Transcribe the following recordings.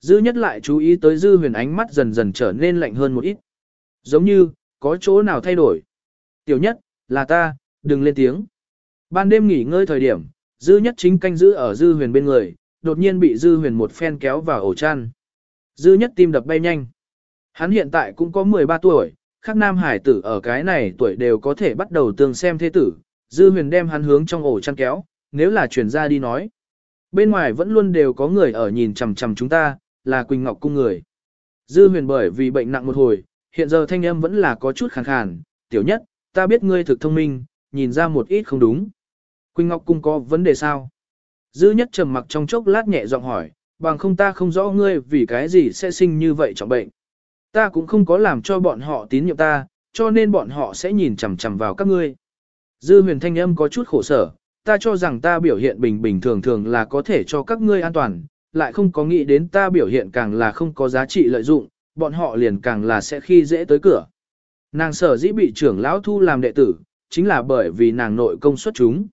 dư nhất lại chú ý tới dư huyền ánh mắt dần dần trở nên lạnh hơn một ít. Giống như, có chỗ nào thay đổi. Tiểu nhất, là ta, đừng lên tiếng. Ban đêm nghỉ ngơi thời điểm, dư nhất chính canh giữ ở dư huyền bên người, đột nhiên bị dư huyền một phen kéo vào ổ chăn. Dư nhất tim đập bay nhanh. Hắn hiện tại cũng có 13 tuổi, khác nam hải tử ở cái này tuổi đều có thể bắt đầu tương xem thế tử. Dư huyền đem hắn hướng trong ổ chăn kéo, nếu là chuyển ra đi nói. Bên ngoài vẫn luôn đều có người ở nhìn chằm chằm chúng ta, là Quỳnh Ngọc cung người. Dư huyền bởi vì bệnh nặng một hồi, hiện giờ thanh âm vẫn là có chút khàn khàn, tiểu nhất, ta biết ngươi thực thông minh, nhìn ra một ít không đúng. Quỳnh Ngọc cung có vấn đề sao? Dư nhất trầm mặc trong chốc lát nhẹ giọng hỏi, bằng không ta không rõ ngươi vì cái gì sẽ sinh như vậy trọng bệnh. Ta cũng không có làm cho bọn họ tín nhiệm ta, cho nên bọn họ sẽ nhìn chằm chằm vào các ngươi. Dư huyền thanh âm có chút khổ sở, ta cho rằng ta biểu hiện bình bình thường thường là có thể cho các ngươi an toàn, lại không có nghĩ đến ta biểu hiện càng là không có giá trị lợi dụng, bọn họ liền càng là sẽ khi dễ tới cửa. Nàng sở dĩ bị trưởng lão thu làm đệ tử, chính là bởi vì nàng nội công xuất chúng.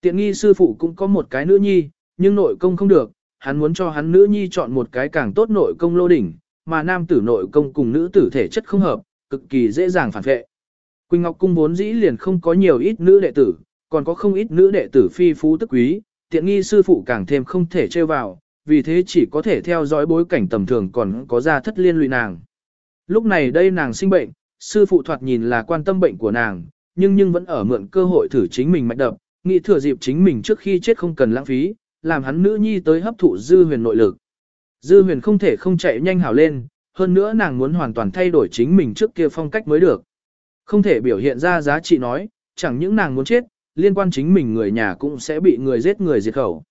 Tiện nghi sư phụ cũng có một cái nữ nhi, nhưng nội công không được, hắn muốn cho hắn nữ nhi chọn một cái càng tốt nội công lô đỉnh, mà nam tử nội công cùng nữ tử thể chất không hợp, cực kỳ dễ dàng phản vệ. Quỳnh Ngọc cung vốn dĩ liền không có nhiều ít nữ đệ tử, còn có không ít nữ đệ tử phi phú tức quý, tiện nghi sư phụ càng thêm không thể trêu vào, vì thế chỉ có thể theo dõi bối cảnh tầm thường còn có ra thất liên lụy nàng. Lúc này đây nàng sinh bệnh, sư phụ thoạt nhìn là quan tâm bệnh của nàng, nhưng nhưng vẫn ở mượn cơ hội thử chính mình mạch đập, nghĩ thừa dịp chính mình trước khi chết không cần lãng phí, làm hắn nữ nhi tới hấp thụ dư huyền nội lực. Dư huyền không thể không chạy nhanh hảo lên, hơn nữa nàng muốn hoàn toàn thay đổi chính mình trước kia phong cách mới được. Không thể biểu hiện ra giá trị nói, chẳng những nàng muốn chết, liên quan chính mình người nhà cũng sẽ bị người giết người diệt khẩu.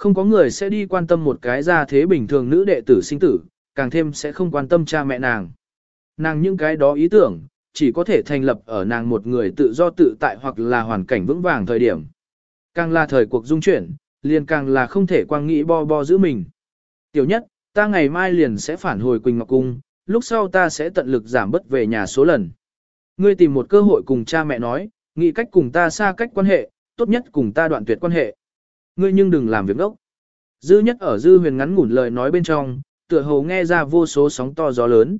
Không có người sẽ đi quan tâm một cái gia thế bình thường nữ đệ tử sinh tử, càng thêm sẽ không quan tâm cha mẹ nàng. Nàng những cái đó ý tưởng, chỉ có thể thành lập ở nàng một người tự do tự tại hoặc là hoàn cảnh vững vàng thời điểm. Càng là thời cuộc dung chuyển, liền càng là không thể quang nghĩ bo bo giữ mình. Tiểu nhất, ta ngày mai liền sẽ phản hồi Quỳnh Ngọc Cung, lúc sau ta sẽ tận lực giảm bớt về nhà số lần. Ngươi tìm một cơ hội cùng cha mẹ nói, nghĩ cách cùng ta xa cách quan hệ, tốt nhất cùng ta đoạn tuyệt quan hệ. Ngươi nhưng đừng làm việc ốc. Dư nhất ở dư huyền ngắn ngủn lời nói bên trong, tựa hồ nghe ra vô số sóng to gió lớn.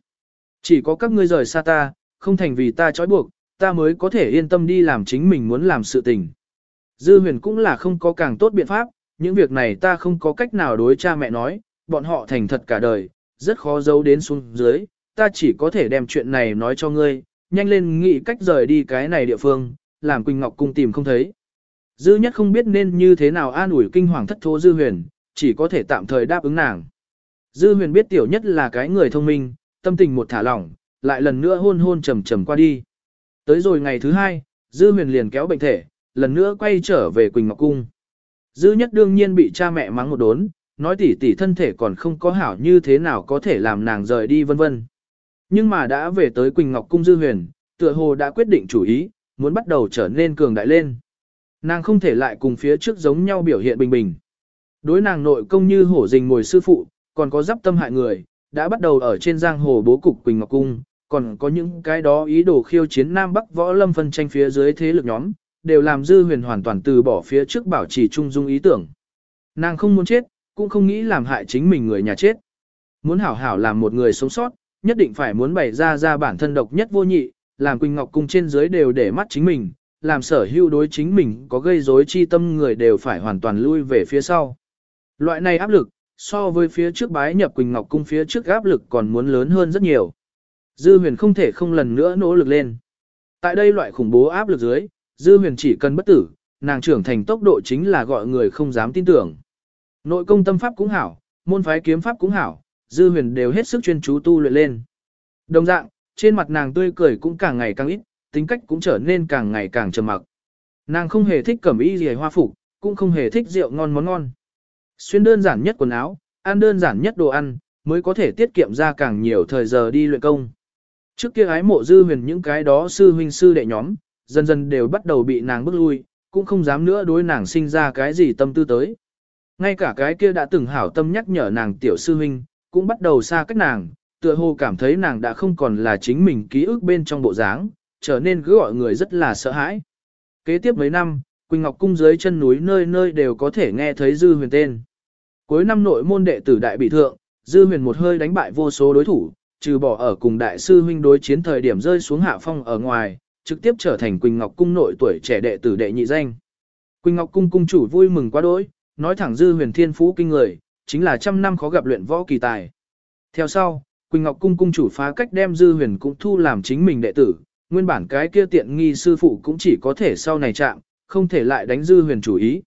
Chỉ có các ngươi rời xa ta, không thành vì ta trói buộc, ta mới có thể yên tâm đi làm chính mình muốn làm sự tình. Dư huyền cũng là không có càng tốt biện pháp, những việc này ta không có cách nào đối cha mẹ nói, bọn họ thành thật cả đời, rất khó giấu đến xuống dưới, ta chỉ có thể đem chuyện này nói cho ngươi, nhanh lên nghĩ cách rời đi cái này địa phương, làm Quỳnh Ngọc cung tìm không thấy. Dư nhất không biết nên như thế nào an ủi kinh hoàng thất thố Dư huyền, chỉ có thể tạm thời đáp ứng nàng. Dư huyền biết tiểu nhất là cái người thông minh, tâm tình một thả lỏng, lại lần nữa hôn hôn trầm trầm qua đi. Tới rồi ngày thứ hai, Dư huyền liền kéo bệnh thể, lần nữa quay trở về Quỳnh Ngọc Cung. Dư nhất đương nhiên bị cha mẹ mắng một đốn, nói tỉ tỉ thân thể còn không có hảo như thế nào có thể làm nàng rời đi vân vân. Nhưng mà đã về tới Quỳnh Ngọc Cung Dư huyền, tựa hồ đã quyết định chủ ý, muốn bắt đầu trở nên cường đại lên. Nàng không thể lại cùng phía trước giống nhau biểu hiện bình bình. Đối nàng nội công như hổ rình ngồi sư phụ, còn có giáp tâm hại người, đã bắt đầu ở trên giang hồ bố cục Quỳnh Ngọc Cung, còn có những cái đó ý đồ khiêu chiến Nam Bắc võ lâm phân tranh phía dưới thế lực nhóm, đều làm dư huyền hoàn toàn từ bỏ phía trước bảo trì trung dung ý tưởng. Nàng không muốn chết, cũng không nghĩ làm hại chính mình người nhà chết. Muốn hảo hảo làm một người sống sót, nhất định phải muốn bày ra ra bản thân độc nhất vô nhị, làm Quỳnh Ngọc Cung trên dưới đều để mắt chính mình, làm sở hữu đối chính mình có gây rối chi tâm người đều phải hoàn toàn lui về phía sau. Loại này áp lực, so với phía trước bái nhập Quỳnh Ngọc Cung phía trước áp lực còn muốn lớn hơn rất nhiều. Dư huyền không thể không lần nữa nỗ lực lên. Tại đây loại khủng bố áp lực dưới, Dư huyền chỉ cần bất tử, nàng trưởng thành tốc độ chính là gọi người không dám tin tưởng. Nội công tâm pháp cũng hảo, môn phái kiếm pháp cũng hảo, dư huyền đều hết sức chuyên chú tu luyện lên. Đồng dạng, trên mặt nàng tươi cười cũng càng ngày càng ít, tính cách cũng trở nên càng ngày càng trầm mặc. Nàng không hề thích cẩm y gì hoa phục, cũng không hề thích rượu ngon món ngon. Xuyên đơn giản nhất quần áo, ăn đơn giản nhất đồ ăn, mới có thể tiết kiệm ra càng nhiều thời giờ đi luyện công. Trước kia ái mộ dư huyền những cái đó sư huynh sư đệ nhóm, dần dần đều bắt đầu bị nàng bức lui, cũng không dám nữa đối nàng sinh ra cái gì tâm tư tới. Ngay cả cái kia đã từng hảo tâm nhắc nhở nàng tiểu sư huynh, cũng bắt đầu xa cách nàng, tựa hồ cảm thấy nàng đã không còn là chính mình ký ức bên trong bộ dáng, trở nên cứ gọi người rất là sợ hãi. Kế tiếp mấy năm, Quỳnh Ngọc Cung dưới chân núi nơi nơi đều có thể nghe thấy dư huyền tên. Cuối năm nội môn đệ tử đại bị thượng, Dư huyền một hơi đánh bại vô số đối thủ, trừ bỏ ở cùng đại sư huynh đối chiến thời điểm rơi xuống hạ phong ở ngoài, trực tiếp trở thành Quỳnh Ngọc Cung nội tuổi trẻ đệ tử đệ nhị danh. Quỳnh Ngọc Cung cung chủ vui mừng quá đỗi, nói thẳng dư huyền thiên phú kinh người, chính là trăm năm khó gặp luyện võ kỳ tài. Theo sau, Quỳnh Ngọc Cung cung chủ phá cách đem dư huyền cũng thu làm chính mình đệ tử, nguyên bản cái kia tiện nghi sư phụ cũng chỉ có thể sau này chạm, không thể lại đánh dư huyền chủ ý.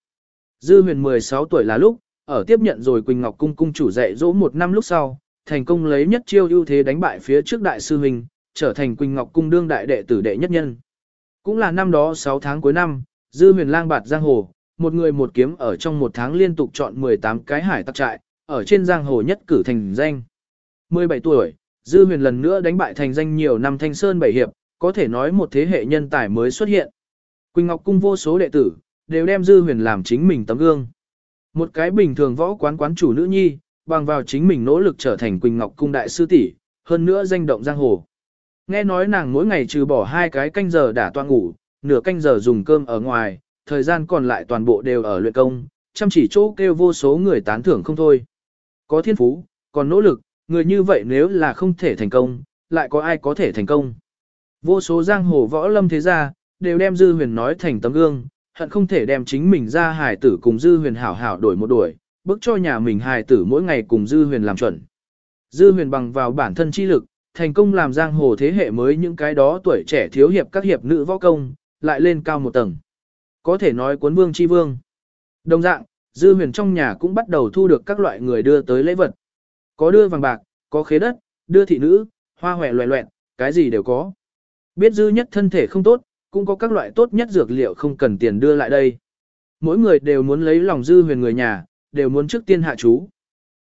Dư huyền 16 tuổi là lúc, ở tiếp nhận rồi Quỳnh Ngọc Cung cung chủ dạy dỗ một năm lúc sau, thành công lấy nhất chiêu ưu thế đánh bại phía trước đại sư huynh, trở thành Quỳnh Ngọc Cung đương đại đệ tử đệ nhất nhân. Cũng là năm đó 6 tháng cuối năm, Dư huyền lang bạt giang hồ, một người một kiếm ở trong một tháng liên tục chọn 18 cái hải tặc trại, ở trên giang hồ nhất cử thành danh. 17 tuổi, Dư huyền lần nữa đánh bại thành danh nhiều năm thanh sơn bảy hiệp, có thể nói một thế hệ nhân tài mới xuất hiện. Quỳnh Ngọc Cung vô số đệ tử, đều đem Dư huyền làm chính mình tấm gương. Một cái bình thường võ quán quán chủ nữ nhi, bằng vào chính mình nỗ lực trở thành Quỳnh Ngọc Cung đại sư tỷ, hơn nữa danh động giang hồ. Nghe nói nàng mỗi ngày trừ bỏ hai cái canh giờ đã toa ngủ, nửa canh giờ dùng cơm ở ngoài, thời gian còn lại toàn bộ đều ở luyện công, chăm chỉ chỗ kêu vô số người tán thưởng không thôi. Có thiên phú, còn nỗ lực, người như vậy nếu là không thể thành công, lại có ai có thể thành công. Vô số giang hồ võ lâm thế gia, đều đem dư huyền nói thành tấm gương, hận không thể đem chính mình ra hài tử cùng dư huyền hảo hảo đổi một đuổi, bức cho nhà mình hài tử mỗi ngày cùng dư huyền làm chuẩn. Dư huyền bằng vào bản thân chi lực, thành công làm giang hồ thế hệ mới những cái đó tuổi trẻ thiếu hiệp các hiệp nữ võ công, lại lên cao một tầng. Có thể nói cuốn vương chi vương. Đồng dạng, dư huyền trong nhà cũng bắt đầu thu được các loại người đưa tới lễ vật. Có đưa vàng bạc, có khế đất, đưa thị nữ, hoa hòe loẹ loẹn, cái gì đều có. Biết dư nhất thân thể không tốt, cũng có các loại tốt nhất dược liệu không cần tiền đưa lại đây. Mỗi người đều muốn lấy lòng dư huyền người nhà, đều muốn trước tiên hạ chú.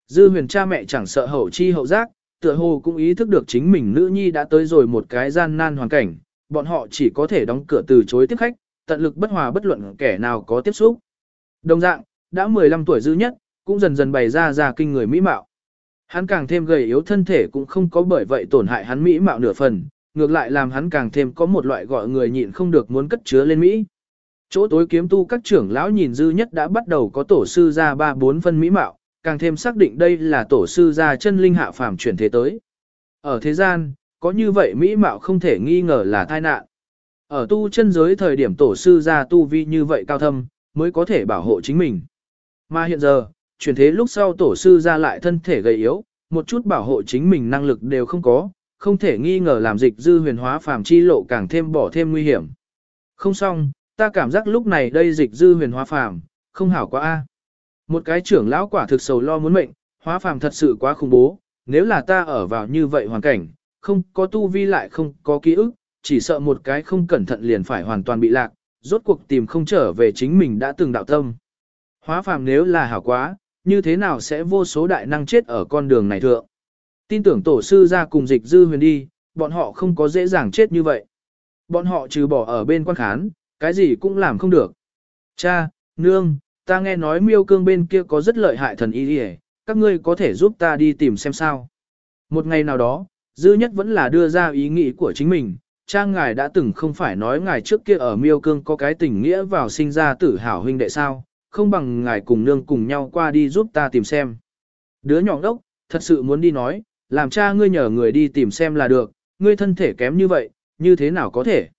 Dư huyền cha mẹ chẳng sợ hậu chi hậu giác, tựa hồ cũng ý thức được chính mình nữ nhi đã tới rồi một cái gian nan hoàn cảnh, bọn họ chỉ có thể đóng cửa từ chối tiếp khách, tận lực bất hòa bất luận kẻ nào có tiếp xúc. Đồng dạng, đã 15 tuổi dư nhất, cũng dần dần bày ra ra kinh người mỹ mạo. Hắn càng thêm gầy yếu thân thể cũng không có bởi vậy tổn hại hắn mỹ mạo nửa phần, ngược lại làm hắn càng thêm có một loại gọi người nhịn không được muốn cất chứa lên Mỹ. Chỗ tối kiếm tu các trưởng lão nhìn dư nhất đã bắt đầu có tổ sư ra ba bốn phân mỹ mạo, càng thêm xác định đây là tổ sư ra chân linh hạ phàm chuyển thế tới. Ở thế gian, có như vậy mỹ mạo không thể nghi ngờ là tai nạn. Ở tu chân giới thời điểm tổ sư ra tu vi như vậy cao thâm, mới có thể bảo hộ chính mình. Mà hiện giờ, chuyển thế lúc sau tổ sư ra lại thân thể gầy yếu, một chút bảo hộ chính mình năng lực đều không có, không thể nghi ngờ làm dịch dư huyền hóa phàm chi lộ càng thêm bỏ thêm nguy hiểm. Không xong, ta cảm giác lúc này đây dịch dư huyền hóa phàm, không hảo quá a. Một cái trưởng lão quả thực sầu lo muốn mệnh, hóa phàm thật sự quá khủng bố, nếu là ta ở vào như vậy hoàn cảnh, không có tu vi lại không có ký ức, chỉ sợ một cái không cẩn thận liền phải hoàn toàn bị lạc, rốt cuộc tìm không trở về chính mình đã từng đạo tâm. Hóa phàm nếu là hảo quá, như thế nào sẽ vô số đại năng chết ở con đường này thượng. Tin tưởng tổ sư ra cùng dịch dư huyền đi, bọn họ không có dễ dàng chết như vậy. Bọn họ trừ bỏ ở bên quan khán, cái gì cũng làm không được. Cha, nương, ta nghe nói miêu cương bên kia có rất lợi hại thần y đi các ngươi có thể giúp ta đi tìm xem sao. Một ngày nào đó, dư nhất vẫn là đưa ra ý nghĩ của chính mình, cha ngài đã từng không phải nói ngài trước kia ở miêu cương có cái tình nghĩa vào sinh ra tử hảo huynh đệ sao, không bằng ngài cùng nương cùng nhau qua đi giúp ta tìm xem. Đứa nhỏ đốc, thật sự muốn đi nói, làm cha ngươi nhờ người đi tìm xem là được, ngươi thân thể kém như vậy, như thế nào có thể.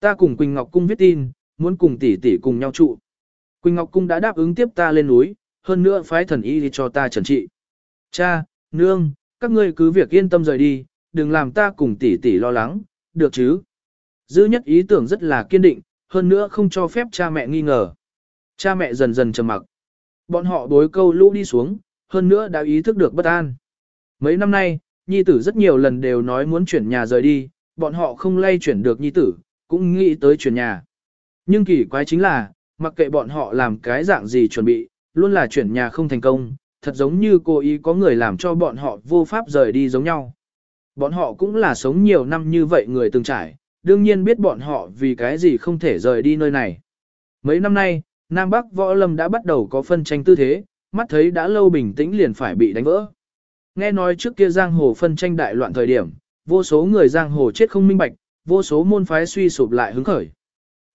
Ta cùng Quỳnh Ngọc Cung viết tin, muốn cùng tỷ tỷ cùng nhau trụ. Quỳnh Ngọc Cung đã đáp ứng tiếp ta lên núi, hơn nữa phái thần y đi cho ta trần trị. Cha, nương, các ngươi cứ việc yên tâm rời đi, đừng làm ta cùng tỷ tỷ lo lắng, được chứ. Dư nhất ý tưởng rất là kiên định, hơn nữa không cho phép cha mẹ nghi ngờ. Cha mẹ dần dần trầm mặc. Bọn họ đối câu lũ đi xuống, hơn nữa đã ý thức được bất an. Mấy năm nay, nhi tử rất nhiều lần đều nói muốn chuyển nhà rời đi, bọn họ không lay chuyển được nhi tử, cũng nghĩ tới chuyển nhà. Nhưng kỳ quái chính là, mặc kệ bọn họ làm cái dạng gì chuẩn bị, luôn là chuyển nhà không thành công, thật giống như cố ý có người làm cho bọn họ vô pháp rời đi giống nhau. Bọn họ cũng là sống nhiều năm như vậy người từng trải, đương nhiên biết bọn họ vì cái gì không thể rời đi nơi này. Mấy năm nay, Nam Bắc Võ Lâm đã bắt đầu có phân tranh tư thế, mắt thấy đã lâu bình tĩnh liền phải bị đánh vỡ. Nghe nói trước kia giang hồ phân tranh đại loạn thời điểm, vô số người giang hồ chết không minh bạch, vô số môn phái suy sụp lại hứng khởi.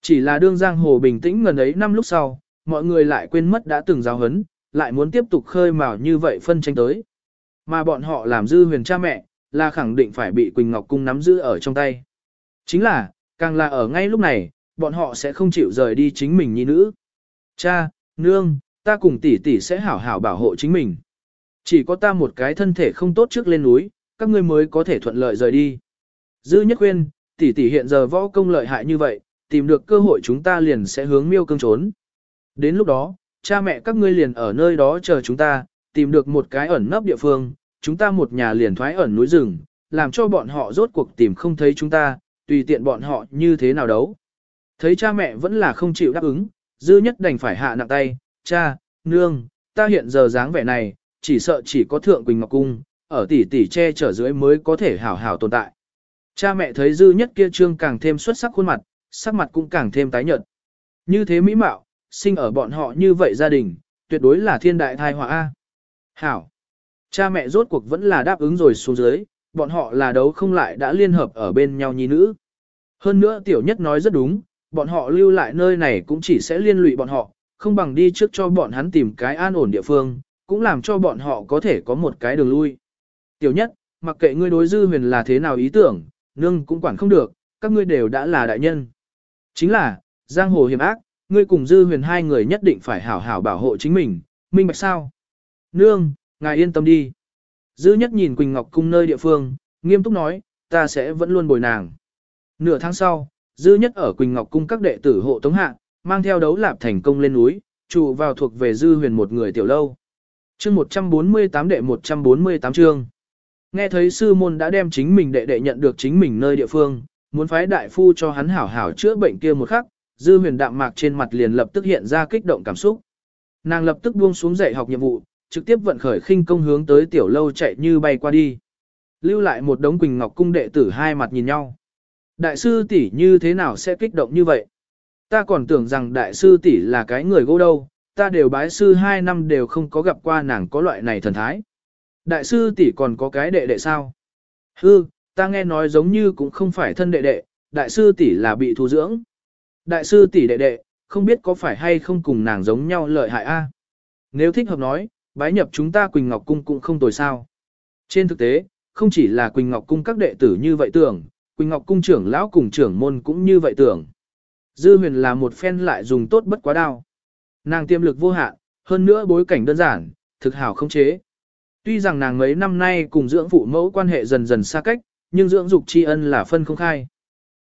Chỉ là đương giang hồ bình tĩnh gần ấy năm lúc sau, mọi người lại quên mất đã từng giáo hấn, lại muốn tiếp tục khơi mào như vậy phân tranh tới. mà bọn họ làm dư huyền cha mẹ, là khẳng định phải bị Quỳnh Ngọc Cung nắm giữ ở trong tay. Chính là, càng là ở ngay lúc này, bọn họ sẽ không chịu rời đi chính mình nhi nữ. Cha, nương, ta cùng tỷ tỷ sẽ hảo hảo bảo hộ chính mình. Chỉ có ta một cái thân thể không tốt trước lên núi, các ngươi mới có thể thuận lợi rời đi. Dư nhất khuyên, tỷ tỷ hiện giờ võ công lợi hại như vậy, tìm được cơ hội chúng ta liền sẽ hướng miêu cương trốn. Đến lúc đó, cha mẹ các ngươi liền ở nơi đó chờ chúng ta, tìm được một cái ẩn nấp địa phương, chúng ta một nhà liền thoái ẩn núi rừng, làm cho bọn họ rốt cuộc tìm không thấy chúng ta, tùy tiện bọn họ như thế nào đấu. Thấy cha mẹ vẫn là không chịu đáp ứng, dư nhất đành phải hạ nặng tay, cha, nương, ta hiện giờ dáng vẻ này, chỉ sợ chỉ có thượng Quỳnh Ngọc Cung, ở tỷ tỷ che chở dưới mới có thể hảo hảo tồn tại. Cha mẹ thấy dư nhất kia trương càng thêm xuất sắc khuôn mặt, sắc mặt cũng càng thêm tái nhợt. Như thế mỹ mạo, sinh ở bọn họ như vậy gia đình, tuyệt đối là thiên đại thai họa A. Hảo. Cha mẹ rốt cuộc vẫn là đáp ứng rồi xuống dưới, bọn họ là đấu không lại đã liên hợp ở bên nhau nhi nữ. Hơn nữa tiểu nhất nói rất đúng, bọn họ lưu lại nơi này cũng chỉ sẽ liên lụy bọn họ, không bằng đi trước cho bọn hắn tìm cái an ổn địa phương, cũng làm cho bọn họ có thể có một cái đường lui. Tiểu nhất, mặc kệ ngươi đối dư huyền là thế nào ý tưởng, nương cũng quản không được, các ngươi đều đã là đại nhân. Chính là, giang hồ hiểm ác, ngươi cùng dư huyền hai người nhất định phải hảo hảo bảo hộ chính mình, minh bạch sao? Nương, ngài yên tâm đi. Dư nhất nhìn Quỳnh Ngọc cung nơi địa phương, nghiêm túc nói, ta sẽ vẫn luôn bồi nàng. Nửa tháng sau, Dư nhất ở Quỳnh Ngọc cung các đệ tử hộ tống hạ, mang theo đấu lạp thành công lên núi, trụ vào thuộc về Dư huyền một người tiểu lâu chương 148 đệ 148 chương. Nghe thấy sư môn đã đem chính mình đệ đệ nhận được chính mình nơi địa phương, muốn phái đại phu cho hắn hảo hảo chữa bệnh kia một khắc, Dư huyền đạm mạc trên mặt liền lập tức hiện ra kích động cảm xúc. Nàng lập tức buông xuống dạy học nhiệm vụ, trực tiếp vận khởi khinh công hướng tới tiểu lâu chạy như bay qua đi. Lưu lại một đống Quỳnh Ngọc cung đệ tử hai mặt nhìn nhau. Đại sư tỷ như thế nào sẽ kích động như vậy? Ta còn tưởng rằng đại sư tỷ là cái người gỗ đâu, ta đều bái sư hai năm đều không có gặp qua nàng có loại này thần thái. Đại sư tỷ còn có cái đệ đệ sao? Hư, ta nghe nói giống như cũng không phải thân đệ đệ, đại sư tỷ là bị thu dưỡng. Đại sư tỷ đệ đệ, không biết có phải hay không cùng nàng giống nhau lợi hại a? Nếu thích hợp nói, bái nhập chúng ta Quỳnh Ngọc Cung cũng không tồi sao. Trên thực tế, không chỉ là Quỳnh Ngọc Cung các đệ tử như vậy tưởng, Quỳnh Ngọc Cung trưởng lão cùng trưởng môn cũng như vậy tưởng. Dư huyền là một phen lại dùng tốt bất quá đao. Nàng tiềm lực vô hạn, hơn nữa bối cảnh đơn giản, thực hảo không chế. Tuy rằng nàng mấy năm nay cùng dưỡng phụ mẫu quan hệ dần dần xa cách, nhưng dưỡng dục tri ân là phân không khai.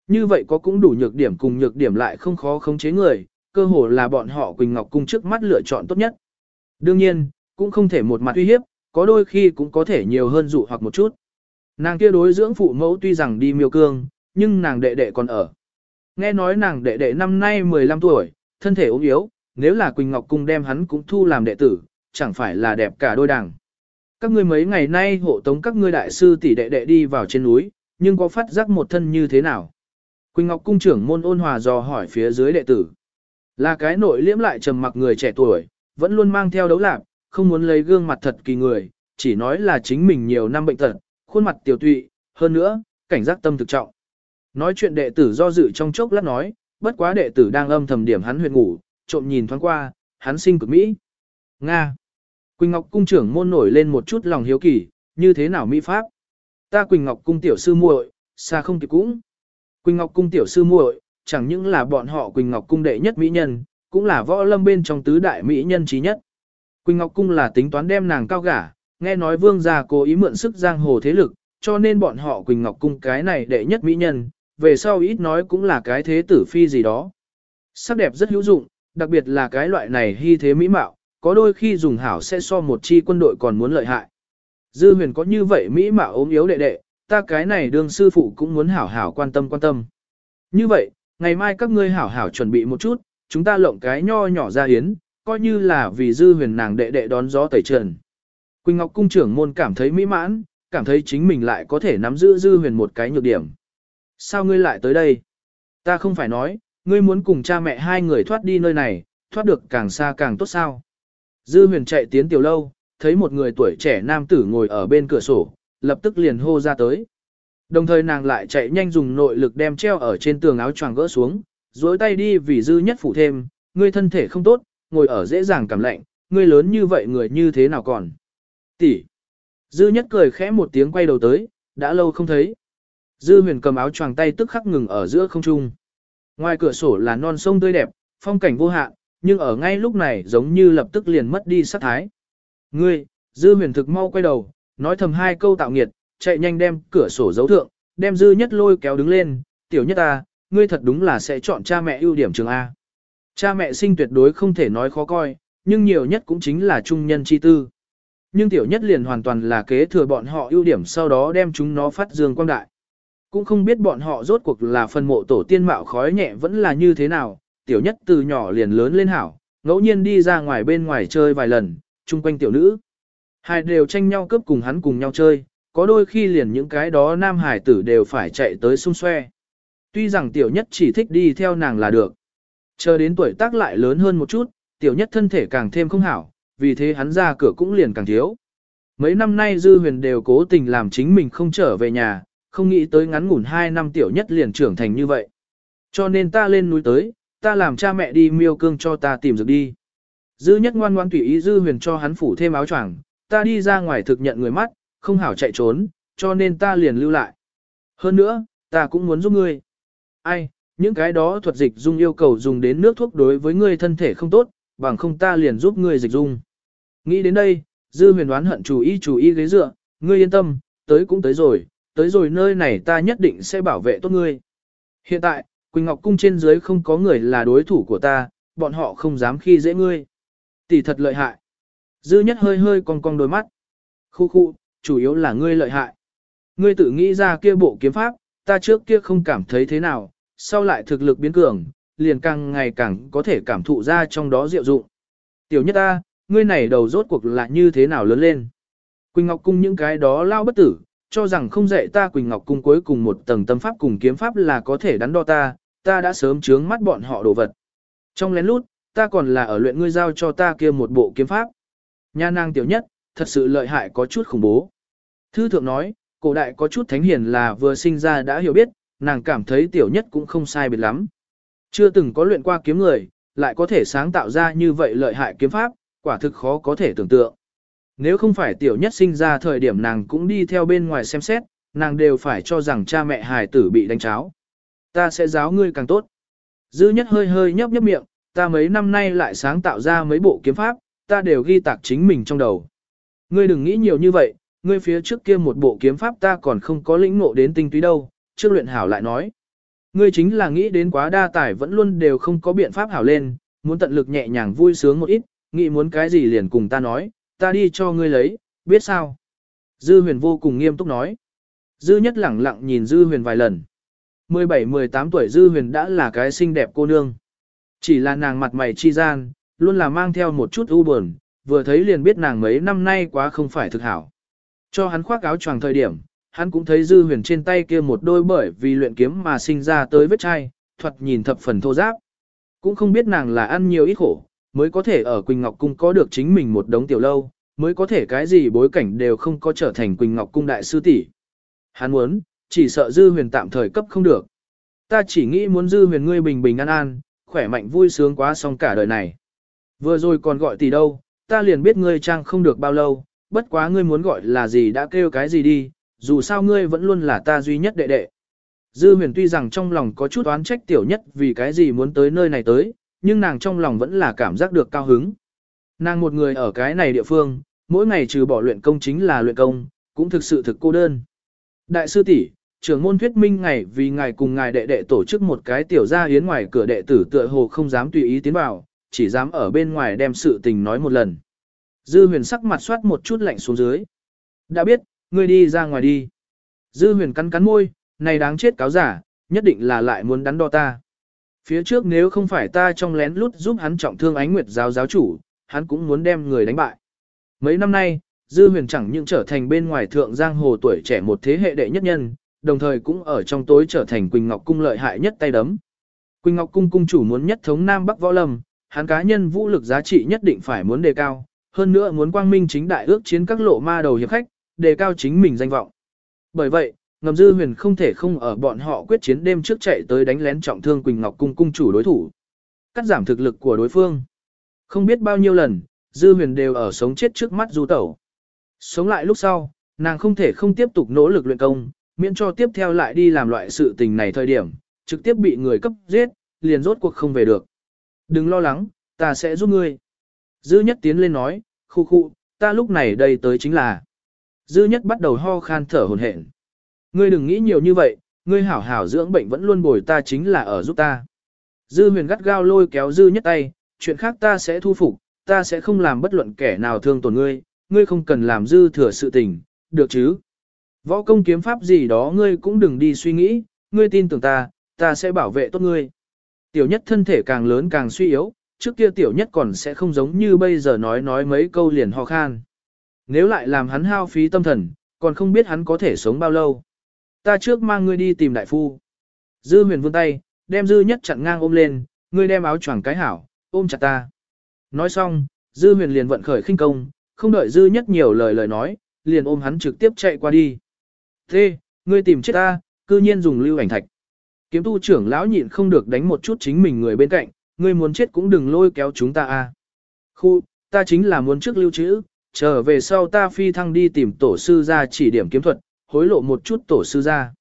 Như vậy có cũng đủ nhược điểm cùng nhược điểm lại không khó khống chế người, cơ hồ là bọn họ Quỳnh Ngọc Cung trước mắt lựa chọn tốt nhất. Đương nhiên, cũng không thể một mặt uy hiếp, có đôi khi cũng có thể nhiều hơn dụ hoặc một chút. Nàng kia đối dưỡng phụ mẫu tuy rằng đi miêu cương, nhưng nàng đệ đệ còn ở. Nghe nói nàng đệ đệ năm nay 15 tuổi, thân thể ốm yếu, nếu là Quỳnh Ngọc Cung đem hắn cũng thu làm đệ tử, chẳng phải là đẹp cả đôi đảng. Các ngươi mấy ngày nay hộ tống các ngươi đại sư tỷ đệ đệ đi vào trên núi, nhưng có phát giác một thân như thế nào? Quỳnh Ngọc Cung trưởng môn ôn hòa dò hỏi phía dưới đệ tử. Là cái nội liễm lại trầm mặc người trẻ tuổi, vẫn luôn mang theo đấu lạc, không muốn lấy gương mặt thật kỳ người, chỉ nói là chính mình nhiều năm bệnh tật, khuôn mặt tiểu tụy, hơn nữa, cảnh giác tâm thực trọng. Nói chuyện đệ tử do dự trong chốc lát nói, bất quá đệ tử đang âm thầm điểm hắn huyệt ngủ, trộm nhìn thoáng qua, hắn sinh cực Mỹ. Nga. Quỳnh Ngọc cung trưởng môn nổi lên một chút lòng hiếu kỳ, như thế nào Mỹ Pháp? Ta Quỳnh Ngọc cung tiểu sư muội, xa không kịp cũng. Quỳnh Ngọc cung tiểu sư muội, chẳng những là bọn họ Quỳnh Ngọc cung đệ nhất mỹ nhân, cũng là võ lâm bên trong tứ đại mỹ nhân trí nhất. Quỳnh Ngọc cung là tính toán đem nàng cao gả, nghe nói vương gia cố ý mượn sức giang hồ thế lực, cho nên bọn họ Quỳnh Ngọc cung cái này đệ nhất mỹ nhân, về sau ít nói cũng là cái thế tử phi gì đó. Sắc đẹp rất hữu dụng, đặc biệt là cái loại này hy thế mỹ mạo, có đôi khi dùng hảo sẽ so một chi quân đội còn muốn lợi hại. Dư huyền có như vậy mỹ mạo ốm yếu đệ đệ, ta cái này đương sư phụ cũng muốn hảo hảo quan tâm quan tâm. Như vậy, ngày mai các ngươi hảo hảo chuẩn bị một chút, chúng ta lộng cái nho nhỏ ra hiến, coi như là vì dư huyền nàng đệ đệ đón gió tẩy trần. Quỳnh Ngọc cung trưởng môn cảm thấy mỹ mãn, cảm thấy chính mình lại có thể nắm giữ dư huyền một cái nhược điểm. Sao ngươi lại tới đây? Ta không phải nói, ngươi muốn cùng cha mẹ hai người thoát đi nơi này, thoát được càng xa càng tốt sao. Dư huyền chạy tiến tiểu lâu, thấy một người tuổi trẻ nam tử ngồi ở bên cửa sổ, lập tức liền hô ra tới. Đồng thời nàng lại chạy nhanh dùng nội lực đem treo ở trên tường áo choàng gỡ xuống, dối tay đi vì dư nhất phủ thêm, ngươi thân thể không tốt, ngồi ở dễ dàng cảm lạnh, ngươi lớn như vậy người như thế nào còn. Tỷ. Dư nhất cười khẽ một tiếng quay đầu tới, đã lâu không thấy. Dư huyền cầm áo choàng tay tức khắc ngừng ở giữa không trung. Ngoài cửa sổ là non sông tươi đẹp, phong cảnh vô hạn, nhưng ở ngay lúc này giống như lập tức liền mất đi sắc thái. Ngươi, dư huyền thực mau quay đầu, nói thầm hai câu tạo nghiệt, chạy nhanh đem cửa sổ giấu thượng, đem dư nhất lôi kéo đứng lên, tiểu nhất ta, ngươi thật đúng là sẽ chọn cha mẹ ưu điểm trường A. Cha mẹ sinh tuyệt đối không thể nói khó coi, nhưng nhiều nhất cũng chính là trung nhân chi tư. Nhưng tiểu nhất liền hoàn toàn là kế thừa bọn họ ưu điểm sau đó đem chúng nó phát dương quang đại. Cũng không biết bọn họ rốt cuộc là phần mộ tổ tiên mạo khói nhẹ vẫn là như thế nào, tiểu nhất từ nhỏ liền lớn lên hảo, ngẫu nhiên đi ra ngoài bên ngoài chơi vài lần, chung quanh tiểu nữ. Hai đều tranh nhau cướp cùng hắn cùng nhau chơi, có đôi khi liền những cái đó nam hải tử đều phải chạy tới xung xoe. Tuy rằng tiểu nhất chỉ thích đi theo nàng là được. Chờ đến tuổi tác lại lớn hơn một chút, tiểu nhất thân thể càng thêm không hảo, vì thế hắn ra cửa cũng liền càng thiếu. Mấy năm nay Dư Huyền đều cố tình làm chính mình không trở về nhà, không nghĩ tới ngắn ngủn 2 năm tiểu nhất liền trưởng thành như vậy. Cho nên ta lên núi tới, ta làm cha mẹ đi miêu cương cho ta tìm dược đi. Dư nhất ngoan ngoan tùy ý Dư Huyền cho hắn phủ thêm áo choàng, ta đi ra ngoài thực nhận người mắt, không hảo chạy trốn, cho nên ta liền lưu lại. Hơn nữa, ta cũng muốn giúp ngươi. Ai, những cái đó thuật dịch dung yêu cầu dùng đến nước thuốc đối với ngươi thân thể không tốt, bằng không ta liền giúp ngươi dịch dung. Nghĩ đến đây, dư huyền đoán hận chủ ý chủ ý ghế dựa, ngươi yên tâm, tới cũng tới rồi, tới rồi nơi này ta nhất định sẽ bảo vệ tốt ngươi. Hiện tại, Quỳnh Ngọc Cung trên dưới không có người là đối thủ của ta, bọn họ không dám khi dễ ngươi. Tỷ thật lợi hại. Dư nhất hơi hơi cong cong đôi mắt. Khu khu, chủ yếu là ngươi lợi hại. Ngươi tự nghĩ ra kia bộ kiếm pháp, ta trước kia không cảm thấy thế nào, sau lại thực lực biến cường, liền càng ngày càng có thể cảm thụ ra trong đó diệu dụng. Tiểu nhất ta, ngươi này đầu rốt cuộc là như thế nào lớn lên. Quỳnh Ngọc Cung những cái đó lao bất tử, cho rằng không dạy ta Quỳnh Ngọc Cung cuối cùng một tầng tâm pháp cùng kiếm pháp là có thể đắn đo ta, ta đã sớm chướng mắt bọn họ đồ vật. Trong lén lút, ta còn là ở luyện ngươi giao cho ta kia một bộ kiếm pháp. Nha nàng tiểu nhất, thật sự lợi hại có chút khủng bố. Thư thượng nói, cổ đại có chút thánh hiền là vừa sinh ra đã hiểu biết, nàng cảm thấy tiểu nhất cũng không sai biệt lắm. Chưa từng có luyện qua kiếm người, lại có thể sáng tạo ra như vậy lợi hại kiếm pháp, quả thực khó có thể tưởng tượng. Nếu không phải tiểu nhất sinh ra thời điểm nàng cũng đi theo bên ngoài xem xét, nàng đều phải cho rằng cha mẹ hài tử bị đánh cháo. Ta sẽ giáo ngươi càng tốt. Dư nhất hơi hơi nhấp nhấp miệng, ta mấy năm nay lại sáng tạo ra mấy bộ kiếm pháp, ta đều ghi tạc chính mình trong đầu. Ngươi đừng nghĩ nhiều như vậy, ngươi phía trước kia một bộ kiếm pháp ta còn không có lĩnh ngộ đến tinh túy đâu, trước luyện hảo lại nói. Ngươi chính là nghĩ đến quá đa tài vẫn luôn đều không có biện pháp hảo lên, muốn tận lực nhẹ nhàng vui sướng một ít, nghĩ muốn cái gì liền cùng ta nói, ta đi cho ngươi lấy, biết sao? Dư huyền vô cùng nghiêm túc nói. Dư nhất lẳng lặng nhìn Dư huyền vài lần. 17-18 tuổi Dư huyền đã là cái xinh đẹp cô nương. Chỉ là nàng mặt mày chi gian, luôn là mang theo một chút u buồn, vừa thấy liền biết nàng mấy năm nay quá không phải thực hảo. Cho hắn khoác áo choàng thời điểm, hắn cũng thấy dư huyền trên tay kia một đôi bởi vì luyện kiếm mà sinh ra tới vết chai, thuật nhìn thập phần thô giáp. Cũng không biết nàng là ăn nhiều ít khổ, mới có thể ở Quỳnh Ngọc Cung có được chính mình một đống tiểu lâu, mới có thể cái gì bối cảnh đều không có trở thành Quỳnh Ngọc Cung đại sư tỷ. Hắn muốn, chỉ sợ dư huyền tạm thời cấp không được. Ta chỉ nghĩ muốn dư huyền ngươi bình bình an an, khỏe mạnh vui sướng quá xong cả đời này. Vừa rồi còn gọi tỷ đâu, ta liền biết ngươi trang không được bao lâu, bất quá ngươi muốn gọi là gì đã kêu cái gì đi, dù sao ngươi vẫn luôn là ta duy nhất đệ đệ. Dư huyền tuy rằng trong lòng có chút oán trách tiểu nhất vì cái gì muốn tới nơi này tới, nhưng nàng trong lòng vẫn là cảm giác được cao hứng. Nàng một người ở cái này địa phương, mỗi ngày trừ bỏ luyện công chính là luyện công, cũng thực sự thực cô đơn. Đại sư tỷ, trưởng môn thuyết minh ngày vì ngài cùng ngài đệ đệ tổ chức một cái tiểu gia yến ngoài cửa đệ tử tựa hồ không dám tùy ý tiến vào, chỉ dám ở bên ngoài đem sự tình nói một lần. Dư huyền sắc mặt soát một chút lạnh xuống dưới. Đã biết, ngươi đi ra ngoài đi. Dư huyền cắn cắn môi, này đáng chết cáo giả, nhất định là lại muốn đắn đo ta. Phía trước nếu không phải ta trong lén lút giúp hắn trọng thương ánh nguyệt giáo giáo chủ, hắn cũng muốn đem người đánh bại. Mấy năm nay, Dư huyền chẳng những trở thành bên ngoài thượng giang hồ tuổi trẻ một thế hệ đệ nhất nhân, đồng thời cũng ở trong tối trở thành Quỳnh Ngọc Cung lợi hại nhất tay đấm. Quỳnh Ngọc Cung cung chủ muốn nhất thống Nam Bắc Võ Lâm, hắn cá nhân vũ lực giá trị nhất định phải muốn đề cao, hơn nữa muốn quang minh chính đại ước chiến các lộ ma đầu hiệp khách, đề cao chính mình danh vọng. Bởi vậy, ngầm dư huyền không thể không ở bọn họ quyết chiến đêm trước chạy tới đánh lén trọng thương Quỳnh Ngọc cung cung chủ đối thủ. Cắt giảm thực lực của đối phương. Không biết bao nhiêu lần, dư huyền đều ở sống chết trước mắt du tẩu. Sống lại lúc sau, nàng không thể không tiếp tục nỗ lực luyện công, miễn cho tiếp theo lại đi làm loại sự tình này thời điểm, trực tiếp bị người cấp giết, liền rốt cuộc không về được. Đừng lo lắng, ta sẽ giúp ngươi. Dư nhất tiến lên nói, khu khu, ta lúc này đây tới chính là. Dư nhất bắt đầu ho khan thở hồn hển. Ngươi đừng nghĩ nhiều như vậy, ngươi hảo hảo dưỡng bệnh vẫn luôn bồi ta chính là ở giúp ta. Dư huyền gắt gao lôi kéo dư nhất tay, chuyện khác ta sẽ thu phục, ta sẽ không làm bất luận kẻ nào thương tổn ngươi, ngươi không cần làm dư thừa sự tình, được chứ? Võ công kiếm pháp gì đó ngươi cũng đừng đi suy nghĩ, ngươi tin tưởng ta, ta sẽ bảo vệ tốt ngươi. Tiểu nhất thân thể càng lớn càng suy yếu, trước kia tiểu nhất còn sẽ không giống như bây giờ nói nói mấy câu liền ho khan. Nếu lại làm hắn hao phí tâm thần, còn không biết hắn có thể sống bao lâu. Ta trước mang ngươi đi tìm đại phu. Dư huyền vươn tay, đem dư nhất chặn ngang ôm lên, ngươi đem áo choàng cái hảo, ôm chặt ta. Nói xong, dư huyền liền vận khởi khinh công, không đợi dư nhất nhiều lời lời nói, liền ôm hắn trực tiếp chạy qua đi. Thế, ngươi tìm chết ta, cư nhiên dùng lưu ảnh thạch. Kiếm tu trưởng lão nhịn không được đánh một chút chính mình người bên cạnh, ngươi muốn chết cũng đừng lôi kéo chúng ta a. À. Khu, ta chính là muốn trước lưu trữ, trở về sau ta phi thăng đi tìm tổ sư ra chỉ điểm kiếm thuật, hối lộ một chút tổ sư ra.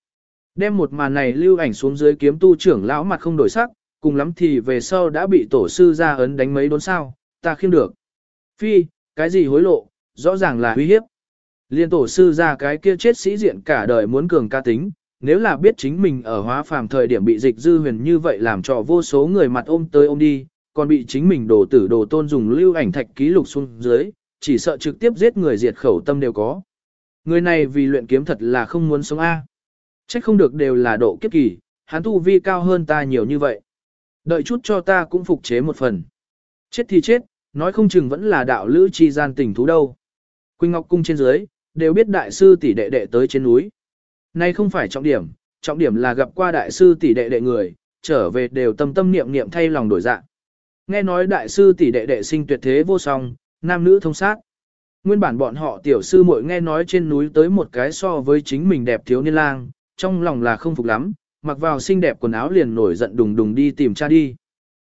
Đem một màn này lưu ảnh xuống dưới kiếm tu trưởng lão mặt không đổi sắc, cùng lắm thì về sau đã bị tổ sư ra ấn đánh mấy đốn sao, ta khiêm được. Phi, cái gì hối lộ, rõ ràng là uy hiếp. Liên tổ sư ra cái kia chết sĩ diện cả đời muốn cường ca tính, nếu là biết chính mình ở hóa phàm thời điểm bị dịch dư huyền như vậy làm cho vô số người mặt ôm tới ôm đi, còn bị chính mình đổ tử đồ tôn dùng lưu ảnh thạch ký lục xuống dưới, chỉ sợ trực tiếp giết người diệt khẩu tâm đều có. Người này vì luyện kiếm thật là không muốn sống A. Trách không được đều là độ kiếp kỳ, hắn tu vi cao hơn ta nhiều như vậy. Đợi chút cho ta cũng phục chế một phần. Chết thì chết, nói không chừng vẫn là đạo lữ chi gian tình thú đâu. Quỳnh Ngọc Cung trên dưới, đều biết đại sư tỷ đệ đệ tới trên núi. Nay không phải trọng điểm, trọng điểm là gặp qua đại sư tỷ đệ đệ người, trở về đều tâm tâm niệm niệm thay lòng đổi dạng. Nghe nói đại sư tỷ đệ đệ sinh tuyệt thế vô song, nam nữ thông sát. Nguyên bản bọn họ tiểu sư muội nghe nói trên núi tới một cái so với chính mình đẹp thiếu niên lang, trong lòng là không phục lắm, mặc vào xinh đẹp quần áo liền nổi giận đùng đùng đi tìm cha đi.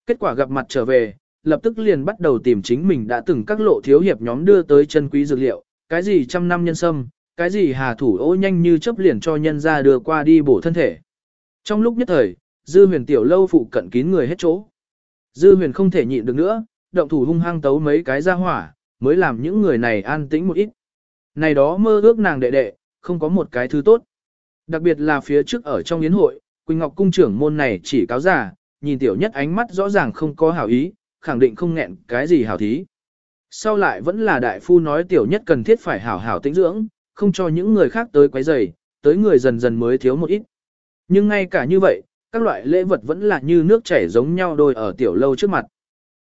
Kết quả gặp mặt trở về, lập tức liền bắt đầu tìm chính mình đã từng các lộ thiếu hiệp nhóm đưa tới chân quý dược liệu, cái gì trăm năm nhân sâm, cái gì hà thủ ô nhanh như chớp liền cho nhân ra đưa qua đi bổ thân thể. Trong lúc nhất thời, dư huyền tiểu lâu phụ cận kín người hết chỗ. Dư huyền không thể nhịn được nữa, động thủ hung hăng tấu mấy cái ra hỏa, mới làm những người này an tĩnh một ít. Này đó mơ ước nàng đệ đệ, không có một cái thứ tốt. Đặc biệt là phía trước ở trong yến hội, Quỳnh Ngọc cung trưởng môn này chỉ cáo giả, nhìn tiểu nhất ánh mắt rõ ràng không có hảo ý, khẳng định không nghẹn cái gì hảo thí. Sau lại vẫn là đại phu nói tiểu nhất cần thiết phải hảo hảo tĩnh dưỡng, không cho những người khác tới quấy rầy, tới người dần dần mới thiếu một ít. Nhưng ngay cả như vậy, các loại lễ vật vẫn là như nước chảy giống nhau đôi ở tiểu lâu trước mặt.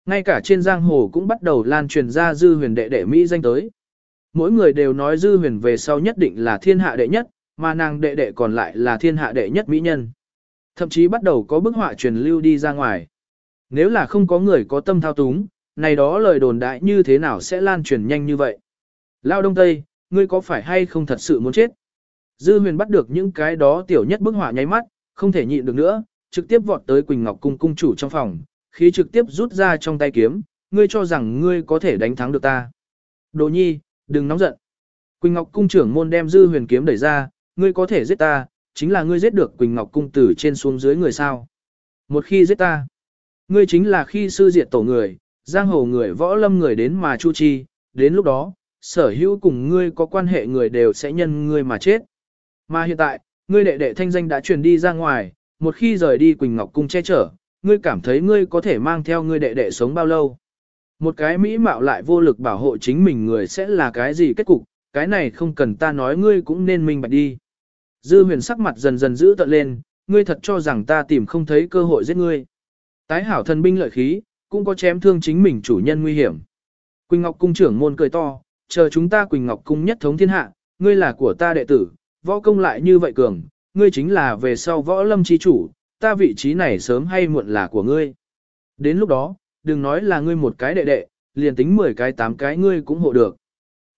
Ngay cả trên giang hồ cũng bắt đầu lan truyền ra dư huyền đệ đệ Mỹ danh tới. Mỗi người đều nói dư huyền về sau nhất định là thiên hạ đệ nhất, mà nàng đệ đệ còn lại là thiên hạ đệ nhất Mỹ nhân. Thậm chí bắt đầu có bức họa truyền lưu đi ra ngoài. Nếu là không có người có tâm thao túng, này đó lời đồn đại như thế nào sẽ lan truyền nhanh như vậy? Lao Đông Tây, ngươi có phải hay không thật sự muốn chết? Dư huyền bắt được những cái đó tiểu nhất bức họa nháy mắt, không thể nhịn được nữa, trực tiếp vọt tới Quỳnh Ngọc Cung cung chủ trong phòng, khí trực tiếp rút ra trong tay kiếm, ngươi cho rằng ngươi có thể đánh thắng được ta. Đồ nhi, đừng nóng giận. Quỳnh Ngọc Cung trưởng môn đem dư huyền kiếm đẩy ra, ngươi có thể giết ta, chính là ngươi giết được Quỳnh Ngọc Cung tử trên xuống dưới người sao. Một khi giết ta, ngươi chính là khi sư diệt tổ người, giang hồ người võ lâm người đến mà chu chi, đến lúc đó, sở hữu cùng ngươi có quan hệ người đều sẽ nhân ngươi mà chết. Mà hiện tại, ngươi đệ đệ thanh danh đã truyền đi ra ngoài, một khi rời đi Quỳnh Ngọc Cung che chở, ngươi cảm thấy ngươi có thể mang theo ngươi đệ đệ sống bao lâu. Một cái mỹ mạo lại vô lực bảo hộ chính mình người sẽ là cái gì kết cục, cái này không cần ta nói ngươi cũng nên minh bạch đi. Dư huyền sắc mặt dần dần giữ tận lên, ngươi thật cho rằng ta tìm không thấy cơ hội giết ngươi. Tái hảo thần binh lợi khí, cũng có chém thương chính mình chủ nhân nguy hiểm. Quỳnh Ngọc cung trưởng môn cười to, chờ chúng ta Quỳnh Ngọc cung nhất thống thiên hạ, ngươi là của ta đệ tử, võ công lại như vậy cường, ngươi chính là về sau võ lâm chi chủ, ta vị trí này sớm hay muộn là của ngươi. Đến lúc đó, đừng nói là ngươi một cái đệ đệ, liền tính 10 cái 8 cái ngươi cũng hộ được.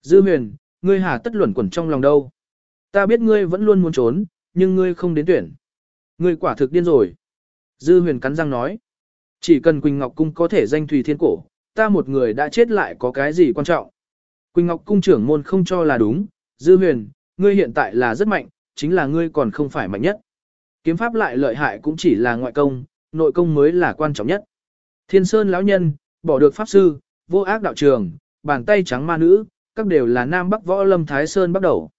Dư huyền, ngươi hà tất luẩn quẩn trong lòng đâu. Ta biết ngươi vẫn luôn muốn trốn, nhưng ngươi không đến tuyển. Ngươi quả thực điên rồi. Dư huyền cắn răng nói. Chỉ cần Quỳnh Ngọc Cung có thể danh Thùy Thiên Cổ, ta một người đã chết lại có cái gì quan trọng. Quỳnh Ngọc Cung trưởng môn không cho là đúng, Dư huyền, ngươi hiện tại là rất mạnh, chính là ngươi còn không phải mạnh nhất. Kiếm pháp lại lợi hại cũng chỉ là ngoại công, nội công mới là quan trọng nhất. Thiên Sơn lão nhân, bỏ được pháp sư, vô ác đạo trường, bàn tay trắng ma nữ, các đều là nam bắc võ lâm thái sơn bắt đầu.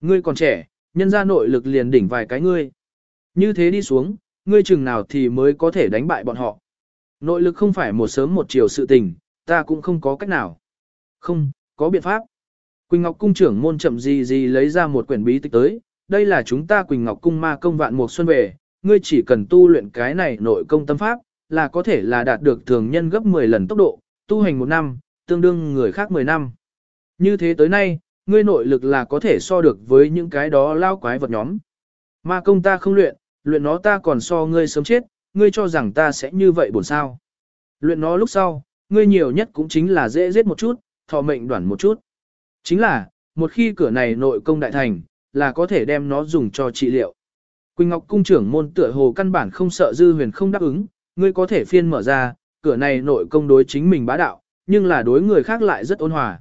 Ngươi còn trẻ, nhân ra nội lực liền đỉnh vài cái ngươi. Như thế đi xuống, ngươi chừng nào thì mới có thể đánh bại bọn họ. Nội lực không phải một sớm một chiều sự tình, ta cũng không có cách nào. Không, có biện pháp. Quỳnh Ngọc Cung trưởng môn chậm gì gì lấy ra một quyển bí tịch tới, đây là chúng ta Quỳnh Ngọc Cung ma công vạn mục xuân về, ngươi chỉ cần tu luyện cái này nội công tâm pháp, là có thể là đạt được thường nhân gấp 10 lần tốc độ, tu hành một năm, tương đương người khác 10 năm. Như thế tới nay, ngươi nội lực là có thể so được với những cái đó lao quái vật nhóm. Ma công ta không luyện, luyện nó ta còn so ngươi sớm chết, ngươi cho rằng ta sẽ như vậy buồn sao. Luyện nó lúc sau, ngươi nhiều nhất cũng chính là dễ giết một chút, thọ mệnh đoản một chút. Chính là, một khi cửa này nội công đại thành, là có thể đem nó dùng cho trị liệu. Quỳnh Ngọc cung trưởng môn tựa hồ căn bản không sợ dư huyền không đáp ứng, ngươi có thể phiên mở ra, cửa này nội công đối chính mình bá đạo, nhưng là đối người khác lại rất ôn hòa.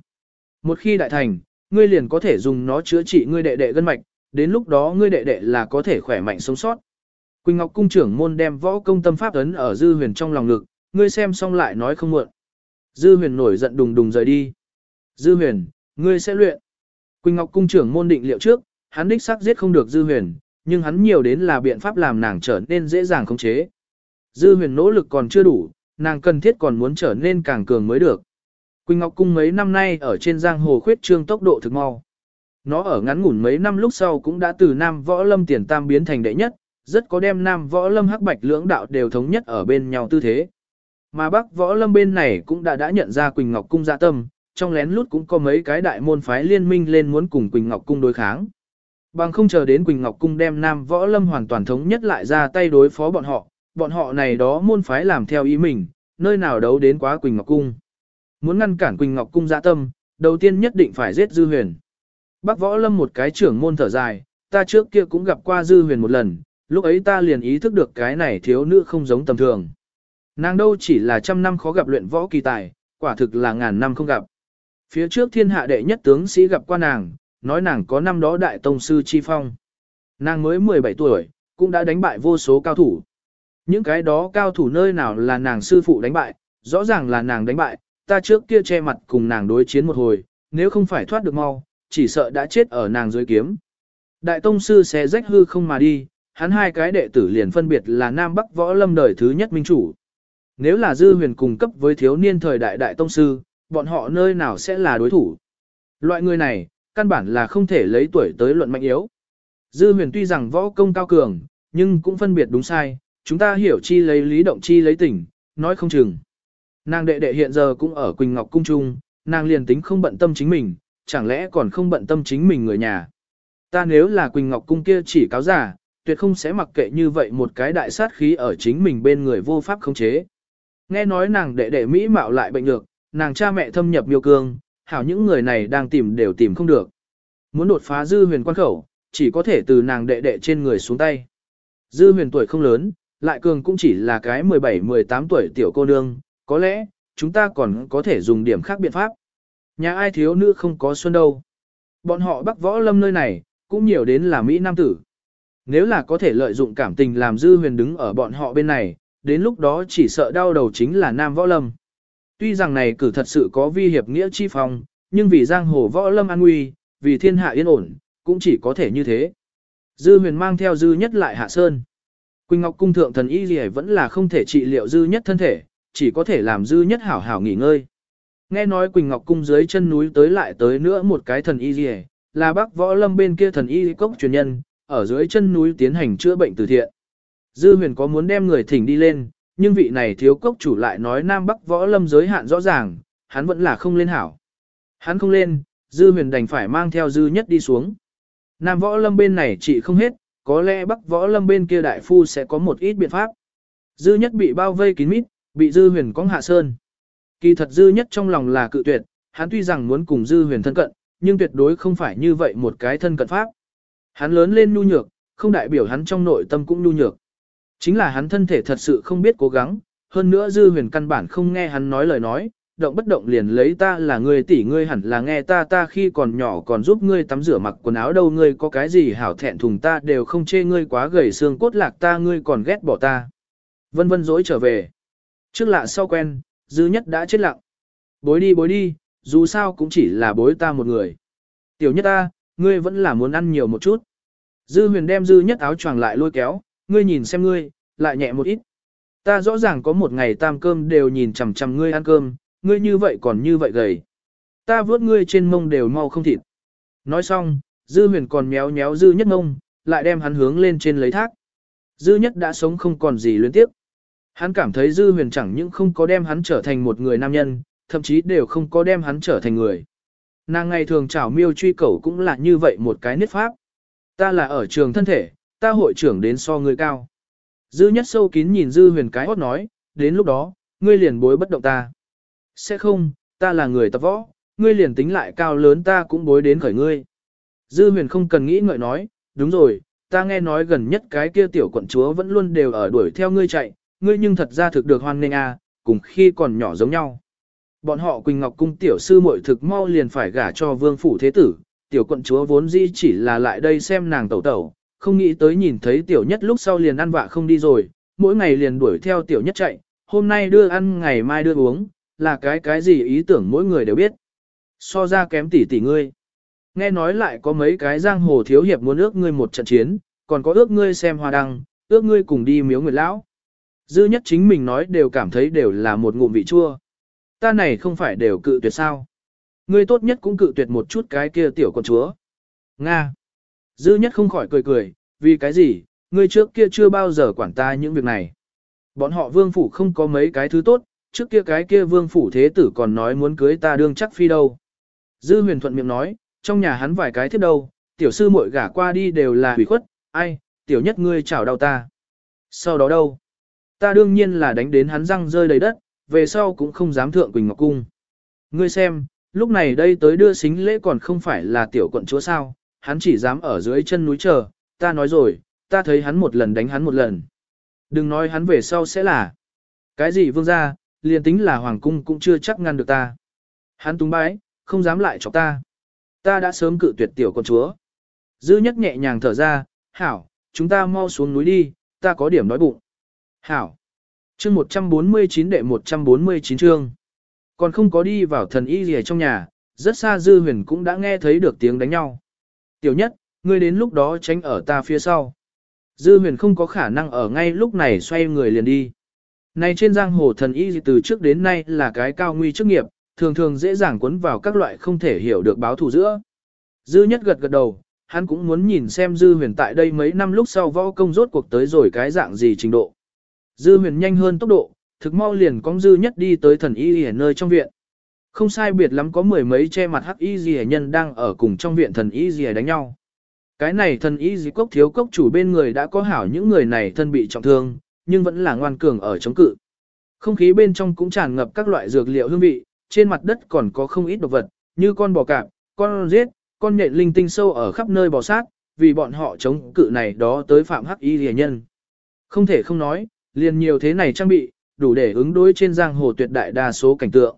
Một khi đại thành, ngươi liền có thể dùng nó chữa trị ngươi đệ đệ gân mạch, đến lúc đó ngươi đệ đệ là có thể khỏe mạnh sống sót. Quỳnh Ngọc cung trưởng môn đem võ công tâm pháp ấn ở dư huyền trong lòng ngực, ngươi xem xong lại nói không muộn. Dư huyền nổi giận đùng đùng rời đi. Dư huyền, ngươi sẽ luyện. Quỳnh Ngọc cung trưởng môn định liệu trước, hắn đích xác giết không được dư huyền, nhưng hắn nhiều đến là biện pháp làm nàng trở nên dễ dàng khống chế. Dư huyền nỗ lực còn chưa đủ, nàng cần thiết còn muốn trở nên càng cường mới được. Quỳnh Ngọc cung mấy năm nay ở trên giang hồ khuyết trương tốc độ thực mau. Nó ở ngắn ngủn mấy năm lúc sau cũng đã từ nam võ lâm tiền tam biến thành đệ nhất, rất có đem nam võ lâm hắc bạch lưỡng đạo đều thống nhất ở bên nhau tư thế. Mà bắc võ lâm bên này cũng đã đã nhận ra Quỳnh Ngọc cung dạ tâm, trong lén lút cũng có mấy cái đại môn phái liên minh lên muốn cùng Quỳnh Ngọc cung đối kháng. Bằng không chờ đến Quỳnh Ngọc cung đem nam võ lâm hoàn toàn thống nhất lại ra tay đối phó bọn họ, bọn họ này đó môn phái làm theo ý mình, nơi nào đấu đến quá Quỳnh Ngọc cung. Muốn ngăn cản Quỳnh Ngọc cung dạ tâm, đầu tiên nhất định phải giết Dư Huyền. Bác võ lâm một cái trưởng môn thở dài, ta trước kia cũng gặp qua Dư Huyền một lần, lúc ấy ta liền ý thức được cái này thiếu nữ không giống tầm thường. Nàng đâu chỉ là trăm năm khó gặp luyện võ kỳ tài, quả thực là ngàn năm không gặp. Phía trước thiên hạ đệ nhất tướng sĩ gặp qua nàng, nói nàng có năm đó đại tông sư chi phong. Nàng mới 17 tuổi, cũng đã đánh bại vô số cao thủ. Những cái đó cao thủ nơi nào là nàng sư phụ đánh bại, rõ ràng là nàng đánh bại, ta trước kia che mặt cùng nàng đối chiến một hồi, nếu không phải thoát được mau, chỉ sợ đã chết ở nàng dưới kiếm. Đại tông sư sẽ rách hư không mà đi, hắn hai cái đệ tử liền phân biệt là Nam Bắc võ lâm đời thứ nhất minh chủ. Nếu là dư huyền cùng cấp với thiếu niên thời đại đại tông sư, bọn họ nơi nào sẽ là đối thủ. Loại người này, căn bản là không thể lấy tuổi tới luận mạnh yếu. Dư huyền tuy rằng võ công cao cường, nhưng cũng phân biệt đúng sai, chúng ta hiểu chi lấy lý động chi lấy tình, nói không chừng. Nàng đệ đệ hiện giờ cũng ở Quỳnh Ngọc Cung Trung, nàng liền tính không bận tâm chính mình, chẳng lẽ còn không bận tâm chính mình người nhà. Ta nếu là Quỳnh Ngọc Cung kia chỉ cáo giả, tuyệt không sẽ mặc kệ như vậy một cái đại sát khí ở chính mình bên người vô pháp khống chế. Nghe nói nàng đệ đệ Mỹ mạo lại bệnh được nàng cha mẹ thâm nhập miêu cương, hảo những người này đang tìm đều tìm không được. Muốn đột phá dư huyền quan khẩu, chỉ có thể từ nàng đệ đệ trên người xuống tay. Dư huyền tuổi không lớn, lại cường cũng chỉ là cái 17-18 tuổi tiểu cô nương, có lẽ, chúng ta còn có thể dùng điểm khác biện pháp. Nhà ai thiếu nữ không có xuân đâu. Bọn họ bắc võ lâm nơi này, cũng nhiều đến là Mỹ Nam tử. Nếu là có thể lợi dụng cảm tình làm dư huyền đứng ở bọn họ bên này, đến lúc đó chỉ sợ đau đầu chính là Nam võ lâm. Tuy rằng này cử thật sự có vi hiệp nghĩa chi phong, nhưng vì giang hồ võ lâm an nguy, vì thiên hạ yên ổn, cũng chỉ có thể như thế. Dư huyền mang theo dư nhất lại hạ sơn. Quỳnh Ngọc cung thượng thần y gì vẫn là không thể trị liệu dư nhất thân thể, chỉ có thể làm dư nhất hảo hảo nghỉ ngơi. Nghe nói Quỳnh Ngọc cung dưới chân núi tới lại tới nữa một cái thần y gì là bác võ lâm bên kia thần y cốc truyền nhân, ở dưới chân núi tiến hành chữa bệnh từ thiện. Dư huyền có muốn đem người thỉnh đi lên, nhưng vị này thiếu cốc chủ lại nói Nam Bắc võ lâm giới hạn rõ ràng, hắn vẫn là không lên hảo. Hắn không lên, dư huyền đành phải mang theo dư nhất đi xuống. Nam võ lâm bên này chỉ không hết, có lẽ Bắc võ lâm bên kia đại phu sẽ có một ít biện pháp. Dư nhất bị bao vây kín mít, bị dư huyền cong hạ sơn. Kỳ thật dư nhất trong lòng là cự tuyệt, hắn tuy rằng muốn cùng dư huyền thân cận, nhưng tuyệt đối không phải như vậy một cái thân cận pháp. Hắn lớn lên nhu nhược, không đại biểu hắn trong nội tâm cũng nhu nhược. Chính là hắn thân thể thật sự không biết cố gắng, hơn nữa dư huyền căn bản không nghe hắn nói lời nói, động bất động liền lấy ta là người tỷ ngươi hẳn là nghe ta ta khi còn nhỏ còn giúp ngươi tắm rửa mặc quần áo đâu ngươi có cái gì hảo thẹn thùng ta đều không chê ngươi quá gầy xương cốt lạc ta ngươi còn ghét bỏ ta. Vân vân dối trở về. Trước lạ sau quen, dư nhất đã chết lặng. Bối đi bối đi, dù sao cũng chỉ là bối ta một người. Tiểu nhất ta, ngươi vẫn là muốn ăn nhiều một chút. Dư huyền đem dư nhất áo choàng lại lôi kéo, ngươi nhìn xem ngươi, lại nhẹ một ít. Ta rõ ràng có một ngày tam cơm đều nhìn chằm chằm ngươi ăn cơm, ngươi như vậy còn như vậy gầy. Ta vớt ngươi trên mông đều mau không thịt. Nói xong, dư huyền còn méo méo dư nhất mông, lại đem hắn hướng lên trên lấy thác. Dư nhất đã sống không còn gì luyến tiếp. Hắn cảm thấy dư huyền chẳng những không có đem hắn trở thành một người nam nhân, thậm chí đều không có đem hắn trở thành người. Nàng ngày thường chảo miêu truy cầu cũng là như vậy một cái nết pháp. Ta là ở trường thân thể, ta hội trưởng đến so ngươi cao. Dư nhất sâu kín nhìn dư huyền cái hót nói, đến lúc đó, ngươi liền bối bất động ta. Sẽ không, ta là người tập võ, ngươi liền tính lại cao lớn ta cũng bối đến khởi ngươi. Dư huyền không cần nghĩ ngợi nói, đúng rồi, ta nghe nói gần nhất cái kia tiểu quận chúa vẫn luôn đều ở đuổi theo ngươi chạy, ngươi nhưng thật ra thực được hoan nghênh à, cùng khi còn nhỏ giống nhau. Bọn họ Quỳnh Ngọc cung tiểu sư muội thực mau liền phải gả cho vương phủ thế tử, tiểu quận chúa vốn dĩ chỉ là lại đây xem nàng tẩu tẩu, không nghĩ tới nhìn thấy tiểu nhất lúc sau liền ăn vạ không đi rồi, mỗi ngày liền đuổi theo tiểu nhất chạy, hôm nay đưa ăn ngày mai đưa uống, là cái cái gì ý tưởng mỗi người đều biết. So ra kém tỷ tỷ ngươi. Nghe nói lại có mấy cái giang hồ thiếu hiệp muốn ước ngươi một trận chiến, còn có ước ngươi xem hoa đăng, ước ngươi cùng đi miếu nguyệt lão. Dư nhất chính mình nói đều cảm thấy đều là một ngụm vị chua. Ta này không phải đều cự tuyệt sao. Ngươi tốt nhất cũng cự tuyệt một chút cái kia tiểu con chúa. Nga. Dư nhất không khỏi cười cười, vì cái gì, ngươi trước kia chưa bao giờ quản ta những việc này. Bọn họ vương phủ không có mấy cái thứ tốt, trước kia cái kia vương phủ thế tử còn nói muốn cưới ta đương chắc phi đâu. Dư huyền thuận miệng nói, trong nhà hắn vài cái thiết đâu, tiểu sư muội gả qua đi đều là hủy khuất, ai, tiểu nhất ngươi chảo đau ta. Sau đó đâu? Ta đương nhiên là đánh đến hắn răng rơi đầy đất, về sau cũng không dám thượng Quỳnh Ngọc Cung. Ngươi xem, lúc này đây tới đưa xính lễ còn không phải là tiểu quận chúa sao, hắn chỉ dám ở dưới chân núi chờ, ta nói rồi, ta thấy hắn một lần đánh hắn một lần. Đừng nói hắn về sau sẽ là. Cái gì vương gia, liền tính là hoàng cung cũng chưa chắc ngăn được ta. Hắn túng bái, không dám lại chọc ta. Ta đã sớm cự tuyệt tiểu con chúa. Dư nhất nhẹ nhàng thở ra, hảo, chúng ta mau xuống núi đi, ta có điểm nói bụng. Hảo. Chương 149 đệ 149 chương. Còn không có đi vào thần y gì trong nhà, rất xa dư huyền cũng đã nghe thấy được tiếng đánh nhau. Tiểu nhất, ngươi đến lúc đó tránh ở ta phía sau. Dư huyền không có khả năng ở ngay lúc này xoay người liền đi. Này trên giang hồ thần y từ trước đến nay là cái cao nguy chức nghiệp, thường thường dễ dàng cuốn vào các loại không thể hiểu được báo thù giữa. Dư nhất gật gật đầu, hắn cũng muốn nhìn xem dư huyền tại đây mấy năm lúc sau võ công rốt cuộc tới rồi cái dạng gì trình độ. Dư huyền nhanh hơn tốc độ, thực mau liền cong dư nhất đi tới thần y ở nơi trong viện. Không sai biệt lắm có mười mấy che mặt hắc y gì nhân đang ở cùng trong viện thần y gì đánh nhau. Cái này thần y gì cốc thiếu cốc chủ bên người đã có hảo những người này thân bị trọng thương, nhưng vẫn là ngoan cường ở chống cự. Không khí bên trong cũng tràn ngập các loại dược liệu hương vị, trên mặt đất còn có không ít độc vật, như con bò cạp, con giết, con nhện linh tinh sâu ở khắp nơi bò sát, vì bọn họ chống cự này đó tới phạm hắc y rìa nhân. Không thể không nói, liền nhiều thế này trang bị, đủ để ứng đối trên giang hồ tuyệt đại đa số cảnh tượng.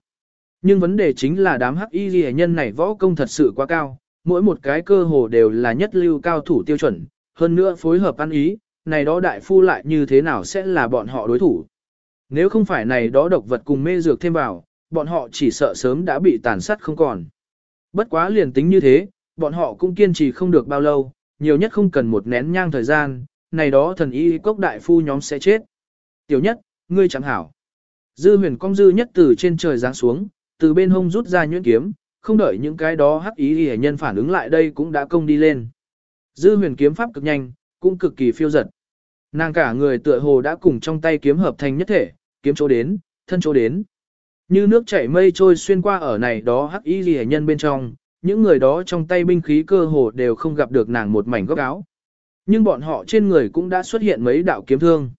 Nhưng vấn đề chính là đám hắc y ghi nhân này võ công thật sự quá cao, mỗi một cái cơ hồ đều là nhất lưu cao thủ tiêu chuẩn, hơn nữa phối hợp ăn ý, này đó đại phu lại như thế nào sẽ là bọn họ đối thủ. Nếu không phải này đó độc vật cùng mê dược thêm vào, bọn họ chỉ sợ sớm đã bị tàn sát không còn. Bất quá liền tính như thế, bọn họ cũng kiên trì không được bao lâu, nhiều nhất không cần một nén nhang thời gian, này đó thần y cốc đại phu nhóm sẽ chết. Tiểu nhất, ngươi chẳng hảo. Dư huyền cong dư nhất từ trên trời giáng xuống, từ bên hông rút ra nhuyễn kiếm, không đợi những cái đó hắc ý hề nhân phản ứng lại đây cũng đã công đi lên. Dư huyền kiếm pháp cực nhanh, cũng cực kỳ phiêu giật. Nàng cả người tựa hồ đã cùng trong tay kiếm hợp thành nhất thể, kiếm chỗ đến, thân chỗ đến. Như nước chảy mây trôi xuyên qua ở này đó hắc ý ghi nhân bên trong, những người đó trong tay binh khí cơ hồ đều không gặp được nàng một mảnh góc áo. Nhưng bọn họ trên người cũng đã xuất hiện mấy đạo kiếm thương.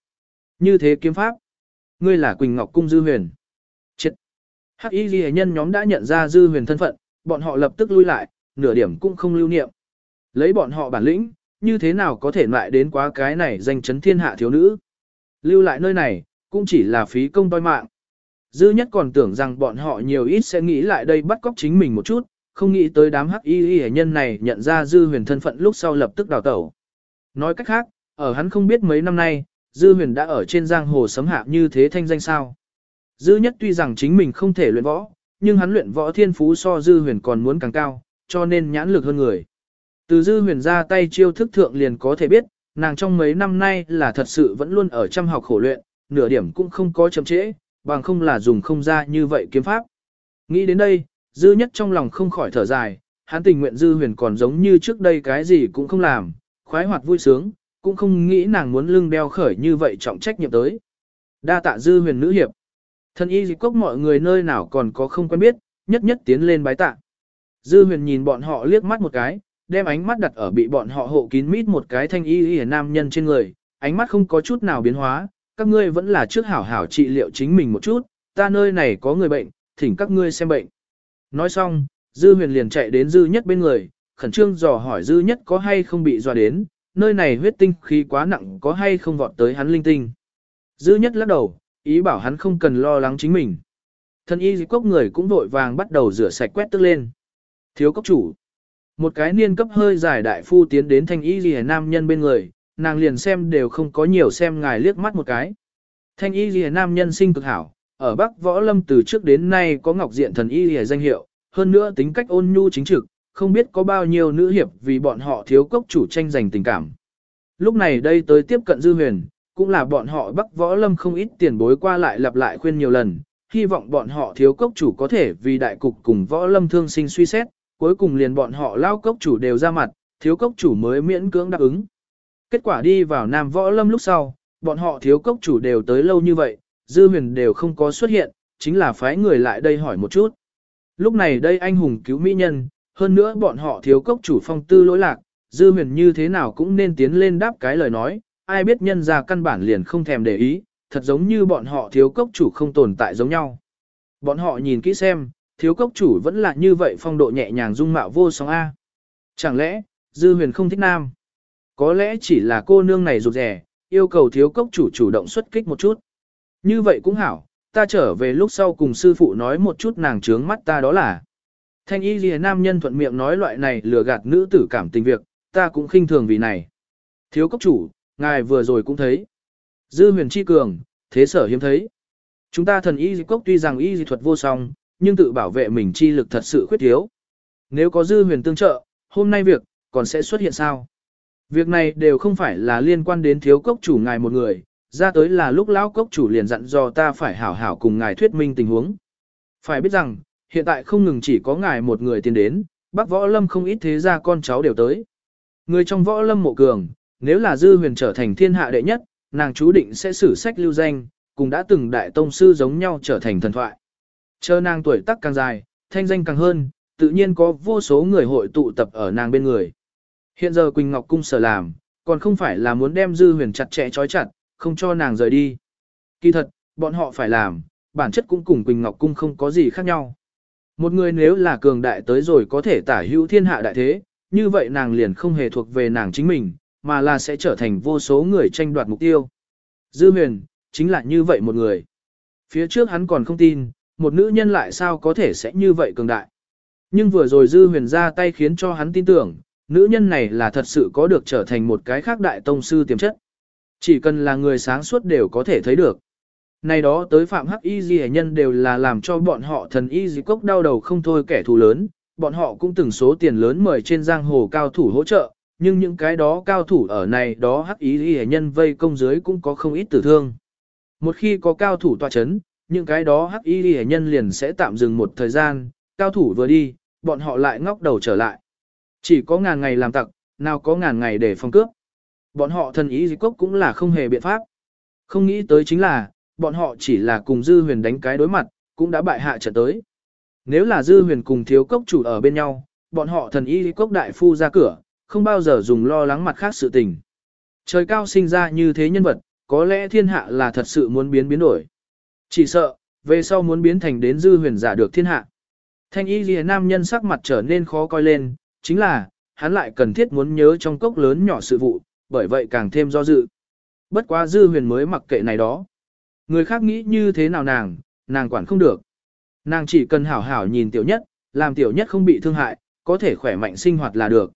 Như thế kiếm pháp. Ngươi là Quỳnh Ngọc Cung Dư Huyền. Hắc y ghi nhân nhóm đã nhận ra Dư Huyền thân phận, bọn họ lập tức lui lại, nửa điểm cũng không lưu niệm. Lấy bọn họ bản lĩnh, như thế nào có thể lại đến quá cái này danh chấn thiên hạ thiếu nữ. Lưu lại nơi này, cũng chỉ là phí công toi mạng. Dư nhất còn tưởng rằng bọn họ nhiều ít sẽ nghĩ lại đây bắt cóc chính mình một chút, không nghĩ tới đám hắc y y nhân này nhận ra dư huyền thân phận lúc sau lập tức đào tẩu. Nói cách khác, ở hắn không biết mấy năm nay, dư huyền đã ở trên giang hồ sấm hạ như thế thanh danh sao. Dư nhất tuy rằng chính mình không thể luyện võ, nhưng hắn luyện võ thiên phú so dư huyền còn muốn càng cao, cho nên nhãn lực hơn người. Từ dư huyền ra tay chiêu thức thượng liền có thể biết, nàng trong mấy năm nay là thật sự vẫn luôn ở chăm học khổ luyện, nửa điểm cũng không có chậm trễ, bằng không là dùng không ra như vậy kiếm pháp. Nghĩ đến đây, dư nhất trong lòng không khỏi thở dài, hắn tình nguyện dư huyền còn giống như trước đây cái gì cũng không làm, khoái hoạt vui sướng, cũng không nghĩ nàng muốn lưng đeo khởi như vậy trọng trách nhiệm tới. Đa tạ dư huyền nữ hiệp thần y dịch cốc mọi người nơi nào còn có không quen biết, nhất nhất tiến lên bái tạ. Dư huyền nhìn bọn họ liếc mắt một cái, đem ánh mắt đặt ở bị bọn họ hộ kín mít một cái thanh y y nam nhân trên người, ánh mắt không có chút nào biến hóa, các ngươi vẫn là trước hảo hảo trị liệu chính mình một chút, ta nơi này có người bệnh, thỉnh các ngươi xem bệnh. Nói xong, dư huyền liền chạy đến dư nhất bên người, khẩn trương dò hỏi dư nhất có hay không bị dọa đến, nơi này huyết tinh khí quá nặng có hay không vọt tới hắn linh tinh. Dư nhất lắc đầu, ý bảo hắn không cần lo lắng chính mình. Thân y dịch cốc người cũng vội vàng bắt đầu rửa sạch quét tức lên. Thiếu cốc chủ. Một cái niên cấp hơi dài đại phu tiến đến thanh y ghi nam nhân bên người, nàng liền xem đều không có nhiều xem ngài liếc mắt một cái. Thanh y ghi nam nhân sinh cực hảo, ở Bắc Võ Lâm từ trước đến nay có ngọc diện thần y ghi danh hiệu, hơn nữa tính cách ôn nhu chính trực, không biết có bao nhiêu nữ hiệp vì bọn họ thiếu cốc chủ tranh giành tình cảm. Lúc này đây tới tiếp cận Dư Huyền, cũng là bọn họ Bắc Võ Lâm không ít tiền bối qua lại lặp lại khuyên nhiều lần, hy vọng bọn họ thiếu cốc chủ có thể vì đại cục cùng Võ Lâm thương sinh suy xét, cuối cùng liền bọn họ lao cốc chủ đều ra mặt, thiếu cốc chủ mới miễn cưỡng đáp ứng. Kết quả đi vào Nam Võ Lâm lúc sau, bọn họ thiếu cốc chủ đều tới lâu như vậy, Dư Huyền đều không có xuất hiện, chính là phái người lại đây hỏi một chút. Lúc này đây anh hùng cứu mỹ nhân, hơn nữa bọn họ thiếu cốc chủ phong tư lỗi lạc, Dư Huyền như thế nào cũng nên tiến lên đáp cái lời nói, ai biết nhân ra căn bản liền không thèm để ý, thật giống như bọn họ thiếu cốc chủ không tồn tại giống nhau. Bọn họ nhìn kỹ xem, thiếu cốc chủ vẫn là như vậy phong độ nhẹ nhàng dung mạo vô song A. Chẳng lẽ, Dư Huyền không thích nam? Có lẽ chỉ là cô nương này rụt rẻ, yêu cầu thiếu cốc chủ chủ động xuất kích một chút. Như vậy cũng hảo, ta trở về lúc sau cùng sư phụ nói một chút nàng trướng mắt ta đó là. Thanh y lìa nam nhân thuận miệng nói loại này lừa gạt nữ tử cảm tình việc, ta cũng khinh thường vì này. Thiếu cốc chủ, ngài vừa rồi cũng thấy. Dư huyền chi cường, thế sở hiếm thấy. Chúng ta thần y cốc tuy rằng y dị thuật vô song, nhưng tự bảo vệ mình chi lực thật sự khuyết thiếu. Nếu có dư huyền tương trợ, hôm nay việc, còn sẽ xuất hiện sao? Việc này đều không phải là liên quan đến thiếu cốc chủ ngài một người, ra tới là lúc lão cốc chủ liền dặn dò ta phải hảo hảo cùng ngài thuyết minh tình huống. Phải biết rằng, hiện tại không ngừng chỉ có ngài một người tiến đến, bác võ lâm không ít thế ra con cháu đều tới. Người trong võ lâm mộ cường, nếu là dư huyền trở thành thiên hạ đệ nhất, nàng chú định sẽ xử sách lưu danh, cùng đã từng đại tông sư giống nhau trở thành thần thoại. Chờ nàng tuổi tác càng dài, thanh danh càng hơn, tự nhiên có vô số người hội tụ tập ở nàng bên người. Hiện giờ Quỳnh Ngọc Cung sở làm, còn không phải là muốn đem dư huyền chặt chẽ trói chặt, không cho nàng rời đi. Kỳ thật, bọn họ phải làm, bản chất cũng cùng Quỳnh Ngọc Cung không có gì khác nhau. Một người nếu là cường đại tới rồi có thể tả hữu thiên hạ đại thế, như vậy nàng liền không hề thuộc về nàng chính mình, mà là sẽ trở thành vô số người tranh đoạt mục tiêu. Dư huyền, chính là như vậy một người. Phía trước hắn còn không tin, một nữ nhân lại sao có thể sẽ như vậy cường đại. Nhưng vừa rồi dư huyền ra tay khiến cho hắn tin tưởng, nữ nhân này là thật sự có được trở thành một cái khác đại tông sư tiềm chất. Chỉ cần là người sáng suốt đều có thể thấy được. Này đó tới phạm hắc y di nhân đều là làm cho bọn họ thần y di cốc đau đầu không thôi kẻ thù lớn, bọn họ cũng từng số tiền lớn mời trên giang hồ cao thủ hỗ trợ, nhưng những cái đó cao thủ ở này đó hắc ý di nhân vây công dưới cũng có không ít tử thương. Một khi có cao thủ tọa chấn, những cái đó hắc ý di nhân liền sẽ tạm dừng một thời gian, cao thủ vừa đi, bọn họ lại ngóc đầu trở lại. Chỉ có ngàn ngày làm tặc, nào có ngàn ngày để phong cướp. Bọn họ thần ý dịch cốc cũng là không hề biện pháp. Không nghĩ tới chính là, bọn họ chỉ là cùng dư huyền đánh cái đối mặt, cũng đã bại hạ trận tới. Nếu là dư huyền cùng thiếu cốc chủ ở bên nhau, bọn họ thần y cốc đại phu ra cửa, không bao giờ dùng lo lắng mặt khác sự tình. Trời cao sinh ra như thế nhân vật, có lẽ thiên hạ là thật sự muốn biến biến đổi. Chỉ sợ, về sau muốn biến thành đến dư huyền giả được thiên hạ. Thanh y lìa nam nhân sắc mặt trở nên khó coi lên, chính là, hắn lại cần thiết muốn nhớ trong cốc lớn nhỏ sự vụ, bởi vậy càng thêm do dự. Bất quá dư huyền mới mặc kệ này đó. Người khác nghĩ như thế nào nàng, nàng quản không được. Nàng chỉ cần hảo hảo nhìn tiểu nhất, làm tiểu nhất không bị thương hại, có thể khỏe mạnh sinh hoạt là được.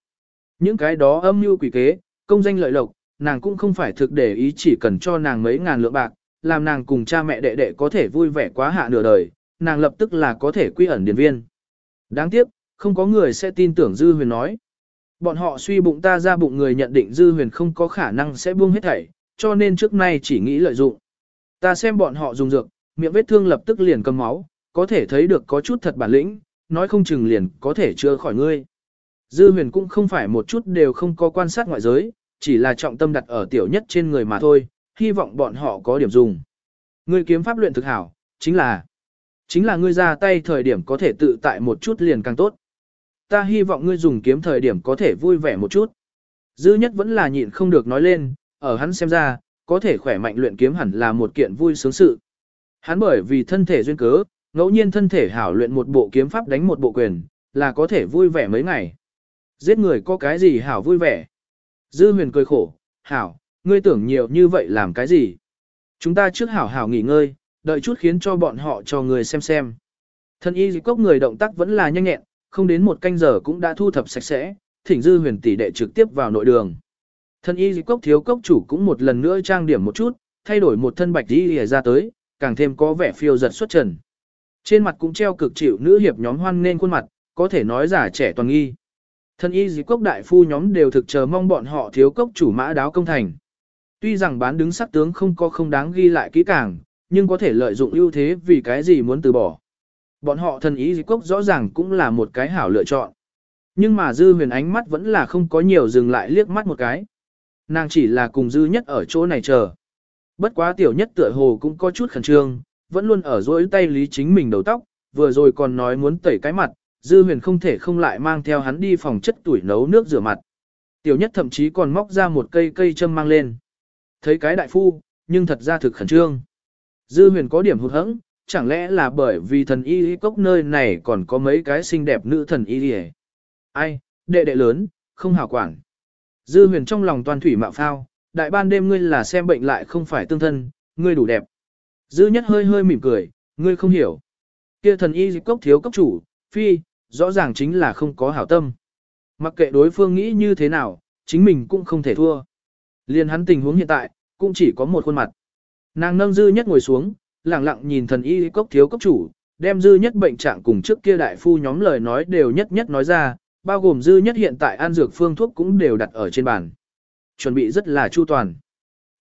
Những cái đó âm mưu quỷ kế, công danh lợi lộc, nàng cũng không phải thực để ý chỉ cần cho nàng mấy ngàn lượng bạc, làm nàng cùng cha mẹ đệ đệ có thể vui vẻ quá hạ nửa đời, nàng lập tức là có thể quy ẩn điền viên. Đáng tiếc, không có người sẽ tin tưởng Dư Huyền nói. Bọn họ suy bụng ta ra bụng người nhận định Dư Huyền không có khả năng sẽ buông hết thảy, cho nên trước nay chỉ nghĩ lợi dụng. Ta xem bọn họ dùng dược, miệng vết thương lập tức liền cầm máu, có thể thấy được có chút thật bản lĩnh, nói không chừng liền có thể chữa khỏi ngươi. Dư huyền cũng không phải một chút đều không có quan sát ngoại giới, chỉ là trọng tâm đặt ở tiểu nhất trên người mà thôi, hy vọng bọn họ có điểm dùng. Ngươi kiếm pháp luyện thực hảo, chính là chính là ngươi ra tay thời điểm có thể tự tại một chút liền càng tốt. Ta hy vọng ngươi dùng kiếm thời điểm có thể vui vẻ một chút. Dư nhất vẫn là nhịn không được nói lên, ở hắn xem ra, có thể khỏe mạnh luyện kiếm hẳn là một kiện vui sướng sự. Hắn bởi vì thân thể duyên cớ, ngẫu nhiên thân thể hảo luyện một bộ kiếm pháp đánh một bộ quyền, là có thể vui vẻ mấy ngày. Giết người có cái gì hảo vui vẻ. Dư huyền cười khổ, hảo, ngươi tưởng nhiều như vậy làm cái gì? Chúng ta trước hảo hảo nghỉ ngơi, đợi chút khiến cho bọn họ cho người xem xem. Thân y dịch cốc người động tác vẫn là nhanh nhẹn, không đến một canh giờ cũng đã thu thập sạch sẽ, thỉnh dư huyền tỷ đệ trực tiếp vào nội đường. Thân y dịch cốc thiếu cốc chủ cũng một lần nữa trang điểm một chút, thay đổi một thân bạch y ra tới, càng thêm có vẻ phiêu giật xuất trần. Trên mặt cũng treo cực chịu nữ hiệp nhóm hoan nên khuôn mặt, có thể nói giả trẻ toàn nghi. Thân y dì cốc đại phu nhóm đều thực chờ mong bọn họ thiếu cốc chủ mã đáo công thành. Tuy rằng bán đứng sắc tướng không có không đáng ghi lại kỹ càng, nhưng có thể lợi dụng ưu thế vì cái gì muốn từ bỏ. Bọn họ thân ý dì cốc rõ ràng cũng là một cái hảo lựa chọn. Nhưng mà dư huyền ánh mắt vẫn là không có nhiều dừng lại liếc mắt một cái. Nàng chỉ là cùng dư nhất ở chỗ này chờ. Bất quá tiểu nhất tựa hồ cũng có chút khẩn trương, vẫn luôn ở dối tay lý chính mình đầu tóc, vừa rồi còn nói muốn tẩy cái mặt, dư huyền không thể không lại mang theo hắn đi phòng chất tuổi nấu nước rửa mặt. Tiểu nhất thậm chí còn móc ra một cây cây châm mang lên. Thấy cái đại phu, nhưng thật ra thực khẩn trương. Dư huyền có điểm hụt hẫng, chẳng lẽ là bởi vì thần y cốc nơi này còn có mấy cái xinh đẹp nữ thần y đi Ai, đệ đệ lớn, không hào quản. Dư huyền trong lòng toàn thủy mạo phao, đại ban đêm ngươi là xem bệnh lại không phải tương thân, ngươi đủ đẹp. Dư nhất hơi hơi mỉm cười, ngươi không hiểu. Kia thần y cốc thiếu cốc chủ, phi, rõ ràng chính là không có hảo tâm. Mặc kệ đối phương nghĩ như thế nào, chính mình cũng không thể thua. Liên hắn tình huống hiện tại, cũng chỉ có một khuôn mặt. Nàng nâng dư nhất ngồi xuống, lặng lặng nhìn thần y cốc thiếu cốc chủ, đem dư nhất bệnh trạng cùng trước kia đại phu nhóm lời nói đều nhất nhất nói ra, bao gồm dư nhất hiện tại an dược phương thuốc cũng đều đặt ở trên bàn. Chuẩn bị rất là chu toàn.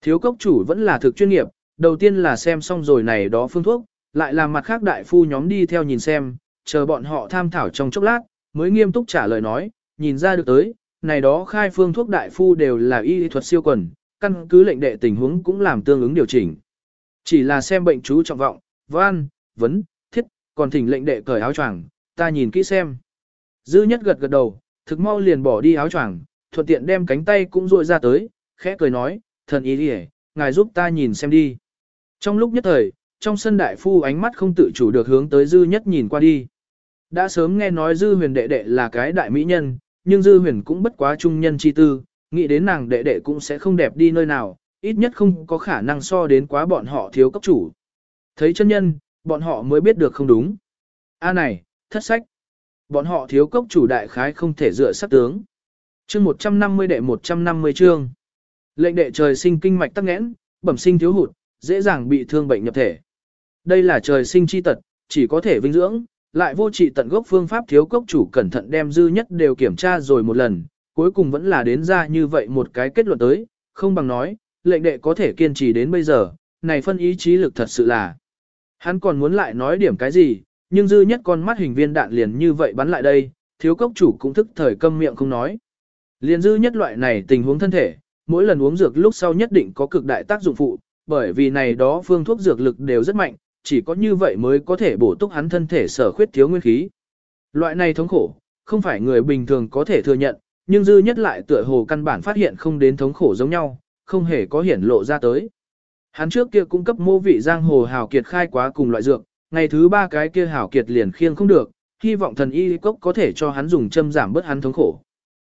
Thiếu cốc chủ vẫn là thực chuyên nghiệp, đầu tiên là xem xong rồi này đó phương thuốc, lại là mặt khác đại phu nhóm đi theo nhìn xem, chờ bọn họ tham thảo trong chốc lát, mới nghiêm túc trả lời nói, nhìn ra được tới, này đó khai phương thuốc đại phu đều là y thuật siêu quần, căn cứ lệnh đệ tình huống cũng làm tương ứng điều chỉnh. Chỉ là xem bệnh chú trọng vọng, văn, vấn, thiết, còn thỉnh lệnh đệ cởi áo choàng, ta nhìn kỹ xem. Dư nhất gật gật đầu, thực mau liền bỏ đi áo choàng, thuận tiện đem cánh tay cũng rội ra tới, khẽ cười nói, thần ý đi ngài giúp ta nhìn xem đi. Trong lúc nhất thời, trong sân đại phu ánh mắt không tự chủ được hướng tới dư nhất nhìn qua đi. Đã sớm nghe nói dư huyền đệ đệ là cái đại mỹ nhân, nhưng dư huyền cũng bất quá trung nhân chi tư, nghĩ đến nàng đệ đệ cũng sẽ không đẹp đi nơi nào, ít nhất không có khả năng so đến quá bọn họ thiếu cấp chủ. Thấy chân nhân, bọn họ mới biết được không đúng. A này, thất sách. Bọn họ thiếu cốc chủ đại khái không thể dựa sát tướng. Chương 150 đệ 150 chương. Lệnh đệ trời sinh kinh mạch tắc nghẽn, bẩm sinh thiếu hụt, dễ dàng bị thương bệnh nhập thể. Đây là trời sinh chi tật, chỉ có thể vinh dưỡng, lại vô trị tận gốc phương pháp thiếu cốc chủ cẩn thận đem dư nhất đều kiểm tra rồi một lần, cuối cùng vẫn là đến ra như vậy một cái kết luận tới, không bằng nói, lệnh đệ có thể kiên trì đến bây giờ, này phân ý chí lực thật sự là. Hắn còn muốn lại nói điểm cái gì, nhưng dư nhất con mắt hình viên đạn liền như vậy bắn lại đây, thiếu cốc chủ cũng thức thời câm miệng không nói. Liền dư nhất loại này tình huống thân thể, mỗi lần uống dược lúc sau nhất định có cực đại tác dụng phụ, bởi vì này đó phương thuốc dược lực đều rất mạnh, chỉ có như vậy mới có thể bổ túc hắn thân thể sở khuyết thiếu nguyên khí. Loại này thống khổ, không phải người bình thường có thể thừa nhận, nhưng dư nhất lại tựa hồ căn bản phát hiện không đến thống khổ giống nhau, không hề có hiển lộ ra tới. Hắn trước kia cung cấp mô vị giang hồ hào kiệt khai quá cùng loại dược, ngày thứ ba cái kia hào kiệt liền khiêng không được, hy vọng thần y cốc có thể cho hắn dùng châm giảm bớt hắn thống khổ.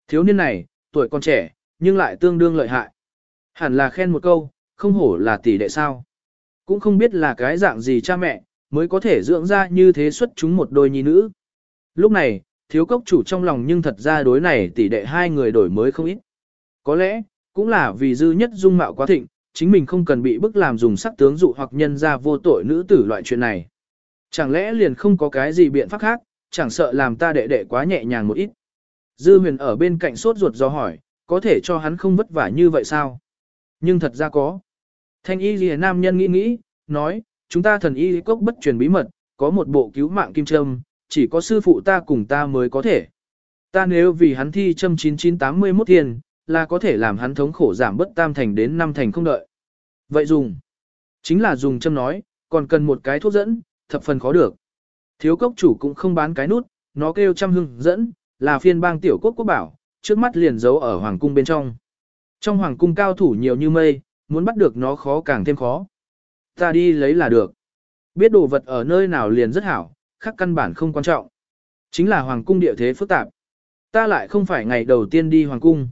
Thiếu niên này, tuổi còn trẻ, nhưng lại tương đương lợi hại. Hẳn là khen một câu, không hổ là tỷ đệ sao. Cũng không biết là cái dạng gì cha mẹ, mới có thể dưỡng ra như thế xuất chúng một đôi nhi nữ. Lúc này, thiếu cốc chủ trong lòng nhưng thật ra đối này tỷ đệ hai người đổi mới không ít. Có lẽ, cũng là vì dư nhất dung mạo quá thịnh, chính mình không cần bị bức làm dùng sắc tướng dụ hoặc nhân ra vô tội nữ tử loại chuyện này. Chẳng lẽ liền không có cái gì biện pháp khác, chẳng sợ làm ta đệ đệ quá nhẹ nhàng một ít. Dư huyền ở bên cạnh sốt ruột do hỏi, có thể cho hắn không vất vả như vậy sao? Nhưng thật ra có. Thanh y lìa nam nhân nghĩ nghĩ, nói, chúng ta thần y cốc bất truyền bí mật, có một bộ cứu mạng kim châm, chỉ có sư phụ ta cùng ta mới có thể. Ta nếu vì hắn thi châm 9981 tiền, là có thể làm hắn thống khổ giảm bất tam thành đến năm thành không đợi. Vậy dùng, chính là dùng châm nói, còn cần một cái thuốc dẫn, thập phần khó được. Thiếu cốc chủ cũng không bán cái nút, nó kêu trăm hưng dẫn, là phiên bang tiểu quốc quốc bảo, trước mắt liền giấu ở hoàng cung bên trong. Trong hoàng cung cao thủ nhiều như mây, muốn bắt được nó khó càng thêm khó. Ta đi lấy là được. Biết đồ vật ở nơi nào liền rất hảo, khác căn bản không quan trọng. Chính là hoàng cung địa thế phức tạp. Ta lại không phải ngày đầu tiên đi hoàng cung.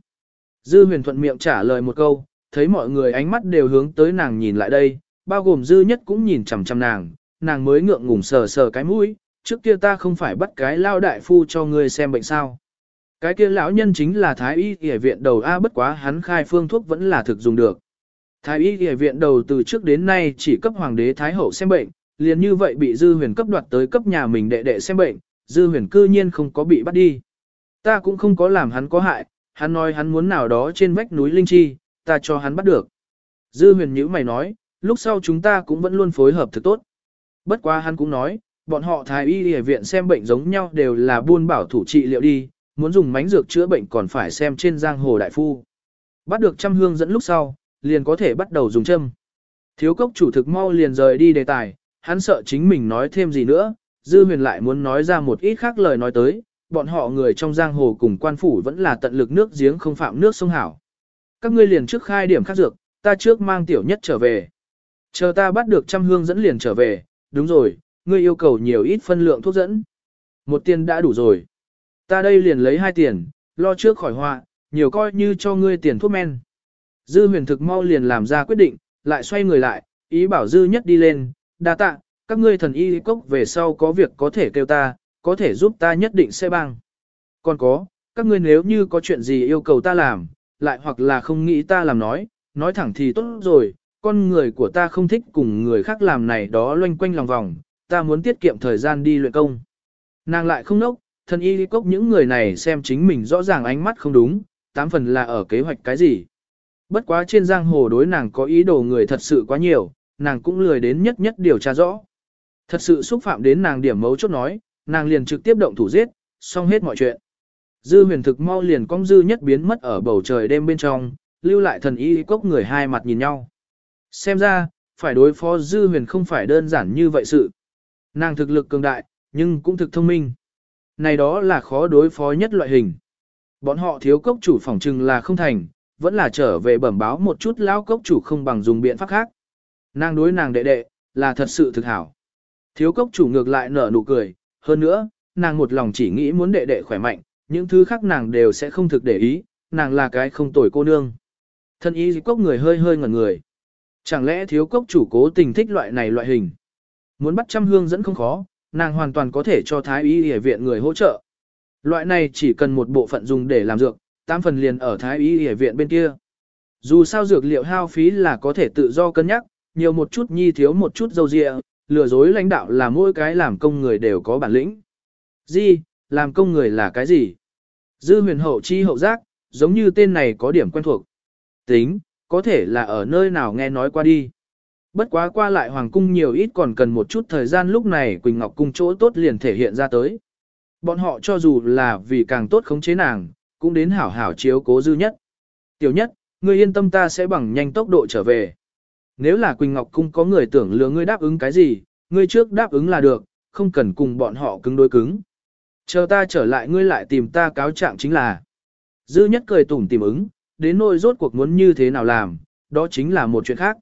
Dư huyền thuận miệng trả lời một câu, thấy mọi người ánh mắt đều hướng tới nàng nhìn lại đây, bao gồm dư nhất cũng nhìn chằm chằm nàng, nàng mới ngượng ngùng sờ sờ cái mũi, trước kia ta không phải bắt cái lao đại phu cho ngươi xem bệnh sao. Cái kia lão nhân chính là thái y y viện đầu A bất quá hắn khai phương thuốc vẫn là thực dùng được. Thái y y viện đầu từ trước đến nay chỉ cấp hoàng đế thái hậu xem bệnh, liền như vậy bị dư huyền cấp đoạt tới cấp nhà mình đệ đệ xem bệnh, dư huyền cư nhiên không có bị bắt đi. Ta cũng không có làm hắn có hại, hắn nói hắn muốn nào đó trên vách núi Linh Chi, ta cho hắn bắt được. Dư huyền nhữ mày nói, lúc sau chúng ta cũng vẫn luôn phối hợp thực tốt. Bất quá hắn cũng nói, bọn họ thái y y viện xem bệnh giống nhau đều là buôn bảo thủ trị liệu đi, muốn dùng mánh dược chữa bệnh còn phải xem trên giang hồ đại phu. Bắt được trăm hương dẫn lúc sau, liền có thể bắt đầu dùng châm. Thiếu cốc chủ thực mau liền rời đi đề tài, hắn sợ chính mình nói thêm gì nữa, dư huyền lại muốn nói ra một ít khác lời nói tới, bọn họ người trong giang hồ cùng quan phủ vẫn là tận lực nước giếng không phạm nước sông hảo. Các ngươi liền trước khai điểm khác dược, ta trước mang tiểu nhất trở về. Chờ ta bắt được trăm hương dẫn liền trở về, đúng rồi, ngươi yêu cầu nhiều ít phân lượng thuốc dẫn. Một tiền đã đủ rồi. Ta đây liền lấy hai tiền, lo trước khỏi họa, nhiều coi như cho ngươi tiền thuốc men. Dư huyền thực mau liền làm ra quyết định, lại xoay người lại, ý bảo dư nhất đi lên, đa tạ, các ngươi thần y cốc về sau có việc có thể kêu ta, có thể giúp ta nhất định sẽ băng. Còn có, các ngươi nếu như có chuyện gì yêu cầu ta làm, lại hoặc là không nghĩ ta làm nói, nói thẳng thì tốt rồi, con người của ta không thích cùng người khác làm này đó loanh quanh lòng vòng, ta muốn tiết kiệm thời gian đi luyện công. Nàng lại không nốc, thần y cốc những người này xem chính mình rõ ràng ánh mắt không đúng, tám phần là ở kế hoạch cái gì. Bất quá trên giang hồ đối nàng có ý đồ người thật sự quá nhiều, nàng cũng lười đến nhất nhất điều tra rõ. Thật sự xúc phạm đến nàng điểm mấu chốt nói, nàng liền trực tiếp động thủ giết, xong hết mọi chuyện. Dư huyền thực mau liền cong dư nhất biến mất ở bầu trời đêm bên trong, lưu lại thần y cốc người hai mặt nhìn nhau. Xem ra, phải đối phó dư huyền không phải đơn giản như vậy sự. Nàng thực lực cường đại, nhưng cũng thực thông minh. Này đó là khó đối phó nhất loại hình. Bọn họ thiếu cốc chủ phỏng trừng là không thành, vẫn là trở về bẩm báo một chút lão cốc chủ không bằng dùng biện pháp khác. Nàng đối nàng đệ đệ, là thật sự thực hảo. Thiếu cốc chủ ngược lại nở nụ cười, hơn nữa, nàng một lòng chỉ nghĩ muốn đệ đệ khỏe mạnh, những thứ khác nàng đều sẽ không thực để ý, nàng là cái không tồi cô nương. Thân y cốc người hơi hơi ngẩn người. Chẳng lẽ thiếu cốc chủ cố tình thích loại này loại hình? Muốn bắt trăm hương dẫn không khó, nàng hoàn toàn có thể cho thái y y viện người hỗ trợ. Loại này chỉ cần một bộ phận dùng để làm dược, tam phần liền ở thái y y viện bên kia. Dù sao dược liệu hao phí là có thể tự do cân nhắc, nhiều một chút nhi thiếu một chút dâu dịa, lừa dối lãnh đạo là mỗi cái làm công người đều có bản lĩnh. Gì, làm công người là cái gì? Dư huyền hậu chi hậu giác, giống như tên này có điểm quen thuộc. Tính, có thể là ở nơi nào nghe nói qua đi. Bất quá qua lại hoàng cung nhiều ít còn cần một chút thời gian lúc này Quỳnh Ngọc cung chỗ tốt liền thể hiện ra tới. Bọn họ cho dù là vì càng tốt khống chế nàng, cũng đến hảo hảo chiếu cố dư nhất. Tiểu nhất, ngươi yên tâm ta sẽ bằng nhanh tốc độ trở về. Nếu là Quỳnh Ngọc cung có người tưởng lừa ngươi đáp ứng cái gì, ngươi trước đáp ứng là được, không cần cùng bọn họ cứng đối cứng. Chờ ta trở lại ngươi lại tìm ta cáo trạng chính là. Dư nhất cười tủm tìm ứng, đến nỗi rốt cuộc muốn như thế nào làm, đó chính là một chuyện khác.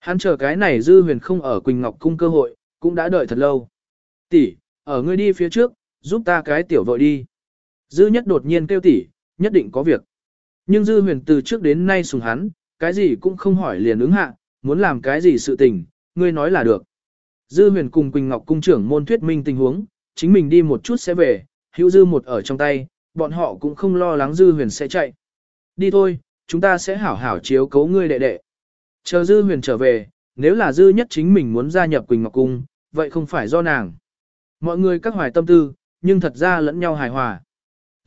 Hắn chờ cái này dư huyền không ở Quỳnh Ngọc cung cơ hội, cũng đã đợi thật lâu. Tỷ, ở ngươi đi phía trước, giúp ta cái tiểu vội đi. Dư nhất đột nhiên kêu tỷ, nhất định có việc. Nhưng dư huyền từ trước đến nay sùng hắn, cái gì cũng không hỏi liền ứng hạ, muốn làm cái gì sự tình, ngươi nói là được. Dư huyền cùng Quỳnh Ngọc cung trưởng môn thuyết minh tình huống, chính mình đi một chút sẽ về, hữu dư một ở trong tay, bọn họ cũng không lo lắng dư huyền sẽ chạy. Đi thôi, chúng ta sẽ hảo hảo chiếu cấu ngươi đệ đệ. Chờ dư huyền trở về, nếu là dư nhất chính mình muốn gia nhập Quỳnh Ngọc cung, vậy không phải do nàng. Mọi người các hoài tâm tư, nhưng thật ra lẫn nhau hài hòa.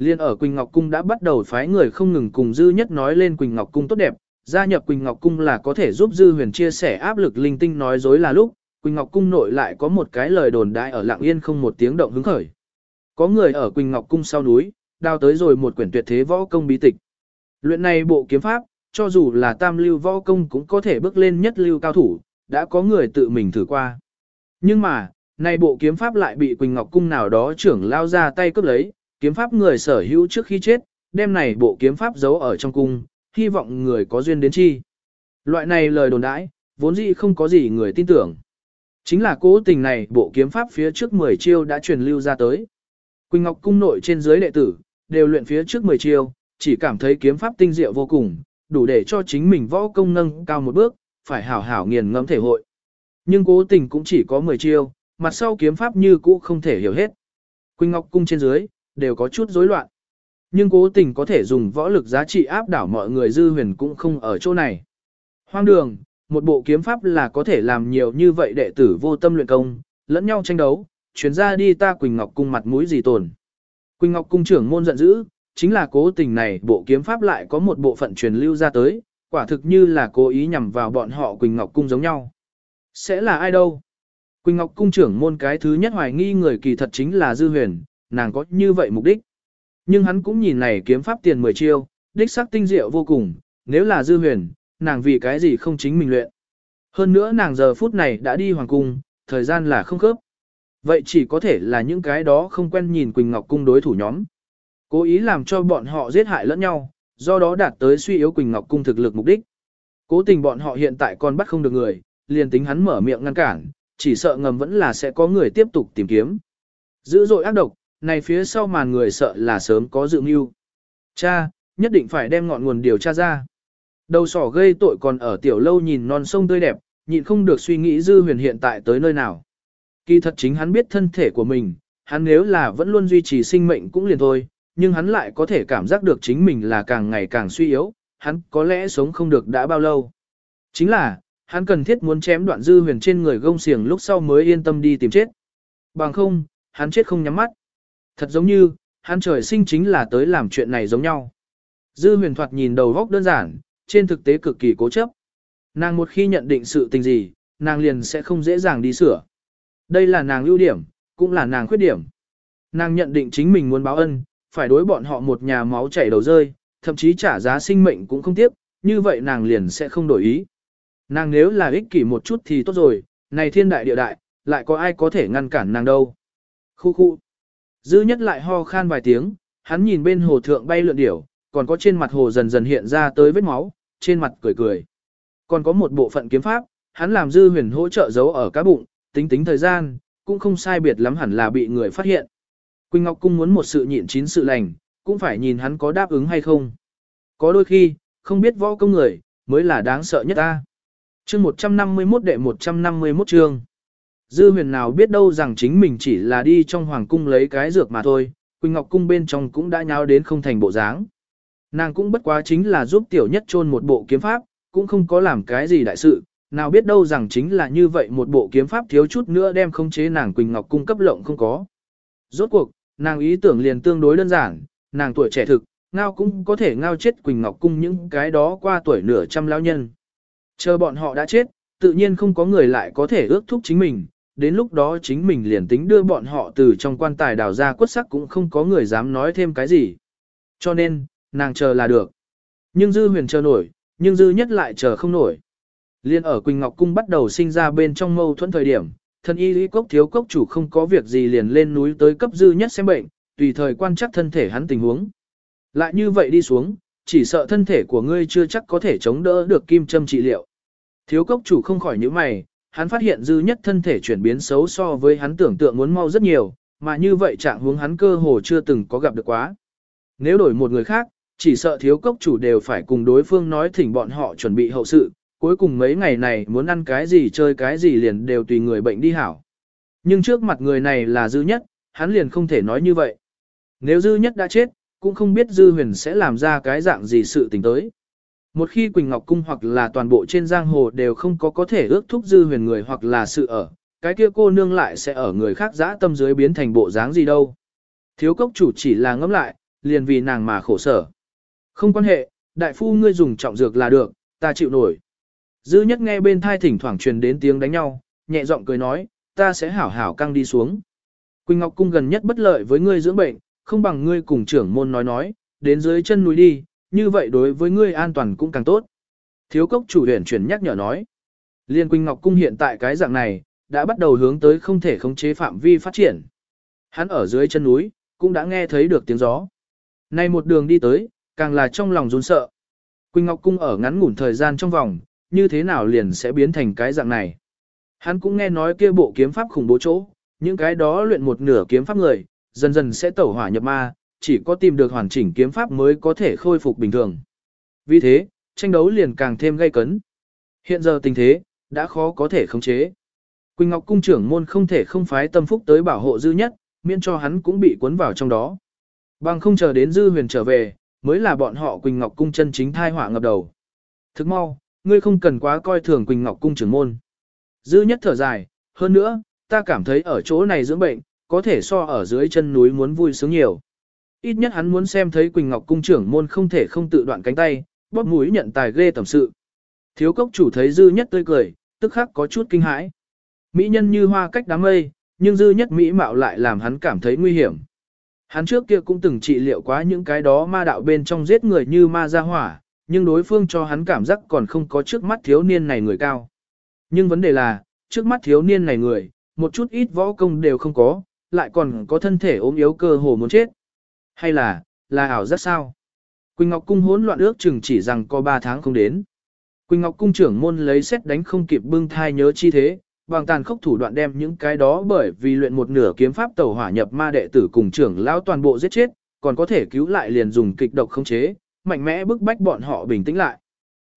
Liên ở Quỳnh Ngọc Cung đã bắt đầu phái người không ngừng cùng Dư Nhất nói lên Quỳnh Ngọc Cung tốt đẹp, gia nhập Quỳnh Ngọc Cung là có thể giúp Dư Huyền chia sẻ áp lực linh tinh nói dối là lúc, Quỳnh Ngọc Cung nội lại có một cái lời đồn đại ở lặng yên không một tiếng động hứng khởi. Có người ở Quỳnh Ngọc Cung sau núi, đào tới rồi một quyển tuyệt thế võ công bí tịch. Luyện này bộ kiếm pháp, cho dù là tam lưu võ công cũng có thể bước lên nhất lưu cao thủ, đã có người tự mình thử qua. Nhưng mà, này bộ kiếm pháp lại bị Quỳnh Ngọc Cung nào đó trưởng lao ra tay cướp lấy, kiếm pháp người sở hữu trước khi chết, đem này bộ kiếm pháp giấu ở trong cung, hy vọng người có duyên đến chi. Loại này lời đồn đãi, vốn dĩ không có gì người tin tưởng. Chính là cố tình này bộ kiếm pháp phía trước 10 chiêu đã truyền lưu ra tới. Quỳnh Ngọc cung nội trên dưới đệ tử, đều luyện phía trước 10 chiêu, chỉ cảm thấy kiếm pháp tinh diệu vô cùng, đủ để cho chính mình võ công nâng cao một bước, phải hảo hảo nghiền ngẫm thể hội. Nhưng cố tình cũng chỉ có 10 chiêu, mặt sau kiếm pháp như cũ không thể hiểu hết. Quỳnh Ngọc cung trên dưới, đều có chút rối loạn. Nhưng cố tình có thể dùng võ lực giá trị áp đảo mọi người dư huyền cũng không ở chỗ này. Hoang đường, một bộ kiếm pháp là có thể làm nhiều như vậy đệ tử vô tâm luyện công, lẫn nhau tranh đấu, chuyến ra đi ta Quỳnh Ngọc cung mặt mũi gì tồn. Quỳnh Ngọc cung trưởng môn giận dữ, chính là cố tình này bộ kiếm pháp lại có một bộ phận truyền lưu ra tới, quả thực như là cố ý nhằm vào bọn họ Quỳnh Ngọc cung giống nhau. Sẽ là ai đâu? Quỳnh Ngọc cung trưởng môn cái thứ nhất hoài nghi người kỳ thật chính là Dư Huyền, nàng có như vậy mục đích. Nhưng hắn cũng nhìn này kiếm pháp tiền 10 chiêu, đích sắc tinh diệu vô cùng, nếu là Dư Huyền, nàng vì cái gì không chính mình luyện. Hơn nữa nàng giờ phút này đã đi hoàng cung, thời gian là không khớp. Vậy chỉ có thể là những cái đó không quen nhìn Quỳnh Ngọc cung đối thủ nhóm. Cố ý làm cho bọn họ giết hại lẫn nhau, do đó đạt tới suy yếu Quỳnh Ngọc cung thực lực mục đích. Cố tình bọn họ hiện tại còn bắt không được người, liền tính hắn mở miệng ngăn cản, chỉ sợ ngầm vẫn là sẽ có người tiếp tục tìm kiếm. Dữ dội ác độc, này phía sau màn người sợ là sớm có dự mưu. Cha, nhất định phải đem ngọn nguồn điều tra ra. Đầu sỏ gây tội còn ở tiểu lâu nhìn non sông tươi đẹp, nhịn không được suy nghĩ dư huyền hiện tại tới nơi nào. Kỳ thật chính hắn biết thân thể của mình, hắn nếu là vẫn luôn duy trì sinh mệnh cũng liền thôi, nhưng hắn lại có thể cảm giác được chính mình là càng ngày càng suy yếu, hắn có lẽ sống không được đã bao lâu. Chính là, hắn cần thiết muốn chém đoạn dư huyền trên người gông xiềng lúc sau mới yên tâm đi tìm chết. Bằng không, hắn chết không nhắm mắt. Thật giống như, hắn trời sinh chính là tới làm chuyện này giống nhau. Dư huyền thoạt nhìn đầu góc đơn giản, trên thực tế cực kỳ cố chấp. Nàng một khi nhận định sự tình gì, nàng liền sẽ không dễ dàng đi sửa. Đây là nàng ưu điểm, cũng là nàng khuyết điểm. Nàng nhận định chính mình muốn báo ân, phải đối bọn họ một nhà máu chảy đầu rơi, thậm chí trả giá sinh mệnh cũng không tiếc, như vậy nàng liền sẽ không đổi ý. Nàng nếu là ích kỷ một chút thì tốt rồi, này thiên đại địa đại, lại có ai có thể ngăn cản nàng đâu. Khu khu. Dư nhất lại ho khan vài tiếng, hắn nhìn bên hồ thượng bay lượn điểu, còn có trên mặt hồ dần dần hiện ra tới vết máu, trên mặt cười cười. Còn có một bộ phận kiếm pháp, hắn làm dư huyền hỗ trợ giấu ở cá bụng, tính tính thời gian, cũng không sai biệt lắm hẳn là bị người phát hiện. Quỳnh Ngọc Cung muốn một sự nhịn chín sự lành, cũng phải nhìn hắn có đáp ứng hay không. Có đôi khi, không biết võ công người, mới là đáng sợ nhất ta. Chương 151 đệ 151 chương. Dư huyền nào biết đâu rằng chính mình chỉ là đi trong hoàng cung lấy cái dược mà thôi, Quỳnh Ngọc cung bên trong cũng đã nháo đến không thành bộ dáng. Nàng cũng bất quá chính là giúp tiểu nhất chôn một bộ kiếm pháp, cũng không có làm cái gì đại sự, nào biết đâu rằng chính là như vậy một bộ kiếm pháp thiếu chút nữa đem không chế nàng Quỳnh Ngọc cung cấp lộng không có. Rốt cuộc, nàng ý tưởng liền tương đối đơn giản, nàng tuổi trẻ thực, ngao cũng có thể ngao chết Quỳnh Ngọc cung những cái đó qua tuổi nửa trăm lão nhân. Chờ bọn họ đã chết, tự nhiên không có người lại có thể ước thúc chính mình, đến lúc đó chính mình liền tính đưa bọn họ từ trong quan tài đào ra quất sắc cũng không có người dám nói thêm cái gì. Cho nên, nàng chờ là được. Nhưng dư huyền chờ nổi, nhưng dư nhất lại chờ không nổi. Liên ở Quỳnh Ngọc Cung bắt đầu sinh ra bên trong mâu thuẫn thời điểm, thân y lý cốc thiếu cốc chủ không có việc gì liền lên núi tới cấp dư nhất xem bệnh, tùy thời quan chắc thân thể hắn tình huống. Lại như vậy đi xuống, chỉ sợ thân thể của ngươi chưa chắc có thể chống đỡ được kim châm trị liệu. Thiếu cốc chủ không khỏi những mày, hắn phát hiện dư nhất thân thể chuyển biến xấu so với hắn tưởng tượng muốn mau rất nhiều, mà như vậy trạng huống hắn cơ hồ chưa từng có gặp được quá. Nếu đổi một người khác, chỉ sợ thiếu cốc chủ đều phải cùng đối phương nói thỉnh bọn họ chuẩn bị hậu sự, cuối cùng mấy ngày này muốn ăn cái gì chơi cái gì liền đều tùy người bệnh đi hảo. Nhưng trước mặt người này là dư nhất, hắn liền không thể nói như vậy. Nếu dư nhất đã chết, cũng không biết dư huyền sẽ làm ra cái dạng gì sự tình tới. Một khi Quỳnh Ngọc Cung hoặc là toàn bộ trên giang hồ đều không có có thể ước thúc dư huyền người hoặc là sự ở, cái kia cô nương lại sẽ ở người khác dã tâm dưới biến thành bộ dáng gì đâu. Thiếu cốc chủ chỉ là ngẫm lại, liền vì nàng mà khổ sở. Không quan hệ, đại phu ngươi dùng trọng dược là được, ta chịu nổi. Dư nhất nghe bên thai thỉnh thoảng truyền đến tiếng đánh nhau, nhẹ giọng cười nói, ta sẽ hảo hảo căng đi xuống. Quỳnh Ngọc Cung gần nhất bất lợi với ngươi dưỡng bệnh, không bằng ngươi cùng trưởng môn nói nói, đến dưới chân núi đi, như vậy đối với ngươi an toàn cũng càng tốt. Thiếu cốc chủ huyền chuyển nhắc nhở nói. Liên Quỳnh Ngọc Cung hiện tại cái dạng này, đã bắt đầu hướng tới không thể khống chế phạm vi phát triển. Hắn ở dưới chân núi, cũng đã nghe thấy được tiếng gió. Nay một đường đi tới, càng là trong lòng run sợ. Quỳnh Ngọc Cung ở ngắn ngủn thời gian trong vòng, như thế nào liền sẽ biến thành cái dạng này. Hắn cũng nghe nói kia bộ kiếm pháp khủng bố chỗ, những cái đó luyện một nửa kiếm pháp người, dần dần sẽ tẩu hỏa nhập ma, chỉ có tìm được hoàn chỉnh kiếm pháp mới có thể khôi phục bình thường. Vì thế, tranh đấu liền càng thêm gay cấn. Hiện giờ tình thế, đã khó có thể khống chế. Quỳnh Ngọc cung trưởng môn không thể không phái tâm phúc tới bảo hộ dư nhất, miễn cho hắn cũng bị cuốn vào trong đó. Bằng không chờ đến dư huyền trở về, mới là bọn họ Quỳnh Ngọc cung chân chính thai họa ngập đầu. Thức mau, ngươi không cần quá coi thường Quỳnh Ngọc cung trưởng môn. Dư nhất thở dài, hơn nữa, ta cảm thấy ở chỗ này dưỡng bệnh, có thể so ở dưới chân núi muốn vui sướng nhiều. Ít nhất hắn muốn xem thấy Quỳnh Ngọc cung trưởng môn không thể không tự đoạn cánh tay, bóp mũi nhận tài ghê tầm sự. Thiếu cốc chủ thấy dư nhất tươi cười, tức khắc có chút kinh hãi. Mỹ nhân như hoa cách đám mây, nhưng dư nhất Mỹ mạo lại làm hắn cảm thấy nguy hiểm. Hắn trước kia cũng từng trị liệu quá những cái đó ma đạo bên trong giết người như ma gia hỏa, nhưng đối phương cho hắn cảm giác còn không có trước mắt thiếu niên này người cao. Nhưng vấn đề là, trước mắt thiếu niên này người, một chút ít võ công đều không có, lại còn có thân thể ốm yếu cơ hồ muốn chết. Hay là, là ảo rất sao? Quỳnh Ngọc Cung hỗn loạn ước chừng chỉ rằng có 3 tháng không đến. Quỳnh Ngọc Cung trưởng môn lấy xét đánh không kịp bưng thai nhớ chi thế, bằng tàn khốc thủ đoạn đem những cái đó bởi vì luyện một nửa kiếm pháp tẩu hỏa nhập ma đệ tử cùng trưởng lão toàn bộ giết chết, còn có thể cứu lại liền dùng kịch độc khống chế, mạnh mẽ bức bách bọn họ bình tĩnh lại.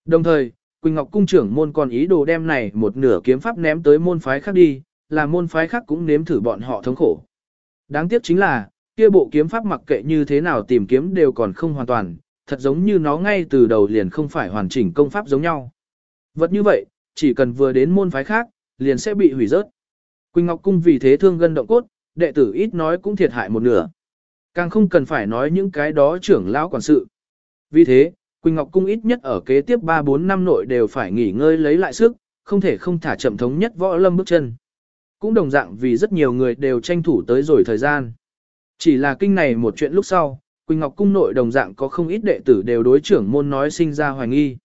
Đồng thời, Quỳnh Ngọc cung trưởng môn còn ý đồ đem này một nửa kiếm pháp ném tới môn phái khác đi, là môn phái khác cũng nếm thử bọn họ thống khổ. Đáng tiếc chính là, kia bộ kiếm pháp mặc kệ như thế nào tìm kiếm đều còn không hoàn toàn, thật giống như nó ngay từ đầu liền không phải hoàn chỉnh công pháp giống nhau. Vật như vậy, chỉ cần vừa đến môn phái khác, liền sẽ bị hủy rớt. Quỳnh Ngọc Cung vì thế thương gân động cốt, đệ tử ít nói cũng thiệt hại một nửa. Càng không cần phải nói những cái đó trưởng lão quản sự. Vì thế, Quỳnh Ngọc Cung ít nhất ở kế tiếp 3-4 năm nội đều phải nghỉ ngơi lấy lại sức, không thể không thả chậm thống nhất võ lâm bước chân. Cũng đồng dạng vì rất nhiều người đều tranh thủ tới rồi thời gian. Chỉ là kinh này một chuyện lúc sau, Quỳnh Ngọc Cung nội đồng dạng có không ít đệ tử đều đối trưởng môn nói sinh ra hoài nghi.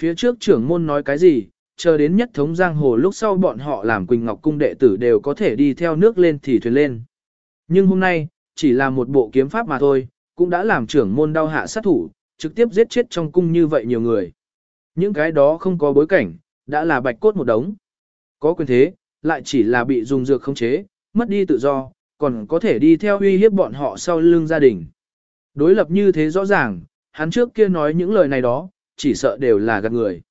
Phía trước trưởng môn nói cái gì, chờ đến nhất thống giang hồ lúc sau bọn họ làm Quỳnh Ngọc Cung đệ tử đều có thể đi theo nước lên thì thuyền lên. Nhưng hôm nay, chỉ là một bộ kiếm pháp mà thôi, cũng đã làm trưởng môn đau hạ sát thủ, trực tiếp giết chết trong cung như vậy nhiều người. Những cái đó không có bối cảnh, đã là bạch cốt một đống. Có quyền thế, lại chỉ là bị dùng dược khống chế, mất đi tự do, còn có thể đi theo uy hiếp bọn họ sau lưng gia đình. Đối lập như thế rõ ràng, hắn trước kia nói những lời này đó, chỉ sợ đều là gạt người.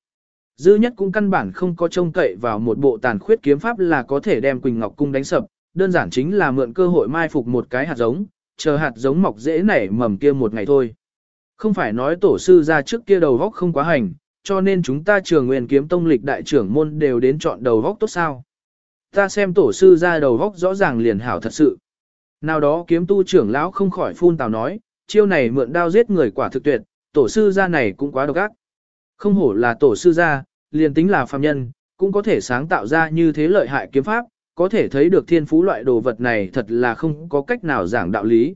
Dư nhất cũng căn bản không có trông cậy vào một bộ tàn khuyết kiếm pháp là có thể đem Quỳnh Ngọc Cung đánh sập, đơn giản chính là mượn cơ hội mai phục một cái hạt giống, chờ hạt giống mọc dễ nảy mầm kia một ngày thôi. Không phải nói tổ sư ra trước kia đầu góc không quá hành, cho nên chúng ta trường nguyên kiếm tông lịch đại trưởng môn đều đến chọn đầu góc tốt sao. Ta xem tổ sư ra đầu góc rõ ràng liền hảo thật sự. Nào đó kiếm tu trưởng lão không khỏi phun tào nói, chiêu này mượn đao giết người quả thực tuyệt, tổ sư ra này cũng quá độc ác. Không hổ là tổ sư gia, liền tính là phàm nhân, cũng có thể sáng tạo ra như thế lợi hại kiếm pháp, có thể thấy được thiên phú loại đồ vật này thật là không có cách nào giảng đạo lý.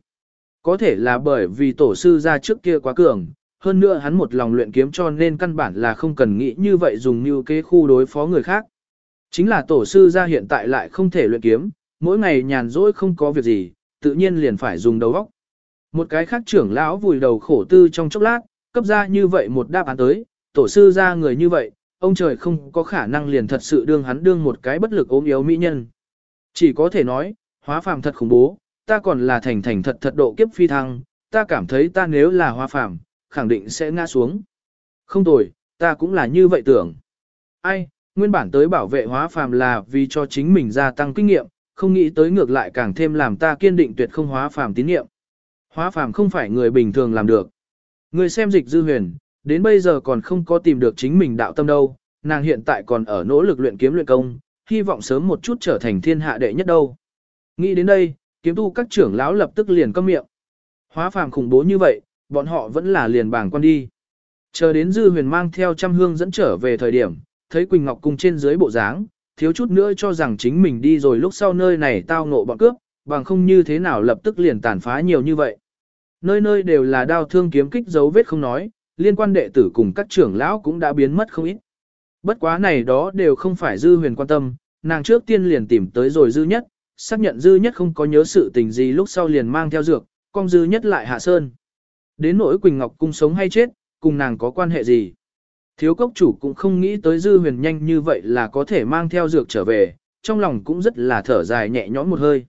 Có thể là bởi vì tổ sư gia trước kia quá cường, hơn nữa hắn một lòng luyện kiếm cho nên căn bản là không cần nghĩ như vậy dùng như kế khu đối phó người khác. Chính là tổ sư gia hiện tại lại không thể luyện kiếm, mỗi ngày nhàn rỗi không có việc gì, tự nhiên liền phải dùng đầu óc. Một cái khác trưởng lão vùi đầu khổ tư trong chốc lát, cấp ra như vậy một đáp án tới, tổ sư ra người như vậy, ông trời không có khả năng liền thật sự đương hắn đương một cái bất lực ốm yếu mỹ nhân. Chỉ có thể nói, hóa phàm thật khủng bố, ta còn là thành thành thật thật độ kiếp phi thăng, ta cảm thấy ta nếu là hóa phàm, khẳng định sẽ ngã xuống. Không tồi, ta cũng là như vậy tưởng. ai, nguyên bản tới bảo vệ hóa phàm là vì cho chính mình gia tăng kinh nghiệm, không nghĩ tới ngược lại càng thêm làm ta kiên định tuyệt không hóa phàm tín nhiệm. Hóa phàm không phải người bình thường làm được. Người xem dịch dư huyền, đến bây giờ còn không có tìm được chính mình đạo tâm đâu, nàng hiện tại còn ở nỗ lực luyện kiếm luyện công, hy vọng sớm một chút trở thành thiên hạ đệ nhất đâu. Nghĩ đến đây, kiếm tu các trưởng lão lập tức liền câm miệng. Hóa phàm khủng bố như vậy, bọn họ vẫn là liền bảng quan đi. Chờ đến dư huyền mang theo trăm hương dẫn trở về thời điểm, thấy Quỳnh Ngọc cùng trên dưới bộ dáng, thiếu chút nữa cho rằng chính mình đi rồi lúc sau nơi này tao ngộ bọn cướp, bằng không như thế nào lập tức liền tàn phá nhiều như vậy. Nơi nơi đều là đao thương kiếm kích dấu vết không nói, liên quan đệ tử cùng các trưởng lão cũng đã biến mất không ít. Bất quá này đó đều không phải dư huyền quan tâm, nàng trước tiên liền tìm tới rồi dư nhất, xác nhận dư nhất không có nhớ sự tình gì lúc sau liền mang theo dược, con dư nhất lại hạ sơn. Đến nỗi Quỳnh Ngọc cung sống hay chết, cùng nàng có quan hệ gì. Thiếu cốc chủ cũng không nghĩ tới dư huyền nhanh như vậy là có thể mang theo dược trở về, trong lòng cũng rất là thở dài nhẹ nhõm một hơi.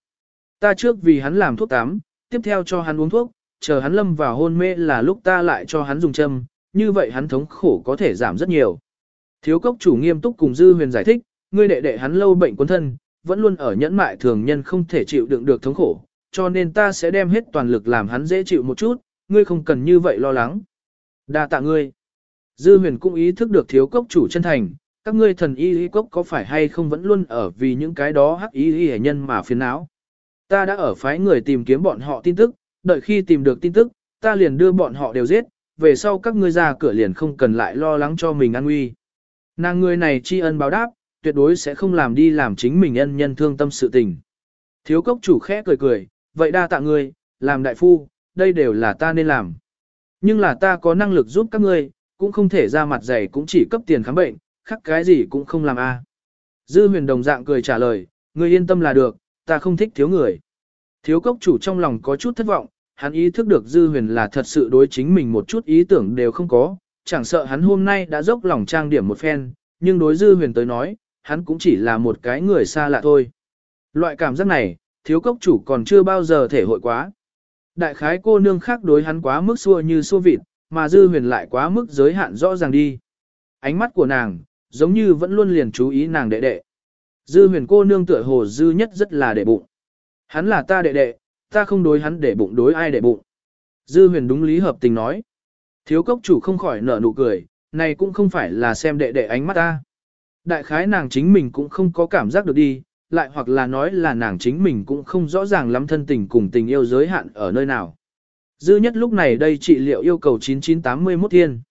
Ta trước vì hắn làm thuốc tắm, tiếp theo cho hắn uống thuốc, chờ hắn lâm vào hôn mê là lúc ta lại cho hắn dùng châm, như vậy hắn thống khổ có thể giảm rất nhiều. Thiếu cốc chủ nghiêm túc cùng dư huyền giải thích, ngươi đệ đệ hắn lâu bệnh quân thân, vẫn luôn ở nhẫn mại thường nhân không thể chịu đựng được thống khổ, cho nên ta sẽ đem hết toàn lực làm hắn dễ chịu một chút, ngươi không cần như vậy lo lắng. Đa tạ ngươi. Dư huyền cũng ý thức được thiếu cốc chủ chân thành, các ngươi thần y y cốc có phải hay không vẫn luôn ở vì những cái đó hắc y y nhân mà phiền não. Ta đã ở phái người tìm kiếm bọn họ tin tức, đợi khi tìm được tin tức, ta liền đưa bọn họ đều giết, về sau các ngươi ra cửa liền không cần lại lo lắng cho mình an nguy. Nàng người này tri ân báo đáp, tuyệt đối sẽ không làm đi làm chính mình ân nhân thương tâm sự tình. Thiếu cốc chủ khẽ cười cười, vậy đa tạ ngươi, làm đại phu, đây đều là ta nên làm. Nhưng là ta có năng lực giúp các ngươi, cũng không thể ra mặt dày cũng chỉ cấp tiền khám bệnh, khác cái gì cũng không làm a. Dư huyền đồng dạng cười trả lời, người yên tâm là được, ta không thích thiếu người. Thiếu cốc chủ trong lòng có chút thất vọng, hắn ý thức được dư huyền là thật sự đối chính mình một chút ý tưởng đều không có, chẳng sợ hắn hôm nay đã dốc lòng trang điểm một phen, nhưng đối dư huyền tới nói, hắn cũng chỉ là một cái người xa lạ thôi. Loại cảm giác này, thiếu cốc chủ còn chưa bao giờ thể hội quá. Đại khái cô nương khác đối hắn quá mức xua như xua vịt, mà dư huyền lại quá mức giới hạn rõ ràng đi. Ánh mắt của nàng, giống như vẫn luôn liền chú ý nàng đệ đệ. Dư huyền cô nương tựa hồ dư nhất rất là đệ bụng. Hắn là ta đệ đệ, ta không đối hắn để bụng đối ai để bụng. Dư huyền đúng lý hợp tình nói. Thiếu cốc chủ không khỏi nở nụ cười, này cũng không phải là xem đệ đệ ánh mắt ta. Đại khái nàng chính mình cũng không có cảm giác được đi, lại hoặc là nói là nàng chính mình cũng không rõ ràng lắm thân tình cùng tình yêu giới hạn ở nơi nào. Dư nhất lúc này đây trị liệu yêu cầu 9981 thiên.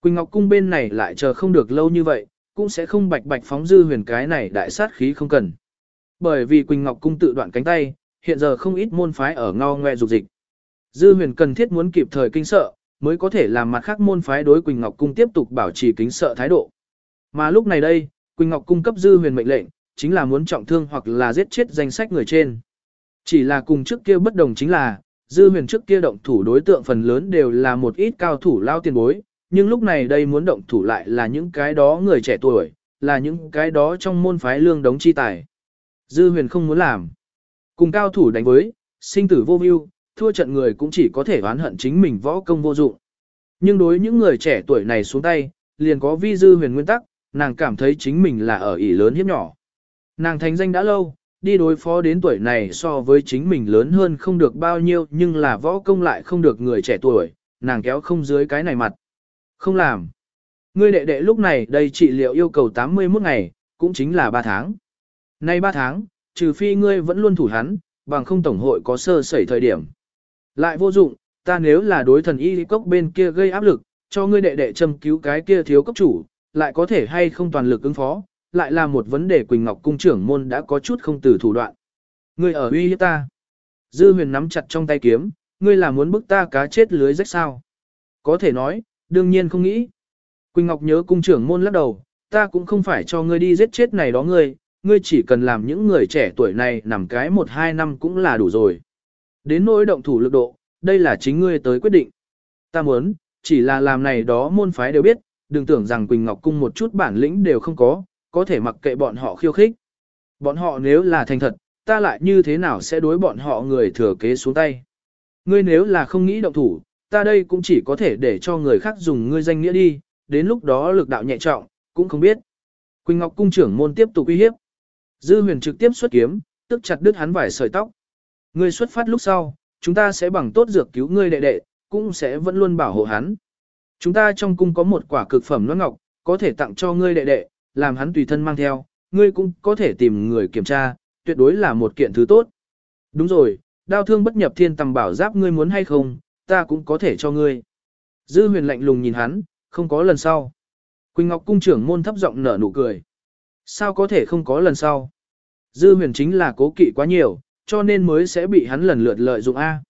Quỳnh Ngọc Cung bên này lại chờ không được lâu như vậy, cũng sẽ không bạch bạch phóng dư huyền cái này đại sát khí không cần. Bởi vì Quỳnh Ngọc Cung tự đoạn cánh tay, hiện giờ không ít môn phái ở ngao ngoe dục dịch. Dư huyền cần thiết muốn kịp thời kinh sợ, mới có thể làm mặt khác môn phái đối Quỳnh Ngọc Cung tiếp tục bảo trì kính sợ thái độ. Mà lúc này đây, Quỳnh Ngọc Cung cấp dư huyền mệnh lệnh, chính là muốn trọng thương hoặc là giết chết danh sách người trên. Chỉ là cùng trước kia bất đồng chính là, dư huyền trước kia động thủ đối tượng phần lớn đều là một ít cao thủ lao tiền bối, nhưng lúc này đây muốn động thủ lại là những cái đó người trẻ tuổi, là những cái đó trong môn phái lương đống chi tài. Dư huyền không muốn làm. Cùng cao thủ đánh với, sinh tử vô view, thua trận người cũng chỉ có thể oán hận chính mình võ công vô dụng. Nhưng đối những người trẻ tuổi này xuống tay, liền có vi dư huyền nguyên tắc, nàng cảm thấy chính mình là ở ỷ lớn hiếp nhỏ. Nàng thành danh đã lâu, đi đối phó đến tuổi này so với chính mình lớn hơn không được bao nhiêu nhưng là võ công lại không được người trẻ tuổi, nàng kéo không dưới cái này mặt. Không làm. Ngươi đệ đệ lúc này đây trị liệu yêu cầu 81 ngày, cũng chính là 3 tháng. Nay 3 tháng, trừ phi ngươi vẫn luôn thủ hắn, bằng không tổng hội có sơ sẩy thời điểm. Lại vô dụng, ta nếu là đối thần y cốc bên kia gây áp lực, cho ngươi đệ đệ châm cứu cái kia thiếu cấp chủ, lại có thể hay không toàn lực ứng phó, lại là một vấn đề Quỳnh Ngọc cung trưởng môn đã có chút không từ thủ đoạn. Ngươi ở uy hiếp ta. Dư huyền nắm chặt trong tay kiếm, ngươi là muốn bức ta cá chết lưới rách sao? Có thể nói, đương nhiên không nghĩ. Quỳnh Ngọc nhớ cung trưởng môn lắc đầu, ta cũng không phải cho ngươi đi giết chết này đó ngươi, ngươi chỉ cần làm những người trẻ tuổi này nằm cái một hai năm cũng là đủ rồi. Đến nỗi động thủ lực độ, đây là chính ngươi tới quyết định. Ta muốn, chỉ là làm này đó môn phái đều biết, đừng tưởng rằng Quỳnh Ngọc cung một chút bản lĩnh đều không có, có thể mặc kệ bọn họ khiêu khích. Bọn họ nếu là thành thật, ta lại như thế nào sẽ đối bọn họ người thừa kế xuống tay. Ngươi nếu là không nghĩ động thủ, ta đây cũng chỉ có thể để cho người khác dùng ngươi danh nghĩa đi, đến lúc đó lực đạo nhẹ trọng, cũng không biết. Quỳnh Ngọc cung trưởng môn tiếp tục uy hiếp. Dư huyền trực tiếp xuất kiếm, tức chặt đứt hắn vài sợi tóc. Ngươi xuất phát lúc sau, chúng ta sẽ bằng tốt dược cứu ngươi đệ đệ, cũng sẽ vẫn luôn bảo hộ hắn. Chúng ta trong cung có một quả cực phẩm loan ngọc, có thể tặng cho ngươi đệ đệ, làm hắn tùy thân mang theo, ngươi cũng có thể tìm người kiểm tra, tuyệt đối là một kiện thứ tốt. Đúng rồi, đao thương bất nhập thiên tầm bảo giáp ngươi muốn hay không, ta cũng có thể cho ngươi. Dư huyền lạnh lùng nhìn hắn, không có lần sau. Quỳnh Ngọc cung trưởng môn thấp giọng nở nụ cười. Sao có thể không có lần sau? Dư huyền chính là cố kỵ quá nhiều, cho nên mới sẽ bị hắn lần lượt lợi dụng A.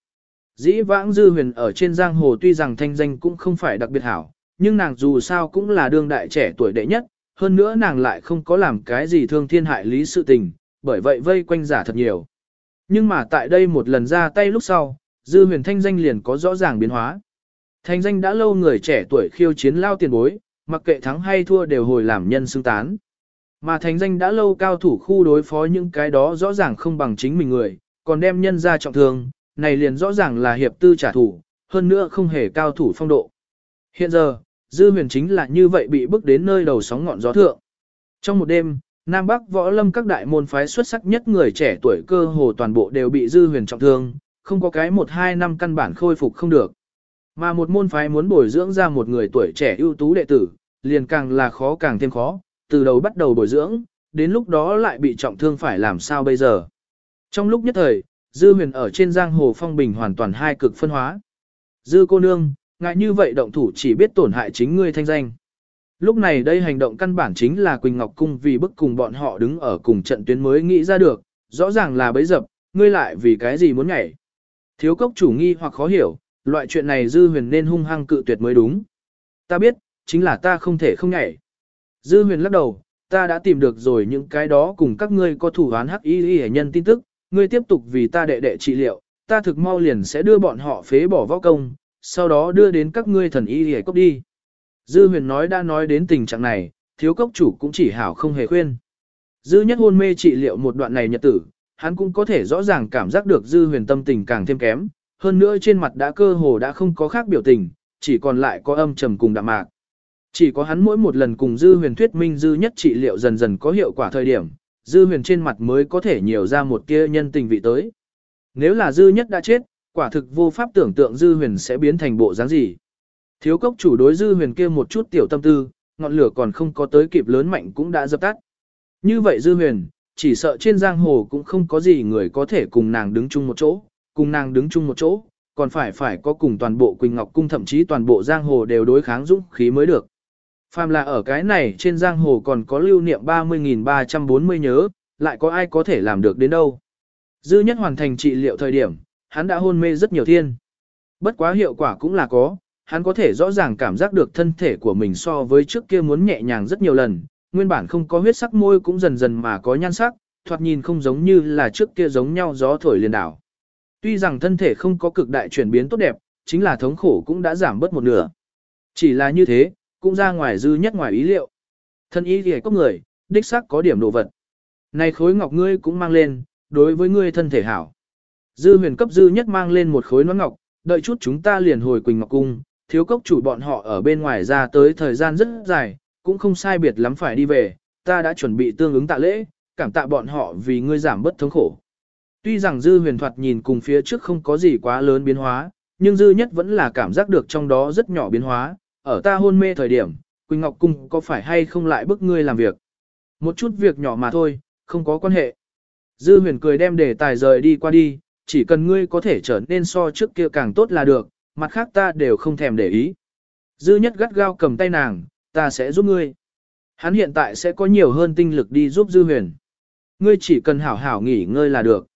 Dĩ vãng dư huyền ở trên giang hồ tuy rằng thanh danh cũng không phải đặc biệt hảo, nhưng nàng dù sao cũng là đương đại trẻ tuổi đệ nhất, hơn nữa nàng lại không có làm cái gì thương thiên hại lý sự tình, bởi vậy vây quanh giả thật nhiều. Nhưng mà tại đây một lần ra tay lúc sau, dư huyền thanh danh liền có rõ ràng biến hóa. Thanh danh đã lâu người trẻ tuổi khiêu chiến lao tiền bối, mặc kệ thắng hay thua đều hồi làm nhân xưng tán. Mà thành danh đã lâu cao thủ khu đối phó những cái đó rõ ràng không bằng chính mình người, còn đem nhân ra trọng thương, này liền rõ ràng là hiệp tư trả thù, hơn nữa không hề cao thủ phong độ. Hiện giờ, Dư huyền chính là như vậy bị bước đến nơi đầu sóng ngọn gió thượng. Trong một đêm, Nam Bắc võ lâm các đại môn phái xuất sắc nhất người trẻ tuổi cơ hồ toàn bộ đều bị Dư huyền trọng thương, không có cái một hai năm căn bản khôi phục không được. Mà một môn phái muốn bồi dưỡng ra một người tuổi trẻ ưu tú đệ tử, liền càng là khó càng thêm khó, từ đầu bắt đầu bồi dưỡng, đến lúc đó lại bị trọng thương phải làm sao bây giờ. Trong lúc nhất thời, Dư huyền ở trên giang hồ phong bình hoàn toàn hai cực phân hóa. Dư cô nương, ngại như vậy động thủ chỉ biết tổn hại chính ngươi thanh danh. Lúc này đây hành động căn bản chính là Quỳnh Ngọc Cung vì bức cùng bọn họ đứng ở cùng trận tuyến mới nghĩ ra được, rõ ràng là bấy dập, ngươi lại vì cái gì muốn nhảy. Thiếu cốc chủ nghi hoặc khó hiểu, loại chuyện này dư huyền nên hung hăng cự tuyệt mới đúng. Ta biết, chính là ta không thể không nhảy. Dư huyền lắc đầu, ta đã tìm được rồi những cái đó cùng các ngươi có thủ án hắc y y nhân tin tức, ngươi tiếp tục vì ta đệ đệ trị liệu, ta thực mau liền sẽ đưa bọn họ phế bỏ võ công, sau đó đưa đến các ngươi thần y hề cốc đi. Dư huyền nói đã nói đến tình trạng này, thiếu cốc chủ cũng chỉ hảo không hề khuyên. Dư nhất hôn mê trị liệu một đoạn này nhật tử, hắn cũng có thể rõ ràng cảm giác được dư huyền tâm tình càng thêm kém, hơn nữa trên mặt đã cơ hồ đã không có khác biểu tình, chỉ còn lại có âm trầm cùng đạm mạc. Chỉ có hắn mỗi một lần cùng dư huyền thuyết minh dư nhất trị liệu dần dần có hiệu quả thời điểm, dư huyền trên mặt mới có thể nhiều ra một kia nhân tình vị tới. Nếu là dư nhất đã chết, quả thực vô pháp tưởng tượng dư huyền sẽ biến thành bộ dáng gì. Thiếu cốc chủ đối dư huyền kia một chút tiểu tâm tư, ngọn lửa còn không có tới kịp lớn mạnh cũng đã dập tắt. Như vậy dư huyền, chỉ sợ trên giang hồ cũng không có gì người có thể cùng nàng đứng chung một chỗ, cùng nàng đứng chung một chỗ, còn phải phải có cùng toàn bộ Quỳnh Ngọc Cung thậm chí toàn bộ giang hồ đều đối kháng dũng khí mới được. Phàm là ở cái này trên giang hồ còn có lưu niệm 30.340 nhớ, lại có ai có thể làm được đến đâu. Dư nhất hoàn thành trị liệu thời điểm, hắn đã hôn mê rất nhiều thiên. Bất quá hiệu quả cũng là có, hắn có thể rõ ràng cảm giác được thân thể của mình so với trước kia muốn nhẹ nhàng rất nhiều lần, nguyên bản không có huyết sắc môi cũng dần dần mà có nhan sắc, thoạt nhìn không giống như là trước kia giống nhau gió thổi liền đảo. Tuy rằng thân thể không có cực đại chuyển biến tốt đẹp, chính là thống khổ cũng đã giảm bớt một nửa. Chỉ là như thế, cũng ra ngoài dư nhất ngoài ý liệu. Thân ý thì có người, đích xác có điểm đồ vật. Này khối ngọc ngươi cũng mang lên, đối với ngươi thân thể hảo. Dư huyền cấp dư nhất mang lên một khối nón ngọc, đợi chút chúng ta liền hồi Quỳnh Ngọc Cung, thiếu cốc chủ bọn họ ở bên ngoài ra tới thời gian rất dài, cũng không sai biệt lắm phải đi về, ta đã chuẩn bị tương ứng tạ lễ, cảm tạ bọn họ vì ngươi giảm bớt thống khổ. Tuy rằng dư huyền thoạt nhìn cùng phía trước không có gì quá lớn biến hóa, nhưng dư nhất vẫn là cảm giác được trong đó rất nhỏ biến hóa, ở ta hôn mê thời điểm, Quỳnh Ngọc Cung có phải hay không lại bức ngươi làm việc. Một chút việc nhỏ mà thôi, không có quan hệ. Dư huyền cười đem đề tài rời đi qua đi, chỉ cần ngươi có thể trở nên so trước kia càng tốt là được, mặt khác ta đều không thèm để ý. Dư nhất gắt gao cầm tay nàng, ta sẽ giúp ngươi. Hắn hiện tại sẽ có nhiều hơn tinh lực đi giúp Dư huyền. Ngươi chỉ cần hảo hảo nghỉ ngơi là được.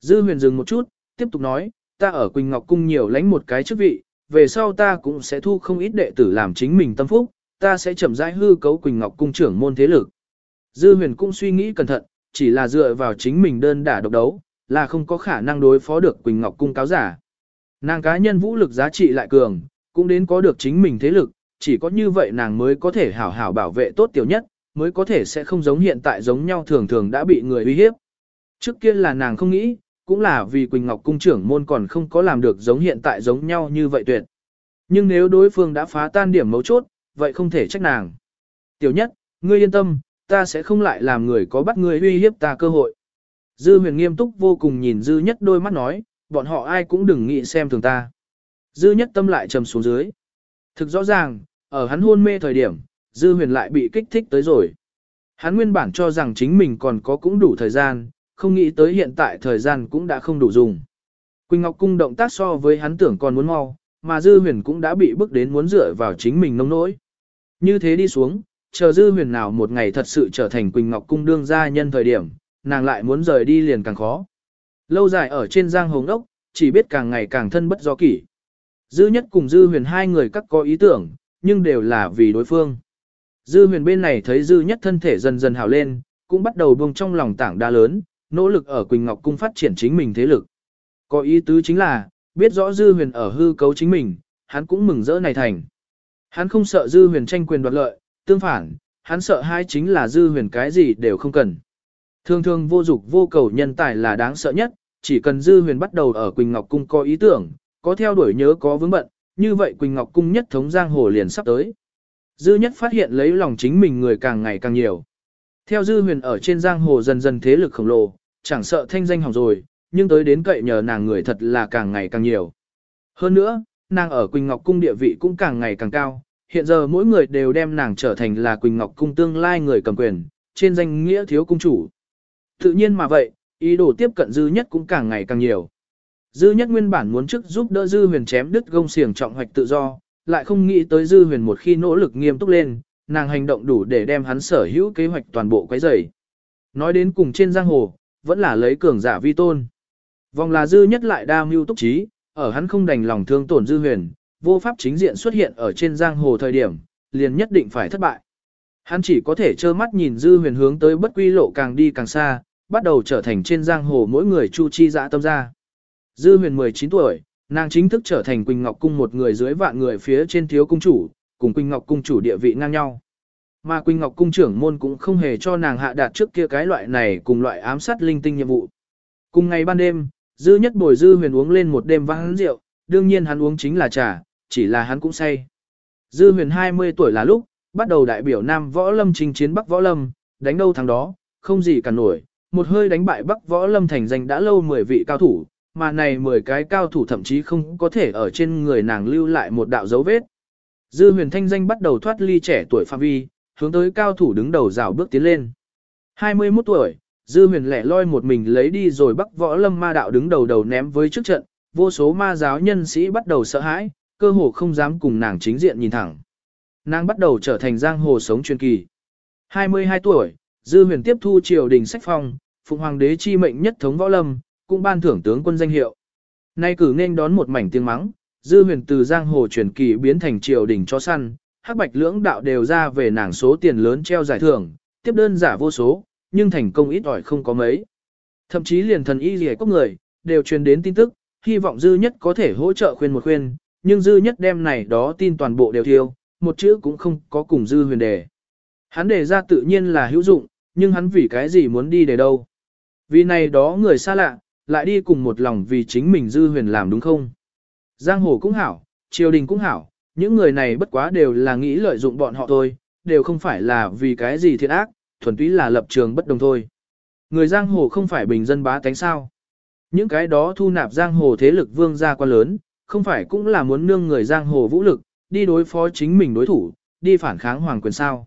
Dư huyền dừng một chút, tiếp tục nói, ta ở Quỳnh Ngọc Cung nhiều lãnh một cái chức vị, về sau ta cũng sẽ thu không ít đệ tử làm chính mình tâm phúc, ta sẽ chậm rãi hư cấu Quỳnh Ngọc Cung trưởng môn thế lực. Dư huyền cũng suy nghĩ cẩn thận, chỉ là dựa vào chính mình đơn đả độc đấu, là không có khả năng đối phó được Quỳnh Ngọc Cung cáo giả. Nàng cá nhân vũ lực giá trị lại cường, cũng đến có được chính mình thế lực, chỉ có như vậy nàng mới có thể hảo hảo bảo vệ tốt tiểu nhất, mới có thể sẽ không giống hiện tại giống nhau thường thường đã bị người uy hiếp. Trước kia là nàng không nghĩ, cũng là vì Quỳnh Ngọc Cung trưởng môn còn không có làm được giống hiện tại giống nhau như vậy tuyệt. Nhưng nếu đối phương đã phá tan điểm mấu chốt, vậy không thể trách nàng. Tiểu nhất, ngươi yên tâm, ta sẽ không lại làm người có bắt người uy hiếp ta cơ hội. Dư huyền nghiêm túc vô cùng nhìn dư nhất đôi mắt nói, bọn họ ai cũng đừng nghĩ xem thường ta. Dư nhất tâm lại trầm xuống dưới. Thực rõ ràng, ở hắn hôn mê thời điểm, dư huyền lại bị kích thích tới rồi. Hắn nguyên bản cho rằng chính mình còn có cũng đủ thời gian, không nghĩ tới hiện tại thời gian cũng đã không đủ dùng. Quỳnh Ngọc Cung động tác so với hắn tưởng còn muốn mau, mà Dư Huyền cũng đã bị bức đến muốn dựa vào chính mình nông nỗi. Như thế đi xuống, chờ Dư Huyền nào một ngày thật sự trở thành Quỳnh Ngọc Cung đương gia nhân thời điểm, nàng lại muốn rời đi liền càng khó. Lâu dài ở trên giang hồng ốc, chỉ biết càng ngày càng thân bất do kỷ. Dư nhất cùng Dư Huyền hai người các có ý tưởng, nhưng đều là vì đối phương. Dư Huyền bên này thấy Dư nhất thân thể dần dần hào lên, cũng bắt đầu buông trong lòng tảng đa lớn, nỗ lực ở Quỳnh Ngọc Cung phát triển chính mình thế lực. Có ý tứ chính là, biết rõ Dư Huyền ở hư cấu chính mình, hắn cũng mừng rỡ này thành. Hắn không sợ Dư Huyền tranh quyền đoạt lợi, tương phản, hắn sợ hai chính là Dư Huyền cái gì đều không cần. Thường thường vô dục vô cầu nhân tài là đáng sợ nhất, chỉ cần Dư Huyền bắt đầu ở Quỳnh Ngọc Cung có ý tưởng, có theo đuổi nhớ có vướng bận, như vậy Quỳnh Ngọc Cung nhất thống giang hồ liền sắp tới. Dư nhất phát hiện lấy lòng chính mình người càng ngày càng nhiều. Theo Dư Huyền ở trên giang hồ dần dần thế lực khổng lồ, chẳng sợ thanh danh hỏng rồi, nhưng tới đến cậy nhờ nàng người thật là càng ngày càng nhiều. Hơn nữa, nàng ở Quỳnh Ngọc Cung địa vị cũng càng ngày càng cao, hiện giờ mỗi người đều đem nàng trở thành là Quỳnh Ngọc Cung tương lai người cầm quyền, trên danh nghĩa thiếu cung chủ. Tự nhiên mà vậy, ý đồ tiếp cận dư nhất cũng càng ngày càng nhiều. Dư nhất nguyên bản muốn trước giúp đỡ dư huyền chém đứt gông xiềng trọng hoạch tự do, lại không nghĩ tới dư huyền một khi nỗ lực nghiêm túc lên, nàng hành động đủ để đem hắn sở hữu kế hoạch toàn bộ quấy rầy. Nói đến cùng trên giang hồ, vẫn là lấy cường giả vi tôn. Vòng là dư nhất lại đa mưu túc trí, ở hắn không đành lòng thương tổn dư huyền, vô pháp chính diện xuất hiện ở trên giang hồ thời điểm, liền nhất định phải thất bại. Hắn chỉ có thể trơ mắt nhìn dư huyền hướng tới bất quy lộ càng đi càng xa, bắt đầu trở thành trên giang hồ mỗi người chu chi dã tâm ra. Dư huyền 19 tuổi, nàng chính thức trở thành Quỳnh Ngọc Cung một người dưới vạn người phía trên thiếu cung chủ, cùng Quỳnh Ngọc Cung chủ địa vị ngang nhau. Mà Quỳnh Ngọc Cung trưởng môn cũng không hề cho nàng hạ đạt trước kia cái loại này cùng loại ám sát linh tinh nhiệm vụ. Cùng ngày ban đêm, Dư nhất bồi dư huyền uống lên một đêm vang rượu, đương nhiên hắn uống chính là trà, chỉ là hắn cũng say. Dư huyền 20 tuổi là lúc, bắt đầu đại biểu Nam Võ Lâm chinh chiến Bắc Võ Lâm, đánh đâu thắng đó, không gì cả nổi, một hơi đánh bại Bắc Võ Lâm thành danh đã lâu 10 vị cao thủ, mà này 10 cái cao thủ thậm chí không có thể ở trên người nàng lưu lại một đạo dấu vết. Dư huyền thanh danh bắt đầu thoát ly trẻ tuổi phạm vi, hướng tới cao thủ đứng đầu rào bước tiến lên. 21 tuổi, Dư huyền lẻ loi một mình lấy đi rồi bắc võ lâm ma đạo đứng đầu đầu ném với trước trận, vô số ma giáo nhân sĩ bắt đầu sợ hãi, cơ hồ không dám cùng nàng chính diện nhìn thẳng. Nàng bắt đầu trở thành giang hồ sống truyền kỳ. 22 tuổi, Dư huyền tiếp thu triều đình sách phong, Phụng Hoàng đế chi mệnh nhất thống võ lâm, cũng ban thưởng tướng quân danh hiệu. Nay cử nên đón một mảnh tiếng mắng, Dư huyền từ giang hồ truyền kỳ biến thành triều đình cho săn, hắc bạch lưỡng đạo đều ra về nàng số tiền lớn treo giải thưởng, tiếp đơn giả vô số, nhưng thành công ít ỏi không có mấy. Thậm chí liền thần y liễu cốc người, đều truyền đến tin tức, hy vọng dư nhất có thể hỗ trợ khuyên một khuyên, nhưng dư nhất đem này đó tin toàn bộ đều thiêu, một chữ cũng không có cùng dư huyền đề. Hắn đề ra tự nhiên là hữu dụng, nhưng hắn vì cái gì muốn đi để đâu. Vì này đó người xa lạ, lại đi cùng một lòng vì chính mình dư huyền làm đúng không? Giang hồ cũng hảo, triều đình cũng hảo, những người này bất quá đều là nghĩ lợi dụng bọn họ thôi, đều không phải là vì cái gì thiện ác, thuần túy là lập trường bất đồng thôi. Người giang hồ không phải bình dân bá tánh sao. Những cái đó thu nạp giang hồ thế lực vương gia quá lớn, không phải cũng là muốn nương người giang hồ vũ lực, đi đối phó chính mình đối thủ, đi phản kháng hoàng quyền sao.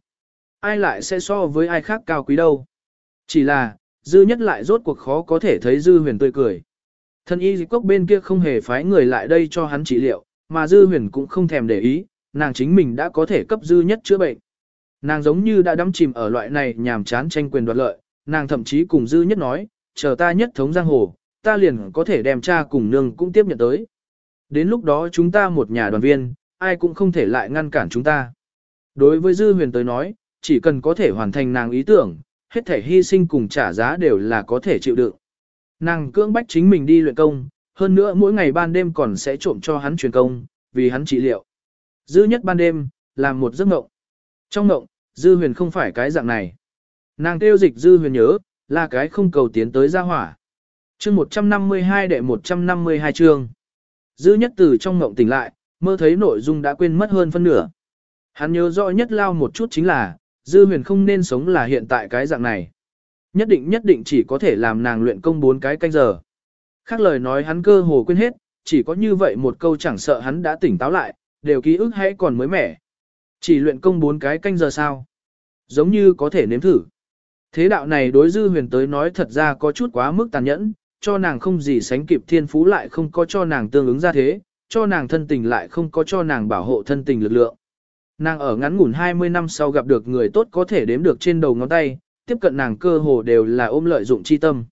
Ai lại sẽ so với ai khác cao quý đâu. Chỉ là, dư nhất lại rốt cuộc khó có thể thấy dư huyền tươi cười. Thân y dịch cốc bên kia không hề phái người lại đây cho hắn trị liệu, mà dư huyền cũng không thèm để ý, nàng chính mình đã có thể cấp dư nhất chữa bệnh. Nàng giống như đã đắm chìm ở loại này nhàm chán tranh quyền đoạt lợi, nàng thậm chí cùng dư nhất nói, chờ ta nhất thống giang hồ, ta liền có thể đem cha cùng nương cũng tiếp nhận tới. Đến lúc đó chúng ta một nhà đoàn viên, ai cũng không thể lại ngăn cản chúng ta. Đối với dư huyền tới nói, chỉ cần có thể hoàn thành nàng ý tưởng, hết thể hy sinh cùng trả giá đều là có thể chịu đựng. Nàng cưỡng bách chính mình đi luyện công, hơn nữa mỗi ngày ban đêm còn sẽ trộm cho hắn truyền công, vì hắn trị liệu. Dư nhất ban đêm, làm một giấc mộng. Trong mộng, Dư Huyền không phải cái dạng này. Nàng tiêu dịch Dư Huyền nhớ, là cái không cầu tiến tới gia hỏa. Chương 152 đệ 152 chương. Dư nhất từ trong mộng tỉnh lại, mơ thấy nội dung đã quên mất hơn phân nửa. Hắn nhớ rõ nhất lao một chút chính là, Dư huyền không nên sống là hiện tại cái dạng này. Nhất định nhất định chỉ có thể làm nàng luyện công bốn cái canh giờ. Khác lời nói hắn cơ hồ quên hết, chỉ có như vậy một câu chẳng sợ hắn đã tỉnh táo lại, đều ký ức hãy còn mới mẻ. Chỉ luyện công bốn cái canh giờ sao? Giống như có thể nếm thử. Thế đạo này đối dư huyền tới nói thật ra có chút quá mức tàn nhẫn, cho nàng không gì sánh kịp thiên phú lại không có cho nàng tương ứng ra thế, cho nàng thân tình lại không có cho nàng bảo hộ thân tình lực lượng. Nàng ở ngắn ngủn 20 năm sau gặp được người tốt có thể đếm được trên đầu ngón tay, tiếp cận nàng cơ hồ đều là ôm lợi dụng chi tâm.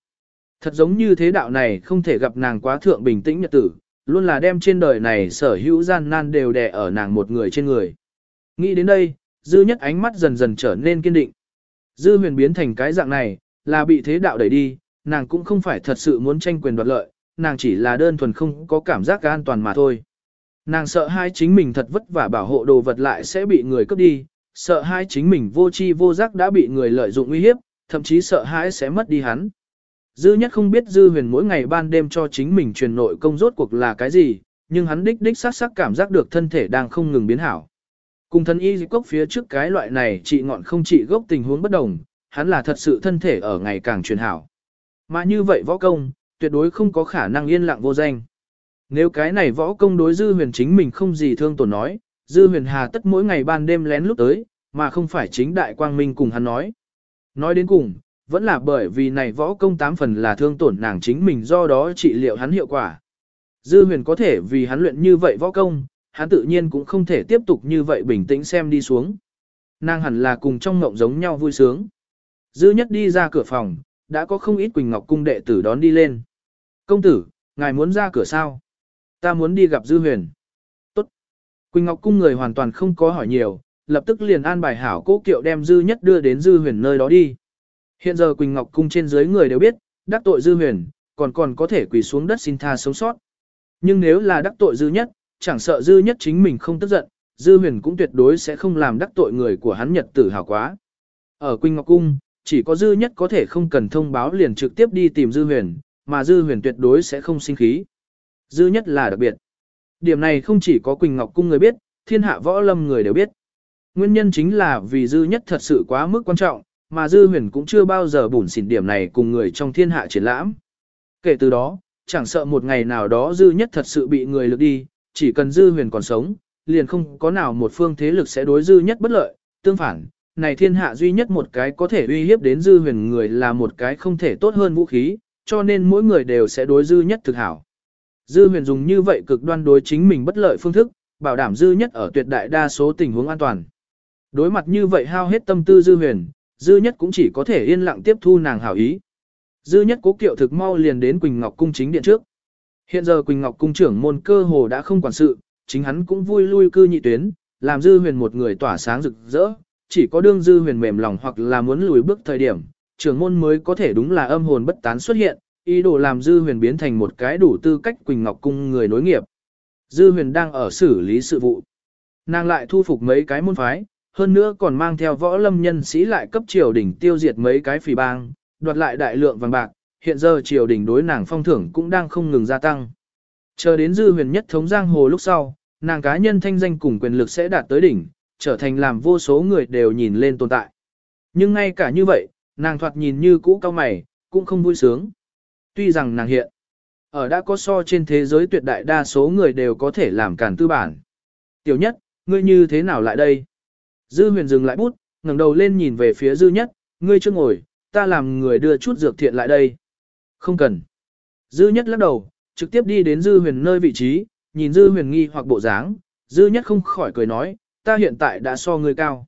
Thật giống như thế đạo này không thể gặp nàng quá thượng bình tĩnh nhật tử, luôn là đem trên đời này sở hữu gian nan đều đè ở nàng một người trên người. Nghĩ đến đây, dư nhất ánh mắt dần dần trở nên kiên định. Dư huyền biến thành cái dạng này, là bị thế đạo đẩy đi, nàng cũng không phải thật sự muốn tranh quyền đoạt lợi, nàng chỉ là đơn thuần không có cảm giác an toàn mà thôi. Nàng sợ hai chính mình thật vất vả bảo hộ đồ vật lại sẽ bị người cướp đi, sợ hai chính mình vô chi vô giác đã bị người lợi dụng uy hiếp, thậm chí sợ hãi sẽ mất đi hắn. Dư nhất không biết dư huyền mỗi ngày ban đêm cho chính mình truyền nội công rốt cuộc là cái gì, nhưng hắn đích đích sắc sắc cảm giác được thân thể đang không ngừng biến hảo. Cùng thân y dịch cốc phía trước cái loại này trị ngọn không trị gốc tình huống bất đồng, hắn là thật sự thân thể ở ngày càng truyền hảo. Mà như vậy võ công, tuyệt đối không có khả năng yên lặng vô danh. Nếu cái này võ công đối dư huyền chính mình không gì thương tổn nói, dư huyền hà tất mỗi ngày ban đêm lén lúc tới, mà không phải chính đại quang minh cùng hắn nói. Nói đến cùng, vẫn là bởi vì này võ công tám phần là thương tổn nàng chính mình do đó trị liệu hắn hiệu quả. Dư huyền có thể vì hắn luyện như vậy võ công, hắn tự nhiên cũng không thể tiếp tục như vậy bình tĩnh xem đi xuống. Nàng hẳn là cùng trong ngộng giống nhau vui sướng. Dư nhất đi ra cửa phòng, đã có không ít Quỳnh Ngọc cung đệ tử đón đi lên. Công tử, ngài muốn ra cửa sao? Ta muốn đi gặp Dư huyền. Tốt. Quỳnh Ngọc cung người hoàn toàn không có hỏi nhiều, lập tức liền an bài hảo cố kiệu đem Dư nhất đưa đến Dư huyền nơi đó đi. Hiện giờ Quỳnh Ngọc cung trên dưới người đều biết, đắc tội Dư huyền, còn còn có thể quỳ xuống đất xin tha sống sót. Nhưng nếu là đắc tội Dư nhất, chẳng sợ dư nhất chính mình không tức giận, dư huyền cũng tuyệt đối sẽ không làm đắc tội người của hắn nhật tử hảo quá. Ở Quỳnh Ngọc Cung, chỉ có dư nhất có thể không cần thông báo liền trực tiếp đi tìm dư huyền, mà dư huyền tuyệt đối sẽ không sinh khí. Dư nhất là đặc biệt. Điểm này không chỉ có Quỳnh Ngọc Cung người biết, thiên hạ võ lâm người đều biết. Nguyên nhân chính là vì dư nhất thật sự quá mức quan trọng, mà dư huyền cũng chưa bao giờ bủn xỉn điểm này cùng người trong thiên hạ triển lãm. Kể từ đó, chẳng sợ một ngày nào đó dư nhất thật sự bị người lực đi, chỉ cần dư huyền còn sống, liền không có nào một phương thế lực sẽ đối dư nhất bất lợi, tương phản, này thiên hạ duy nhất một cái có thể uy hiếp đến dư huyền người là một cái không thể tốt hơn vũ khí, cho nên mỗi người đều sẽ đối dư nhất thực hảo. Dư huyền dùng như vậy cực đoan đối chính mình bất lợi phương thức, bảo đảm dư nhất ở tuyệt đại đa số tình huống an toàn. Đối mặt như vậy hao hết tâm tư dư huyền, dư nhất cũng chỉ có thể yên lặng tiếp thu nàng hảo ý. Dư nhất cố kiệu thực mau liền đến Quỳnh Ngọc cung chính điện trước. Hiện giờ Quỳnh Ngọc cung trưởng môn cơ hồ đã không quản sự, chính hắn cũng vui lui cư nhị tuyến, làm dư huyền một người tỏa sáng rực rỡ, chỉ có đương dư huyền mềm lòng hoặc là muốn lùi bước thời điểm, trưởng môn mới có thể đúng là âm hồn bất tán xuất hiện, ý đồ làm dư huyền biến thành một cái đủ tư cách Quỳnh Ngọc cung người nối nghiệp. Dư huyền đang ở xử lý sự vụ. Nàng lại thu phục mấy cái môn phái, hơn nữa còn mang theo võ lâm nhân sĩ lại cấp triều đỉnh tiêu diệt mấy cái phỉ bang, đoạt lại đại lượng vàng bạc, hiện giờ triều đỉnh đối nàng phong thưởng cũng đang không ngừng gia tăng. Chờ đến dư huyền nhất thống giang hồ lúc sau, nàng cá nhân thanh danh cùng quyền lực sẽ đạt tới đỉnh, trở thành làm vô số người đều nhìn lên tồn tại. Nhưng ngay cả như vậy, nàng thoạt nhìn như cũ cao mày, cũng không vui sướng. Tuy rằng nàng hiện, ở đã có so trên thế giới tuyệt đại đa số người đều có thể làm cản tư bản. Tiểu nhất, ngươi như thế nào lại đây? Dư huyền dừng lại bút, ngẩng đầu lên nhìn về phía dư nhất, ngươi chưa ngồi, ta làm người đưa chút dược thiện lại đây. Không cần. Dư nhất lắc đầu, trực tiếp đi đến dư huyền nơi vị trí, nhìn dư huyền nghi hoặc bộ dáng, dư nhất không khỏi cười nói, ta hiện tại đã so người cao.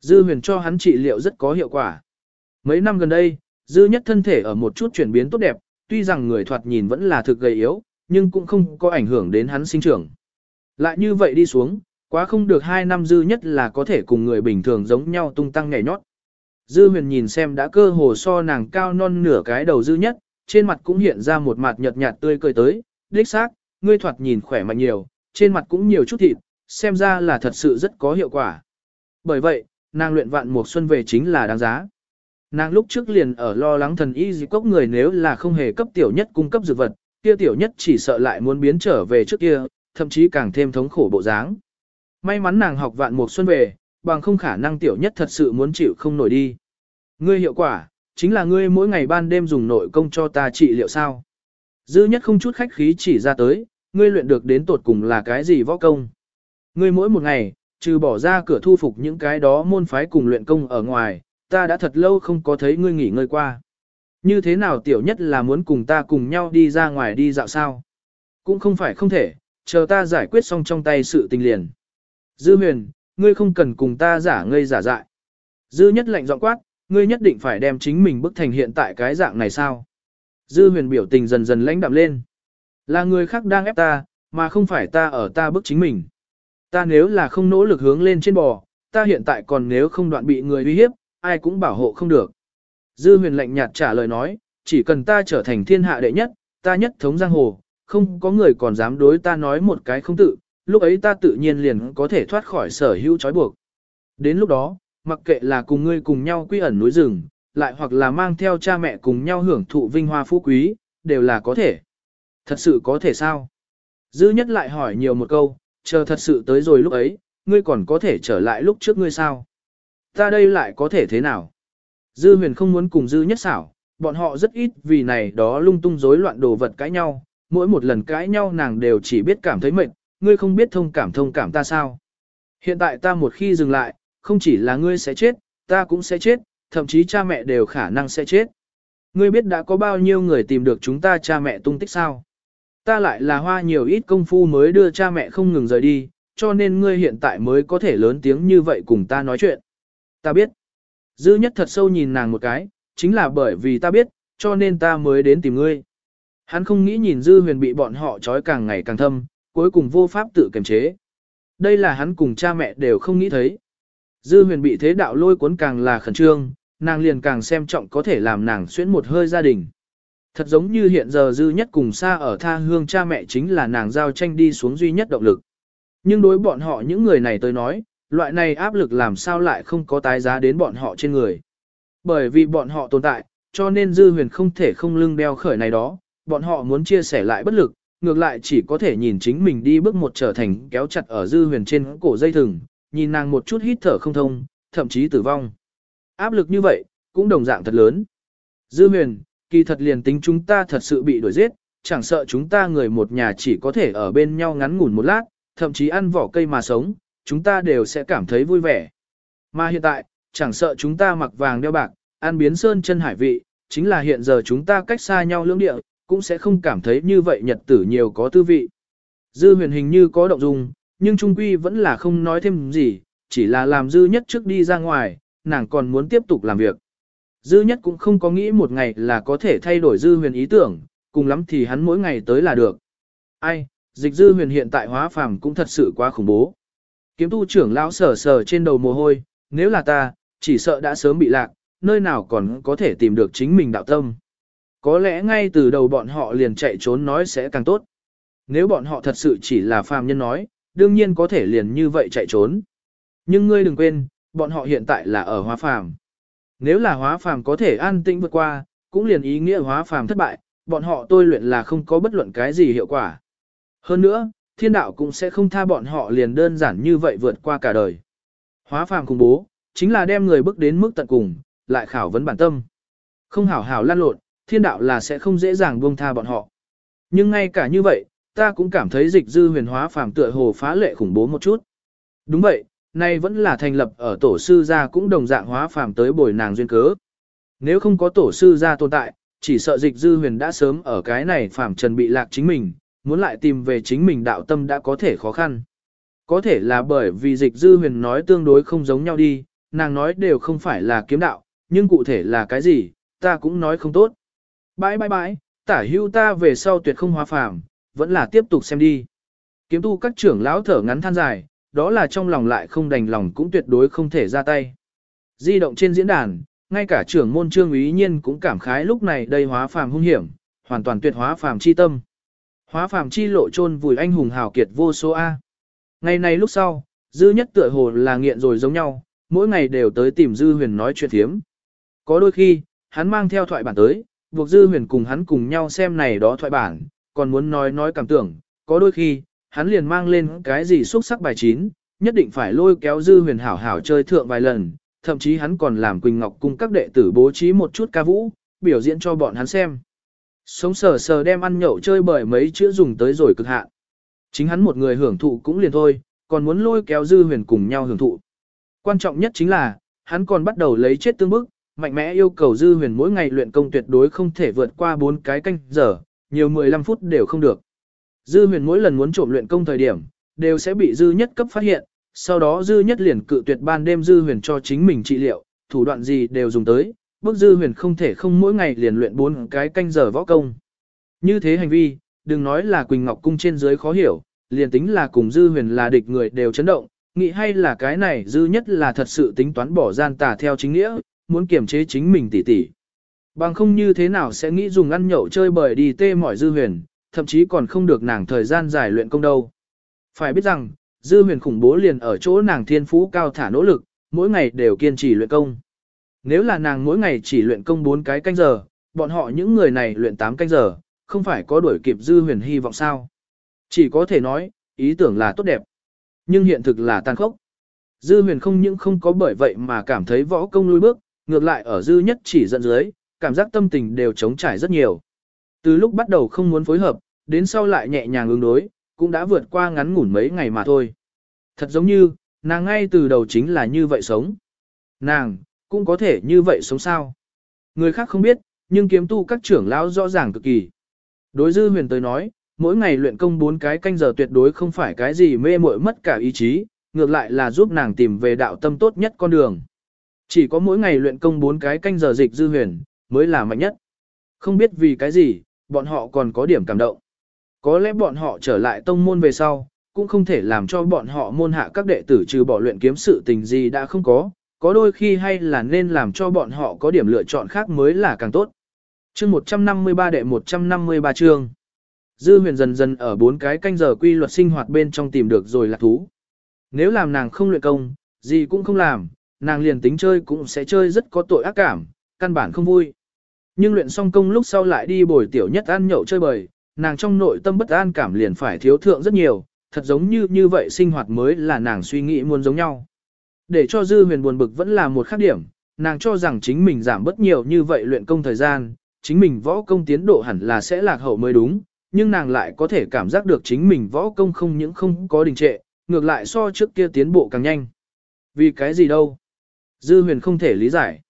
Dư huyền cho hắn trị liệu rất có hiệu quả. Mấy năm gần đây, dư nhất thân thể ở một chút chuyển biến tốt đẹp, tuy rằng người thoạt nhìn vẫn là thực gầy yếu, nhưng cũng không có ảnh hưởng đến hắn sinh trưởng. Lại như vậy đi xuống, quá không được hai năm dư nhất là có thể cùng người bình thường giống nhau tung tăng nhảy nhót. Dư huyền nhìn xem đã cơ hồ so nàng cao non nửa cái đầu dư nhất, trên mặt cũng hiện ra một mặt nhợt nhạt tươi cười tới, đích xác, ngươi thoạt nhìn khỏe mạnh nhiều, trên mặt cũng nhiều chút thịt, xem ra là thật sự rất có hiệu quả. Bởi vậy, nàng luyện vạn mùa xuân về chính là đáng giá. Nàng lúc trước liền ở lo lắng thần y dị cốc người nếu là không hề cấp tiểu nhất cung cấp dược vật, kia tiểu nhất chỉ sợ lại muốn biến trở về trước kia, thậm chí càng thêm thống khổ bộ dáng. May mắn nàng học vạn mùa xuân về, bằng không khả năng tiểu nhất thật sự muốn chịu không nổi đi. Ngươi hiệu quả, chính là ngươi mỗi ngày ban đêm dùng nội công cho ta trị liệu sao. Dư nhất không chút khách khí chỉ ra tới, ngươi luyện được đến tột cùng là cái gì võ công. Ngươi mỗi một ngày, trừ bỏ ra cửa thu phục những cái đó môn phái cùng luyện công ở ngoài, ta đã thật lâu không có thấy ngươi nghỉ ngơi qua. Như thế nào tiểu nhất là muốn cùng ta cùng nhau đi ra ngoài đi dạo sao? Cũng không phải không thể, chờ ta giải quyết xong trong tay sự tình liền. Dư huyền, ngươi không cần cùng ta giả ngây giả dại. Dư nhất lạnh giọng quát, ngươi nhất định phải đem chính mình bức thành hiện tại cái dạng này sao? Dư huyền biểu tình dần dần lãnh đạm lên. Là người khác đang ép ta, mà không phải ta ở ta bức chính mình. Ta nếu là không nỗ lực hướng lên trên bò, ta hiện tại còn nếu không đoạn bị người uy hiếp, ai cũng bảo hộ không được. Dư huyền lạnh nhạt trả lời nói, chỉ cần ta trở thành thiên hạ đệ nhất, ta nhất thống giang hồ, không có người còn dám đối ta nói một cái không tự, lúc ấy ta tự nhiên liền có thể thoát khỏi sở hữu trói buộc. Đến lúc đó, mặc kệ là cùng ngươi cùng nhau quy ẩn núi rừng, lại hoặc là mang theo cha mẹ cùng nhau hưởng thụ vinh hoa phú quý, đều là có thể. Thật sự có thể sao? Dư nhất lại hỏi nhiều một câu, chờ thật sự tới rồi lúc ấy, ngươi còn có thể trở lại lúc trước ngươi sao? Ta đây lại có thể thế nào? Dư huyền không muốn cùng dư nhất xảo, bọn họ rất ít vì này đó lung tung rối loạn đồ vật cãi nhau, mỗi một lần cãi nhau nàng đều chỉ biết cảm thấy mệt, ngươi không biết thông cảm thông cảm ta sao. Hiện tại ta một khi dừng lại, không chỉ là ngươi sẽ chết, ta cũng sẽ chết, thậm chí cha mẹ đều khả năng sẽ chết. Ngươi biết đã có bao nhiêu người tìm được chúng ta cha mẹ tung tích sao? Ta lại là hoa nhiều ít công phu mới đưa cha mẹ không ngừng rời đi, cho nên ngươi hiện tại mới có thể lớn tiếng như vậy cùng ta nói chuyện. Ta biết. Dư nhất thật sâu nhìn nàng một cái, chính là bởi vì ta biết, cho nên ta mới đến tìm ngươi. Hắn không nghĩ nhìn dư huyền bị bọn họ trói càng ngày càng thâm, cuối cùng vô pháp tự kiềm chế. Đây là hắn cùng cha mẹ đều không nghĩ thấy. Dư huyền bị thế đạo lôi cuốn càng là khẩn trương, nàng liền càng xem trọng có thể làm nàng xuyến một hơi gia đình. Thật giống như hiện giờ dư nhất cùng xa ở tha hương cha mẹ chính là nàng giao tranh đi xuống duy nhất động lực. Nhưng đối bọn họ những người này tới nói, loại này áp lực làm sao lại không có tái giá đến bọn họ trên người. Bởi vì bọn họ tồn tại, cho nên dư huyền không thể không lưng đeo khởi này đó, bọn họ muốn chia sẻ lại bất lực, ngược lại chỉ có thể nhìn chính mình đi bước một trở thành kéo chặt ở dư huyền trên cổ dây thừng, nhìn nàng một chút hít thở không thông, thậm chí tử vong. Áp lực như vậy, cũng đồng dạng thật lớn. Dư huyền, kỳ thật liền tính chúng ta thật sự bị đuổi giết, chẳng sợ chúng ta người một nhà chỉ có thể ở bên nhau ngắn ngủn một lát, thậm chí ăn vỏ cây mà sống, chúng ta đều sẽ cảm thấy vui vẻ. Mà hiện tại, chẳng sợ chúng ta mặc vàng đeo bạc, ăn biến sơn chân hải vị, chính là hiện giờ chúng ta cách xa nhau lưỡng địa, cũng sẽ không cảm thấy như vậy nhật tử nhiều có tư vị. Dư huyền hình như có động dung, nhưng trung quy vẫn là không nói thêm gì, chỉ là làm dư nhất trước đi ra ngoài, nàng còn muốn tiếp tục làm việc. Dư nhất cũng không có nghĩ một ngày là có thể thay đổi dư huyền ý tưởng, cùng lắm thì hắn mỗi ngày tới là được. Ai, dịch dư huyền hiện tại hóa phàm cũng thật sự quá khủng bố. Kiếm tu trưởng lão sờ sờ trên đầu mồ hôi, nếu là ta, chỉ sợ đã sớm bị lạc, nơi nào còn có thể tìm được chính mình đạo tâm. Có lẽ ngay từ đầu bọn họ liền chạy trốn nói sẽ càng tốt. Nếu bọn họ thật sự chỉ là phàm nhân nói, đương nhiên có thể liền như vậy chạy trốn. Nhưng ngươi đừng quên, bọn họ hiện tại là ở hóa phàm. Nếu là hóa phàm có thể an tĩnh vượt qua, cũng liền ý nghĩa hóa phàm thất bại, bọn họ tôi luyện là không có bất luận cái gì hiệu quả. Hơn nữa, thiên đạo cũng sẽ không tha bọn họ liền đơn giản như vậy vượt qua cả đời. Hóa phàm cùng bố, chính là đem người bước đến mức tận cùng, lại khảo vấn bản tâm. Không hảo hảo lan lộn, thiên đạo là sẽ không dễ dàng buông tha bọn họ. Nhưng ngay cả như vậy, ta cũng cảm thấy dịch dư huyền hóa phàm tựa hồ phá lệ khủng bố một chút. Đúng vậy, nay vẫn là thành lập ở tổ sư gia cũng đồng dạng hóa phàm tới bồi nàng duyên cớ. Nếu không có tổ sư gia tồn tại, chỉ sợ dịch dư huyền đã sớm ở cái này phàm trần bị lạc chính mình, muốn lại tìm về chính mình đạo tâm đã có thể khó khăn. Có thể là bởi vì dịch dư huyền nói tương đối không giống nhau đi, nàng nói đều không phải là kiếm đạo, nhưng cụ thể là cái gì, ta cũng nói không tốt. Bãi bãi bãi, tả hưu ta về sau tuyệt không hóa phàm, vẫn là tiếp tục xem đi. Kiếm tu các trưởng lão thở ngắn than dài, đó là trong lòng lại không đành lòng cũng tuyệt đối không thể ra tay. Di động trên diễn đàn, ngay cả trưởng môn trương ý nhiên cũng cảm khái lúc này đây hóa phàm hung hiểm, hoàn toàn tuyệt hóa phàm chi tâm. Hóa phàm chi lộ chôn vùi anh hùng hào kiệt vô số A. Ngày này lúc sau, dư nhất tựa hồ là nghiện rồi giống nhau, mỗi ngày đều tới tìm dư huyền nói chuyện thiếm. Có đôi khi, hắn mang theo thoại bản tới, buộc dư huyền cùng hắn cùng nhau xem này đó thoại bản, còn muốn nói nói cảm tưởng, có đôi khi, hắn liền mang lên cái gì xuất sắc bài chín, nhất định phải lôi kéo dư huyền hảo hảo chơi thượng vài lần, thậm chí hắn còn làm Quỳnh Ngọc cung các đệ tử bố trí một chút ca vũ, biểu diễn cho bọn hắn xem. Sống sờ sờ đem ăn nhậu chơi bởi mấy chữ dùng tới rồi cực hạn. Chính hắn một người hưởng thụ cũng liền thôi, còn muốn lôi kéo dư huyền cùng nhau hưởng thụ. Quan trọng nhất chính là, hắn còn bắt đầu lấy chết tương bức, mạnh mẽ yêu cầu dư huyền mỗi ngày luyện công tuyệt đối không thể vượt qua 4 cái canh giờ, nhiều 15 phút đều không được. Dư huyền mỗi lần muốn trộm luyện công thời điểm, đều sẽ bị dư nhất cấp phát hiện, sau đó dư nhất liền cự tuyệt ban đêm dư huyền cho chính mình trị liệu, thủ đoạn gì đều dùng tới, bức dư huyền không thể không mỗi ngày liền luyện bốn cái canh giờ võ công. Như thế hành vi, đừng nói là Quỳnh Ngọc Cung trên dưới khó hiểu, liền tính là cùng dư huyền là địch người đều chấn động, nghĩ hay là cái này dư nhất là thật sự tính toán bỏ gian tà theo chính nghĩa, muốn kiềm chế chính mình tỉ tỉ. Bằng không như thế nào sẽ nghĩ dùng ăn nhậu chơi bời đi tê mỏi dư huyền, thậm chí còn không được nàng thời gian giải luyện công đâu. Phải biết rằng, dư huyền khủng bố liền ở chỗ nàng thiên phú cao thả nỗ lực, mỗi ngày đều kiên trì luyện công. Nếu là nàng mỗi ngày chỉ luyện công 4 cái canh giờ, bọn họ những người này luyện 8 canh giờ, không phải có đuổi kịp dư huyền hy vọng sao. Chỉ có thể nói, ý tưởng là tốt đẹp, nhưng hiện thực là tàn khốc. Dư huyền không những không có bởi vậy mà cảm thấy võ công lùi bước, ngược lại ở dư nhất chỉ dẫn dưới, cảm giác tâm tình đều trống trải rất nhiều. Từ lúc bắt đầu không muốn phối hợp, đến sau lại nhẹ nhàng ứng đối, cũng đã vượt qua ngắn ngủn mấy ngày mà thôi. Thật giống như, nàng ngay từ đầu chính là như vậy sống. Nàng, cũng có thể như vậy sống sao. Người khác không biết, nhưng kiếm tu các trưởng lão rõ ràng cực kỳ. Đối dư huyền tới nói, mỗi ngày luyện công bốn cái canh giờ tuyệt đối không phải cái gì mê muội mất cả ý chí, ngược lại là giúp nàng tìm về đạo tâm tốt nhất con đường. Chỉ có mỗi ngày luyện công bốn cái canh giờ dịch dư huyền, mới là mạnh nhất. Không biết vì cái gì, bọn họ còn có điểm cảm động. Có lẽ bọn họ trở lại tông môn về sau, cũng không thể làm cho bọn họ môn hạ các đệ tử trừ bỏ luyện kiếm sự tình gì đã không có, có đôi khi hay là nên làm cho bọn họ có điểm lựa chọn khác mới là càng tốt. Chương 153 đệ 153 chương. Dư huyền dần dần ở bốn cái canh giờ quy luật sinh hoạt bên trong tìm được rồi là thú. Nếu làm nàng không luyện công, gì cũng không làm, nàng liền tính chơi cũng sẽ chơi rất có tội ác cảm, căn bản không vui. Nhưng luyện xong công lúc sau lại đi bồi tiểu nhất ăn nhậu chơi bời, nàng trong nội tâm bất an cảm liền phải thiếu thượng rất nhiều, thật giống như như vậy sinh hoạt mới là nàng suy nghĩ muốn giống nhau. Để cho dư huyền buồn bực vẫn là một khác điểm, nàng cho rằng chính mình giảm bất nhiều như vậy luyện công thời gian, chính mình võ công tiến độ hẳn là sẽ lạc hậu mới đúng, nhưng nàng lại có thể cảm giác được chính mình võ công không những không có đình trệ, ngược lại so trước kia tiến bộ càng nhanh. Vì cái gì đâu? Dư huyền không thể lý giải.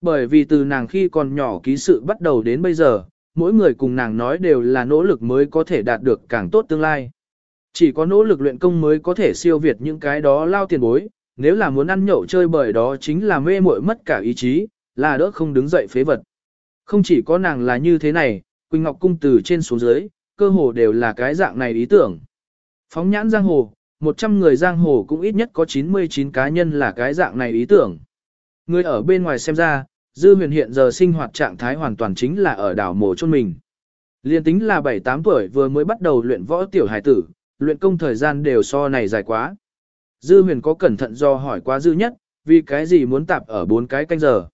Bởi vì từ nàng khi còn nhỏ ký sự bắt đầu đến bây giờ, mỗi người cùng nàng nói đều là nỗ lực mới có thể đạt được càng tốt tương lai. Chỉ có nỗ lực luyện công mới có thể siêu việt những cái đó lao tiền bối, nếu là muốn ăn nhậu chơi bởi đó chính là mê muội mất cả ý chí, là đỡ không đứng dậy phế vật. Không chỉ có nàng là như thế này, Quỳnh Ngọc Cung từ trên xuống dưới, cơ hồ đều là cái dạng này ý tưởng. Phóng nhãn giang hồ, 100 người giang hồ cũng ít nhất có 99 cá nhân là cái dạng này ý tưởng. Người ở bên ngoài xem ra, Dư huyền hiện giờ sinh hoạt trạng thái hoàn toàn chính là ở đảo mồ chôn mình. Liên tính là 7-8 tuổi vừa mới bắt đầu luyện võ tiểu hải tử, luyện công thời gian đều so này dài quá. Dư huyền có cẩn thận do hỏi quá dư nhất, vì cái gì muốn tạp ở bốn cái canh giờ.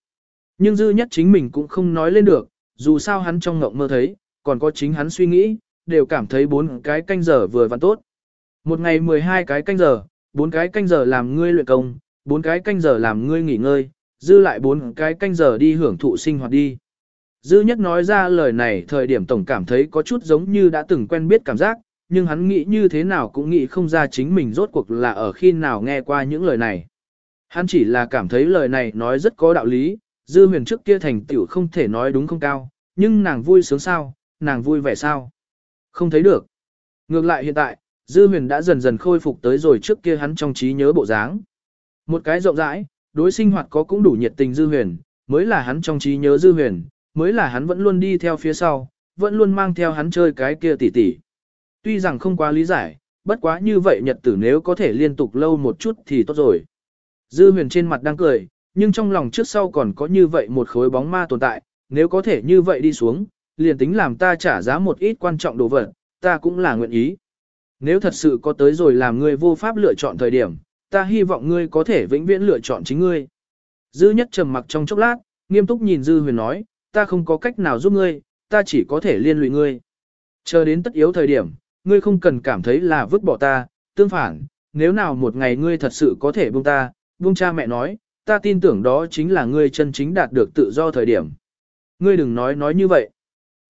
Nhưng dư nhất chính mình cũng không nói lên được, dù sao hắn trong ngộng mơ thấy, còn có chính hắn suy nghĩ, đều cảm thấy bốn cái canh giờ vừa vặn tốt. Một ngày 12 cái canh giờ, bốn cái canh giờ làm ngươi luyện công, bốn cái canh giờ làm ngươi nghỉ ngơi, dư lại bốn cái canh giờ đi hưởng thụ sinh hoạt đi. Dư nhất nói ra lời này thời điểm tổng cảm thấy có chút giống như đã từng quen biết cảm giác, nhưng hắn nghĩ như thế nào cũng nghĩ không ra chính mình rốt cuộc là ở khi nào nghe qua những lời này. Hắn chỉ là cảm thấy lời này nói rất có đạo lý, dư huyền trước kia thành tiểu không thể nói đúng không cao, nhưng nàng vui sướng sao, nàng vui vẻ sao. Không thấy được. Ngược lại hiện tại, dư huyền đã dần dần khôi phục tới rồi trước kia hắn trong trí nhớ bộ dáng. Một cái rộng rãi, đối sinh hoạt có cũng đủ nhiệt tình dư huyền, mới là hắn trong trí nhớ dư huyền, mới là hắn vẫn luôn đi theo phía sau, vẫn luôn mang theo hắn chơi cái kia tỉ tỉ. Tuy rằng không quá lý giải, bất quá như vậy nhật tử nếu có thể liên tục lâu một chút thì tốt rồi. Dư huyền trên mặt đang cười, nhưng trong lòng trước sau còn có như vậy một khối bóng ma tồn tại, nếu có thể như vậy đi xuống, liền tính làm ta trả giá một ít quan trọng đồ vật, ta cũng là nguyện ý. Nếu thật sự có tới rồi làm người vô pháp lựa chọn thời điểm, ta hy vọng ngươi có thể vĩnh viễn lựa chọn chính ngươi. Dư nhất trầm mặc trong chốc lát, nghiêm túc nhìn Dư huyền nói, ta không có cách nào giúp ngươi, ta chỉ có thể liên lụy ngươi. Chờ đến tất yếu thời điểm, ngươi không cần cảm thấy là vứt bỏ ta, tương phản, nếu nào một ngày ngươi thật sự có thể buông ta, buông cha mẹ nói, ta tin tưởng đó chính là ngươi chân chính đạt được tự do thời điểm. Ngươi đừng nói nói như vậy.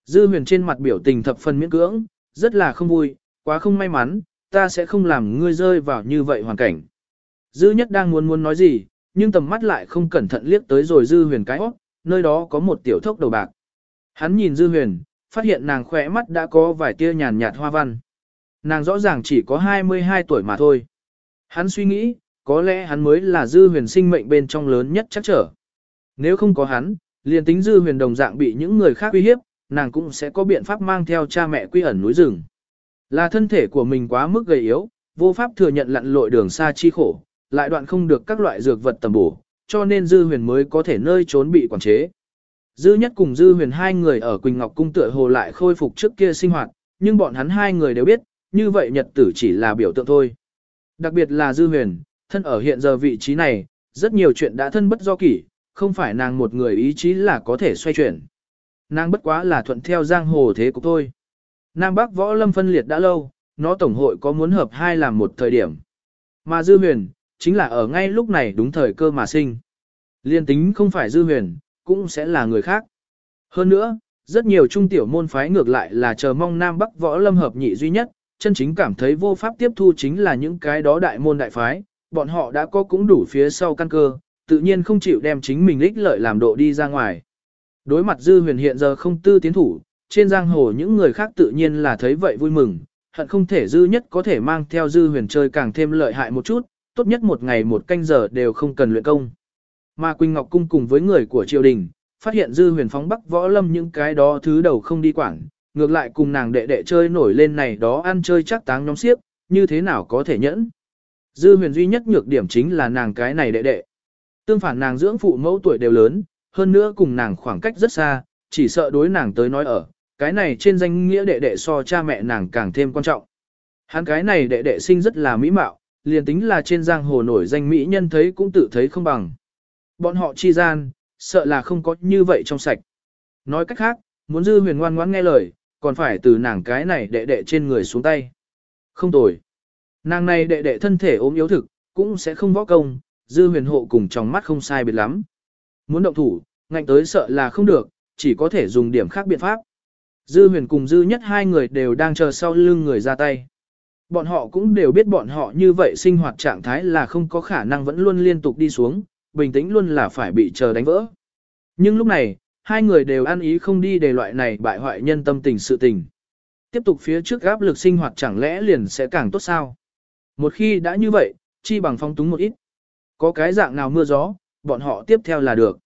Dư huyền trên mặt biểu tình thập phần miễn cưỡng, rất là không vui, quá không may mắn, ta sẽ không làm ngươi rơi vào như vậy hoàn cảnh. Dư nhất đang muốn muốn nói gì, nhưng tầm mắt lại không cẩn thận liếc tới rồi dư huyền cái óc, nơi đó có một tiểu thốc đầu bạc. Hắn nhìn dư huyền, phát hiện nàng khỏe mắt đã có vài tia nhàn nhạt hoa văn. Nàng rõ ràng chỉ có 22 tuổi mà thôi. Hắn suy nghĩ, có lẽ hắn mới là dư huyền sinh mệnh bên trong lớn nhất chắc trở. Nếu không có hắn, liền tính dư huyền đồng dạng bị những người khác uy hiếp, nàng cũng sẽ có biện pháp mang theo cha mẹ quy ẩn núi rừng. Là thân thể của mình quá mức gầy yếu, vô pháp thừa nhận lặn lội đường xa chi khổ, lại đoạn không được các loại dược vật tầm bổ, cho nên dư huyền mới có thể nơi trốn bị quản chế. Dư nhất cùng dư huyền hai người ở Quỳnh Ngọc Cung tựa hồ lại khôi phục trước kia sinh hoạt, nhưng bọn hắn hai người đều biết, như vậy nhật tử chỉ là biểu tượng thôi. Đặc biệt là dư huyền, thân ở hiện giờ vị trí này, rất nhiều chuyện đã thân bất do kỷ, không phải nàng một người ý chí là có thể xoay chuyển. Nàng bất quá là thuận theo giang hồ thế cục thôi. Nam Bắc võ lâm phân liệt đã lâu, nó tổng hội có muốn hợp hai làm một thời điểm. Mà dư huyền, chính là ở ngay lúc này đúng thời cơ mà sinh. Liên tính không phải dư huyền, cũng sẽ là người khác. Hơn nữa, rất nhiều trung tiểu môn phái ngược lại là chờ mong Nam Bắc võ lâm hợp nhị duy nhất, chân chính cảm thấy vô pháp tiếp thu chính là những cái đó đại môn đại phái, bọn họ đã có cũng đủ phía sau căn cơ, tự nhiên không chịu đem chính mình ích lợi làm độ đi ra ngoài. Đối mặt dư huyền hiện giờ không tư tiến thủ, trên giang hồ những người khác tự nhiên là thấy vậy vui mừng, hận không thể dư nhất có thể mang theo dư huyền chơi càng thêm lợi hại một chút, tốt nhất một ngày một canh giờ đều không cần luyện công. Mà Quỳnh Ngọc Cung cùng với người của triều đình, phát hiện dư huyền phóng bắc võ lâm những cái đó thứ đầu không đi quảng, ngược lại cùng nàng đệ đệ chơi nổi lên này đó ăn chơi chắc táng nhóm xiếc, như thế nào có thể nhẫn. Dư huyền duy nhất nhược điểm chính là nàng cái này đệ đệ. Tương phản nàng dưỡng phụ mẫu tuổi đều lớn, hơn nữa cùng nàng khoảng cách rất xa, chỉ sợ đối nàng tới nói ở, cái này trên danh nghĩa đệ đệ so cha mẹ nàng càng thêm quan trọng. Hắn cái này đệ đệ sinh rất là mỹ mạo, liền tính là trên giang hồ nổi danh mỹ nhân thấy cũng tự thấy không bằng. Bọn họ chi gian, sợ là không có như vậy trong sạch. Nói cách khác, muốn dư huyền ngoan ngoãn nghe lời, còn phải từ nàng cái này đệ đệ trên người xuống tay. Không tồi. Nàng này đệ đệ thân thể ốm yếu thực, cũng sẽ không võ công, dư huyền hộ cùng trong mắt không sai biệt lắm. Muốn động thủ, ngạnh tới sợ là không được, chỉ có thể dùng điểm khác biện pháp. Dư huyền cùng dư nhất hai người đều đang chờ sau lưng người ra tay. Bọn họ cũng đều biết bọn họ như vậy sinh hoạt trạng thái là không có khả năng vẫn luôn liên tục đi xuống, bình tĩnh luôn là phải bị chờ đánh vỡ. Nhưng lúc này, hai người đều ăn ý không đi để loại này bại hoại nhân tâm tình sự tình. Tiếp tục phía trước áp lực sinh hoạt chẳng lẽ liền sẽ càng tốt sao? Một khi đã như vậy, chi bằng phong túng một ít. Có cái dạng nào mưa gió, bọn họ tiếp theo là được.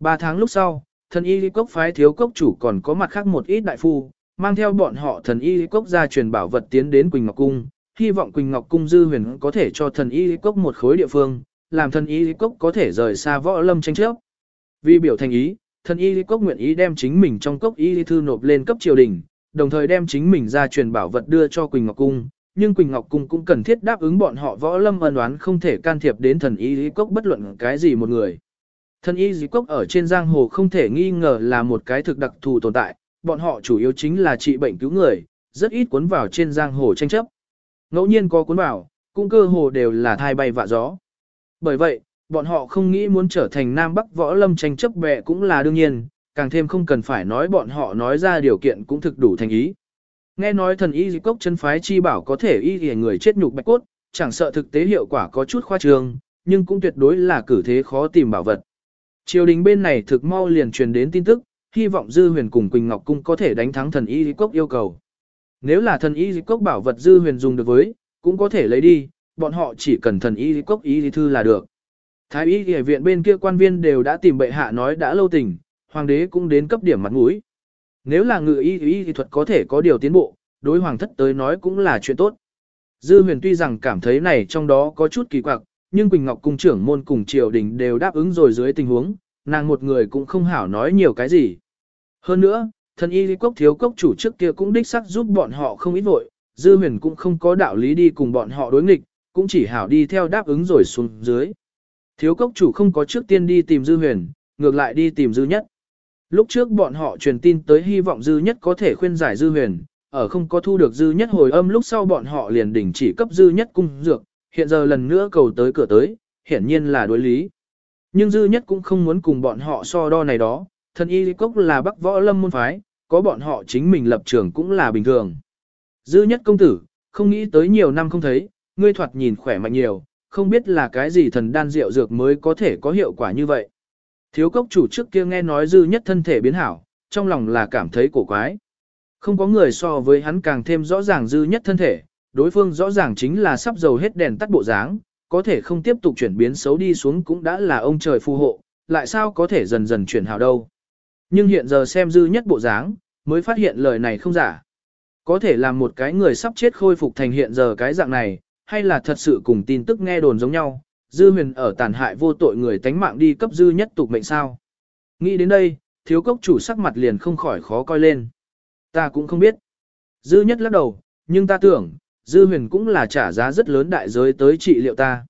Ba tháng lúc sau, thân y cốc phái thiếu cốc chủ còn có mặt khác một ít đại phu, mang theo bọn họ thần y cốc ra truyền bảo vật tiến đến Quỳnh Ngọc Cung, hy vọng Quỳnh Ngọc Cung dư huyền có thể cho thần y cốc một khối địa phương, làm thần y cốc có thể rời xa võ lâm tranh chấp. Vì biểu thành ý, thần y cốc nguyện ý đem chính mình trong cốc y thư nộp lên cấp triều đình, đồng thời đem chính mình ra truyền bảo vật đưa cho Quỳnh Ngọc Cung, nhưng Quỳnh Ngọc Cung cũng cần thiết đáp ứng bọn họ võ lâm ân oán không thể can thiệp đến thần y cốc bất luận cái gì một người. Thần y dì cốc ở trên giang hồ không thể nghi ngờ là một cái thực đặc thù tồn tại, bọn họ chủ yếu chính là trị bệnh cứu người, rất ít cuốn vào trên giang hồ tranh chấp. Ngẫu nhiên có cuốn vào, cũng cơ hồ đều là thai bay vạ gió. Bởi vậy, bọn họ không nghĩ muốn trở thành Nam Bắc võ lâm tranh chấp bè cũng là đương nhiên, càng thêm không cần phải nói bọn họ nói ra điều kiện cũng thực đủ thành ý. Nghe nói thần y cốc chân phái chi bảo có thể y hề người chết nhục bạch cốt, chẳng sợ thực tế hiệu quả có chút khoa trương, nhưng cũng tuyệt đối là cử thế khó tìm bảo vật. Triều đình bên này thực mau liền truyền đến tin tức, hy vọng Dư Huyền cùng Quỳnh Ngọc Cung có thể đánh thắng thần y cốc yêu cầu. Nếu là thần y cốc bảo vật Dư Huyền dùng được với, cũng có thể lấy đi, bọn họ chỉ cần thần y cốc y thư là được. Thái y y viện bên kia quan viên đều đã tìm bệ hạ nói đã lâu tình, hoàng đế cũng đến cấp điểm mặt mũi. Nếu là ngự y y thuật có thể có điều tiến bộ, đối hoàng thất tới nói cũng là chuyện tốt. Dư huyền tuy rằng cảm thấy này trong đó có chút kỳ quặc, nhưng Quỳnh Ngọc cung trưởng môn cùng triều đình đều đáp ứng rồi dưới tình huống, nàng một người cũng không hảo nói nhiều cái gì. Hơn nữa, thần y cốc thiếu cốc chủ trước kia cũng đích sắc giúp bọn họ không ít vội, dư huyền cũng không có đạo lý đi cùng bọn họ đối nghịch, cũng chỉ hảo đi theo đáp ứng rồi xuống dưới. Thiếu cốc chủ không có trước tiên đi tìm dư huyền, ngược lại đi tìm dư nhất. Lúc trước bọn họ truyền tin tới hy vọng dư nhất có thể khuyên giải dư huyền, ở không có thu được dư nhất hồi âm lúc sau bọn họ liền đình chỉ cấp dư nhất cung dược, hiện giờ lần nữa cầu tới cửa tới, hiển nhiên là đối lý. Nhưng dư nhất cũng không muốn cùng bọn họ so đo này đó, thần y cốc là bắc võ lâm môn phái, có bọn họ chính mình lập trường cũng là bình thường. Dư nhất công tử, không nghĩ tới nhiều năm không thấy, ngươi thoạt nhìn khỏe mạnh nhiều, không biết là cái gì thần đan rượu dược mới có thể có hiệu quả như vậy. Thiếu cốc chủ trước kia nghe nói dư nhất thân thể biến hảo, trong lòng là cảm thấy cổ quái. Không có người so với hắn càng thêm rõ ràng dư nhất thân thể, đối phương rõ ràng chính là sắp dầu hết đèn tắt bộ dáng, có thể không tiếp tục chuyển biến xấu đi xuống cũng đã là ông trời phù hộ, lại sao có thể dần dần chuyển hảo đâu. Nhưng hiện giờ xem dư nhất bộ dáng, mới phát hiện lời này không giả. Có thể làm một cái người sắp chết khôi phục thành hiện giờ cái dạng này, hay là thật sự cùng tin tức nghe đồn giống nhau, dư huyền ở tàn hại vô tội người tánh mạng đi cấp dư nhất tục mệnh sao. Nghĩ đến đây, thiếu cốc chủ sắc mặt liền không khỏi khó coi lên. Ta cũng không biết. Dư nhất lắc đầu, nhưng ta tưởng, dư huyền cũng là trả giá rất lớn đại giới tới trị liệu ta.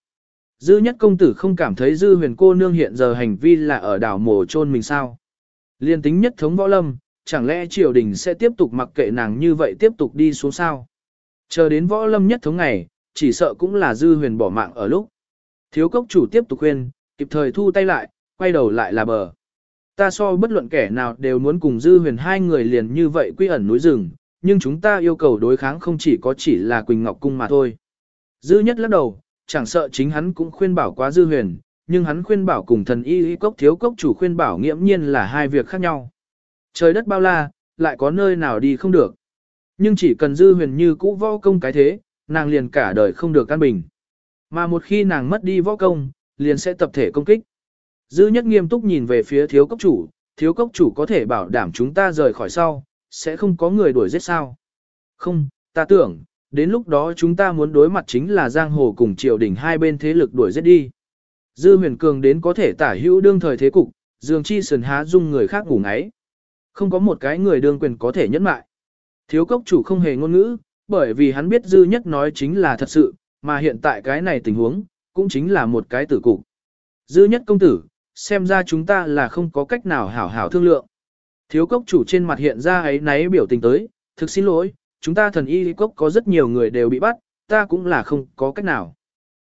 Dư nhất công tử không cảm thấy dư huyền cô nương hiện giờ hành vi là ở đảo mổ chôn mình sao. Liên tính nhất thống võ lâm, chẳng lẽ triều đình sẽ tiếp tục mặc kệ nàng như vậy tiếp tục đi xuống sao? Chờ đến võ lâm nhất thống ngày, chỉ sợ cũng là dư huyền bỏ mạng ở lúc. Thiếu cốc chủ tiếp tục khuyên, kịp thời thu tay lại, quay đầu lại là bờ. Ta so bất luận kẻ nào đều muốn cùng dư huyền hai người liền như vậy quy ẩn núi rừng, nhưng chúng ta yêu cầu đối kháng không chỉ có chỉ là Quỳnh Ngọc Cung mà thôi. Dư nhất lắc đầu, chẳng sợ chính hắn cũng khuyên bảo quá dư huyền, nhưng hắn khuyên bảo cùng thần y y cốc thiếu cốc chủ khuyên bảo nghiễm nhiên là hai việc khác nhau. Trời đất bao la, lại có nơi nào đi không được. Nhưng chỉ cần dư huyền như cũ võ công cái thế, nàng liền cả đời không được căn bình. Mà một khi nàng mất đi võ công, liền sẽ tập thể công kích. Dư nhất nghiêm túc nhìn về phía thiếu cốc chủ, thiếu cốc chủ có thể bảo đảm chúng ta rời khỏi sau, sẽ không có người đuổi giết sao. Không, ta tưởng, đến lúc đó chúng ta muốn đối mặt chính là giang hồ cùng triều đình hai bên thế lực đuổi giết đi. Dư huyền cường đến có thể tả hữu đương thời thế cục, dường chi sườn há dung người khác ngủ ngáy. Không có một cái người đương quyền có thể nhẫn mại. Thiếu cốc chủ không hề ngôn ngữ, bởi vì hắn biết dư nhất nói chính là thật sự, mà hiện tại cái này tình huống, cũng chính là một cái tử cục. Dư nhất công tử, xem ra chúng ta là không có cách nào hảo hảo thương lượng. Thiếu cốc chủ trên mặt hiện ra ấy náy biểu tình tới, thực xin lỗi, chúng ta thần y cốc có rất nhiều người đều bị bắt, ta cũng là không có cách nào.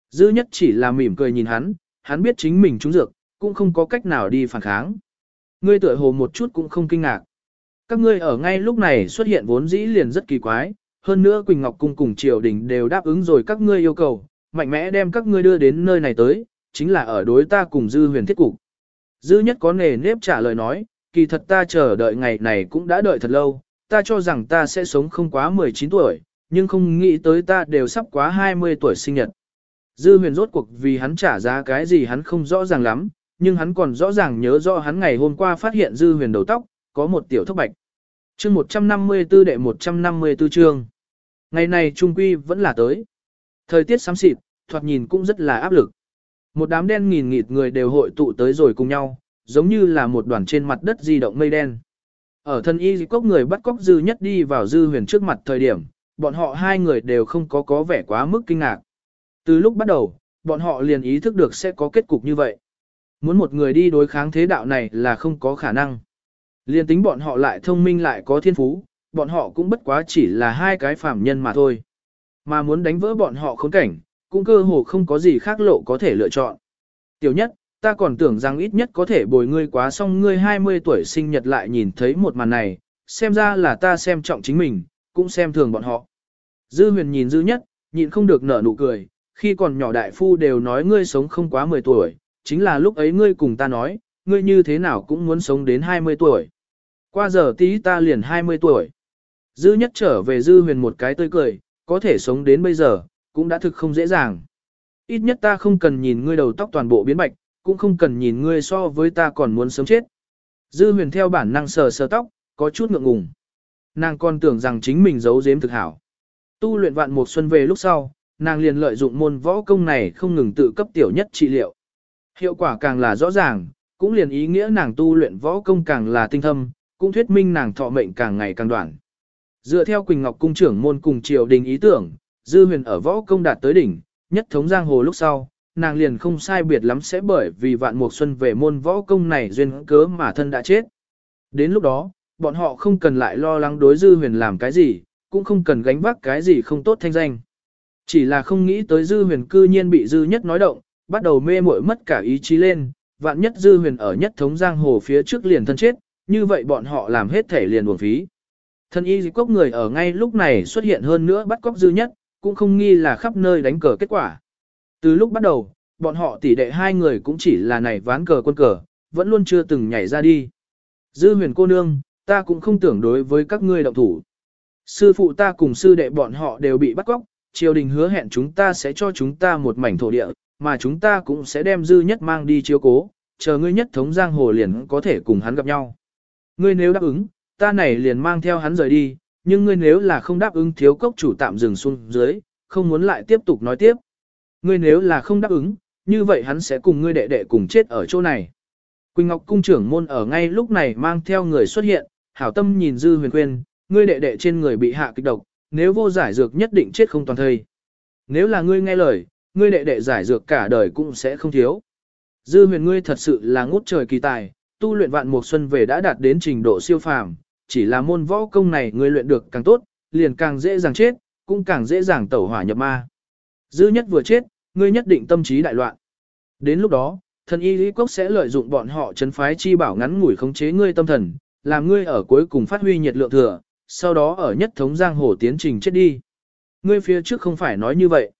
Dư nhất chỉ là mỉm cười nhìn hắn, hắn biết chính mình trúng dược, cũng không có cách nào đi phản kháng. Ngươi tựa hồ một chút cũng không kinh ngạc. Các ngươi ở ngay lúc này xuất hiện vốn dĩ liền rất kỳ quái, hơn nữa Quỳnh Ngọc Cung cùng triều đình đều đáp ứng rồi các ngươi yêu cầu, mạnh mẽ đem các ngươi đưa đến nơi này tới, chính là ở đối ta cùng Dư huyền thiết cục. Dư nhất có nề nếp trả lời nói, kỳ thật ta chờ đợi ngày này cũng đã đợi thật lâu, ta cho rằng ta sẽ sống không quá 19 tuổi, nhưng không nghĩ tới ta đều sắp quá 20 tuổi sinh nhật. Dư huyền rốt cuộc vì hắn trả giá cái gì hắn không rõ ràng lắm, nhưng hắn còn rõ ràng nhớ rõ hắn ngày hôm qua phát hiện dư huyền đầu tóc, có một tiểu thốc bạch. Chương 154 đệ 154 chương. Ngày này trung quy vẫn là tới. Thời tiết xám xịt, thoạt nhìn cũng rất là áp lực. Một đám đen nghìn nghịt người đều hội tụ tới rồi cùng nhau, giống như là một đoàn trên mặt đất di động mây đen. Ở thân y cốc người bắt cóc dư nhất đi vào dư huyền trước mặt thời điểm, bọn họ hai người đều không có có vẻ quá mức kinh ngạc. Từ lúc bắt đầu, bọn họ liền ý thức được sẽ có kết cục như vậy. Muốn một người đi đối kháng thế đạo này là không có khả năng. Liên tính bọn họ lại thông minh lại có thiên phú, bọn họ cũng bất quá chỉ là hai cái phạm nhân mà thôi. Mà muốn đánh vỡ bọn họ khốn cảnh, cũng cơ hồ không có gì khác lộ có thể lựa chọn. Tiểu nhất, ta còn tưởng rằng ít nhất có thể bồi ngươi quá xong ngươi 20 tuổi sinh nhật lại nhìn thấy một màn này, xem ra là ta xem trọng chính mình, cũng xem thường bọn họ. Dư huyền nhìn dư nhất, nhịn không được nở nụ cười, khi còn nhỏ đại phu đều nói ngươi sống không quá 10 tuổi, chính là lúc ấy ngươi cùng ta nói, ngươi như thế nào cũng muốn sống đến 20 tuổi. Qua giờ tí ta liền 20 tuổi. Dư nhất trở về dư huyền một cái tươi cười, có thể sống đến bây giờ, cũng đã thực không dễ dàng. Ít nhất ta không cần nhìn ngươi đầu tóc toàn bộ biến bạch, cũng không cần nhìn ngươi so với ta còn muốn sớm chết. Dư huyền theo bản năng sờ sờ tóc, có chút ngượng ngùng. Nàng còn tưởng rằng chính mình giấu giếm thực hảo. Tu luyện vạn một xuân về lúc sau, nàng liền lợi dụng môn võ công này không ngừng tự cấp tiểu nhất trị liệu. Hiệu quả càng là rõ ràng, cũng liền ý nghĩa nàng tu luyện võ công càng là tinh thâm, cũng thuyết minh nàng thọ mệnh càng ngày càng đoạn. Dựa theo Quỳnh Ngọc cung trưởng môn cùng triều đình ý tưởng, Dư Huyền ở võ công đạt tới đỉnh, nhất thống giang hồ lúc sau, nàng liền không sai biệt lắm sẽ bởi vì vạn mục xuân về môn võ công này duyên cớ mà thân đã chết. Đến lúc đó, bọn họ không cần lại lo lắng đối Dư Huyền làm cái gì, cũng không cần gánh vác cái gì không tốt thanh danh. Chỉ là không nghĩ tới dư huyền cư nhiên bị dư nhất nói động, bắt đầu mê muội mất cả ý chí lên, vạn nhất dư huyền ở nhất thống giang hồ phía trước liền thân chết, như vậy bọn họ làm hết thể liền buồn phí. Thân y cốc người ở ngay lúc này xuất hiện hơn nữa bắt cóc dư nhất, cũng không nghi là khắp nơi đánh cờ kết quả. Từ lúc bắt đầu, bọn họ tỷ đệ hai người cũng chỉ là này ván cờ quân cờ, vẫn luôn chưa từng nhảy ra đi. Dư huyền cô nương, ta cũng không tưởng đối với các ngươi động thủ. Sư phụ ta cùng sư đệ bọn họ đều bị bắt cóc, triều đình hứa hẹn chúng ta sẽ cho chúng ta một mảnh thổ địa, mà chúng ta cũng sẽ đem dư nhất mang đi chiếu cố, chờ ngươi nhất thống giang hồ liền có thể cùng hắn gặp nhau. Ngươi nếu đáp ứng, ta này liền mang theo hắn rời đi, nhưng ngươi nếu là không đáp ứng thiếu cốc chủ tạm dừng xuống dưới, không muốn lại tiếp tục nói tiếp. Ngươi nếu là không đáp ứng, như vậy hắn sẽ cùng ngươi đệ đệ cùng chết ở chỗ này. Quỳnh Ngọc cung trưởng môn ở ngay lúc này mang theo người xuất hiện, hảo tâm nhìn Dư Huyền Quyên, ngươi đệ đệ trên người bị hạ kích độc, nếu vô giải dược nhất định chết không toàn thây. Nếu là ngươi nghe lời, ngươi đệ đệ giải dược cả đời cũng sẽ không thiếu. Dư huyền ngươi thật sự là ngút trời kỳ tài, tu luyện vạn mục xuân về đã đạt đến trình độ siêu phàm, chỉ là môn võ công này ngươi luyện được càng tốt, liền càng dễ dàng chết, cũng càng dễ dàng tẩu hỏa nhập ma. Dư nhất vừa chết, ngươi nhất định tâm trí đại loạn. Đến lúc đó, thần y lý cốc sẽ lợi dụng bọn họ chấn phái chi bảo ngắn ngủi khống chế ngươi tâm thần, làm ngươi ở cuối cùng phát huy nhiệt lượng thừa, sau đó ở nhất thống giang hồ tiến trình chết đi. Ngươi phía trước không phải nói như vậy.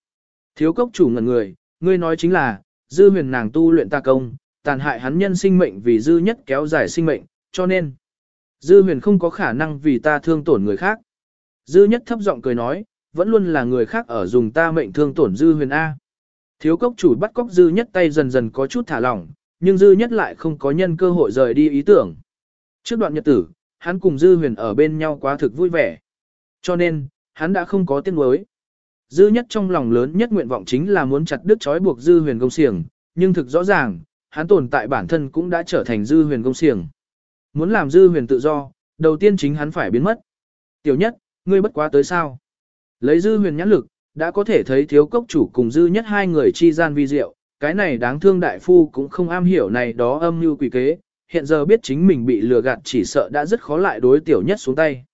Thiếu cốc chủ ngẩn người, ngươi nói chính là, dư huyền nàng tu luyện ta công, tàn hại hắn nhân sinh mệnh vì dư nhất kéo dài sinh mệnh, cho nên, dư huyền không có khả năng vì ta thương tổn người khác. Dư nhất thấp giọng cười nói, vẫn luôn là người khác ở dùng ta mệnh thương tổn dư huyền A. Thiếu cốc chủ bắt cóc dư nhất tay dần dần có chút thả lỏng, nhưng dư nhất lại không có nhân cơ hội rời đi ý tưởng. Trước đoạn nhật tử, hắn cùng dư huyền ở bên nhau quá thực vui vẻ. Cho nên, hắn đã không có tiếng nuối. Dư nhất trong lòng lớn nhất nguyện vọng chính là muốn chặt đứt trói buộc dư huyền công xiềng, nhưng thực rõ ràng, hắn tồn tại bản thân cũng đã trở thành dư huyền công xiềng. Muốn làm dư huyền tự do, đầu tiên chính hắn phải biến mất. Tiểu nhất, ngươi bất quá tới sao? Lấy dư huyền nhãn lực, đã có thể thấy thiếu cốc chủ cùng dư nhất hai người chi gian vi diệu, cái này đáng thương đại phu cũng không am hiểu này đó âm mưu quỷ kế, hiện giờ biết chính mình bị lừa gạt chỉ sợ đã rất khó lại đối tiểu nhất xuống tay.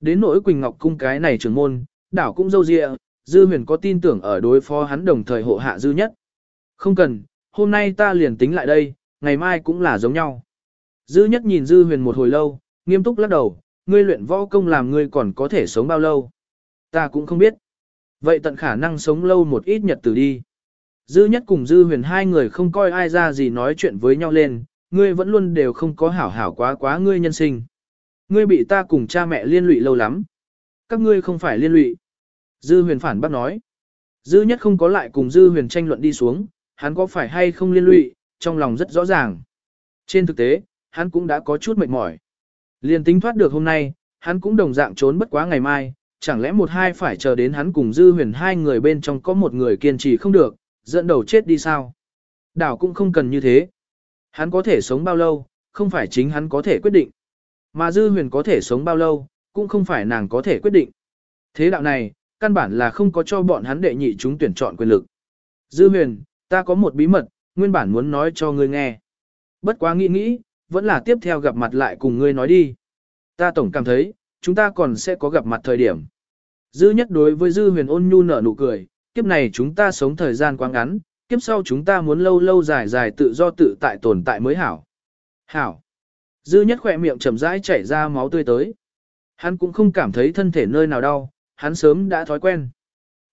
Đến nỗi Quỳnh Ngọc cung cái này trưởng môn, đảo cũng dâu dịa, dư huyền có tin tưởng ở đối phó hắn đồng thời hộ hạ dư nhất. Không cần, hôm nay ta liền tính lại đây, ngày mai cũng là giống nhau. Dư nhất nhìn dư huyền một hồi lâu, nghiêm túc lắc đầu, ngươi luyện võ công làm ngươi còn có thể sống bao lâu. Ta cũng không biết. Vậy tận khả năng sống lâu một ít nhật từ đi. Dư nhất cùng dư huyền hai người không coi ai ra gì nói chuyện với nhau lên, ngươi vẫn luôn đều không có hảo hảo quá quá ngươi nhân sinh. Ngươi bị ta cùng cha mẹ liên lụy lâu lắm. Các ngươi không phải liên lụy. Dư huyền phản bác nói. Dư nhất không có lại cùng dư huyền tranh luận đi xuống, hắn có phải hay không liên lụy, trong lòng rất rõ ràng. Trên thực tế, hắn cũng đã có chút mệt mỏi. Liên tính thoát được hôm nay, hắn cũng đồng dạng trốn bất quá ngày mai, chẳng lẽ một hai phải chờ đến hắn cùng dư huyền hai người bên trong có một người kiên trì không được, dẫn đầu chết đi sao? Đảo cũng không cần như thế. Hắn có thể sống bao lâu, không phải chính hắn có thể quyết định. Mà dư huyền có thể sống bao lâu, cũng không phải nàng có thể quyết định. Thế đạo này, căn bản là không có cho bọn hắn đệ nhị chúng tuyển chọn quyền lực. Dư huyền, ta có một bí mật, nguyên bản muốn nói cho ngươi nghe. Bất quá nghĩ nghĩ, vẫn là tiếp theo gặp mặt lại cùng ngươi nói đi. Ta tổng cảm thấy, chúng ta còn sẽ có gặp mặt thời điểm. Dư nhất đối với dư huyền ôn nhu nở nụ cười, kiếp này chúng ta sống thời gian quá ngắn, kiếp sau chúng ta muốn lâu lâu dài dài tự do tự tại tồn tại mới hảo. Hảo. Dư nhất khỏe miệng chậm rãi chảy ra máu tươi tới. Hắn cũng không cảm thấy thân thể nơi nào đau, hắn sớm đã thói quen.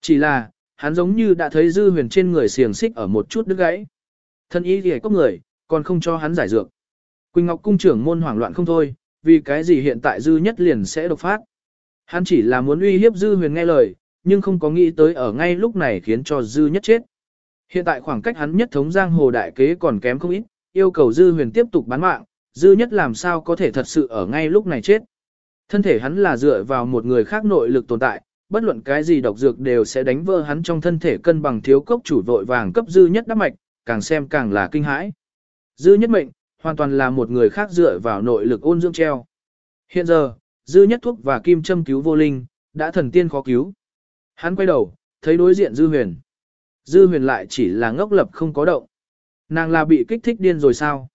Chỉ là, hắn giống như đã thấy dư huyền trên người xiềng xích ở một chút đứt gãy. Thân ý thì có người, còn không cho hắn giải dược. Quỳnh Ngọc cung trưởng môn hoảng loạn không thôi, vì cái gì hiện tại dư nhất liền sẽ độc phát. Hắn chỉ là muốn uy hiếp dư huyền nghe lời, nhưng không có nghĩ tới ở ngay lúc này khiến cho dư nhất chết. Hiện tại khoảng cách hắn nhất thống giang hồ đại kế còn kém không ít, yêu cầu dư huyền tiếp tục bán mạng, dư nhất làm sao có thể thật sự ở ngay lúc này chết. Thân thể hắn là dựa vào một người khác nội lực tồn tại, bất luận cái gì độc dược đều sẽ đánh vỡ hắn trong thân thể cân bằng thiếu cốc chủ vội vàng cấp dư nhất đắp mạch, càng xem càng là kinh hãi. Dư nhất mệnh, hoàn toàn là một người khác dựa vào nội lực ôn dưỡng treo. Hiện giờ, dư nhất thuốc và kim châm cứu vô linh, đã thần tiên khó cứu. Hắn quay đầu, thấy đối diện dư huyền. Dư huyền lại chỉ là ngốc lập không có động. Nàng là bị kích thích điên rồi sao?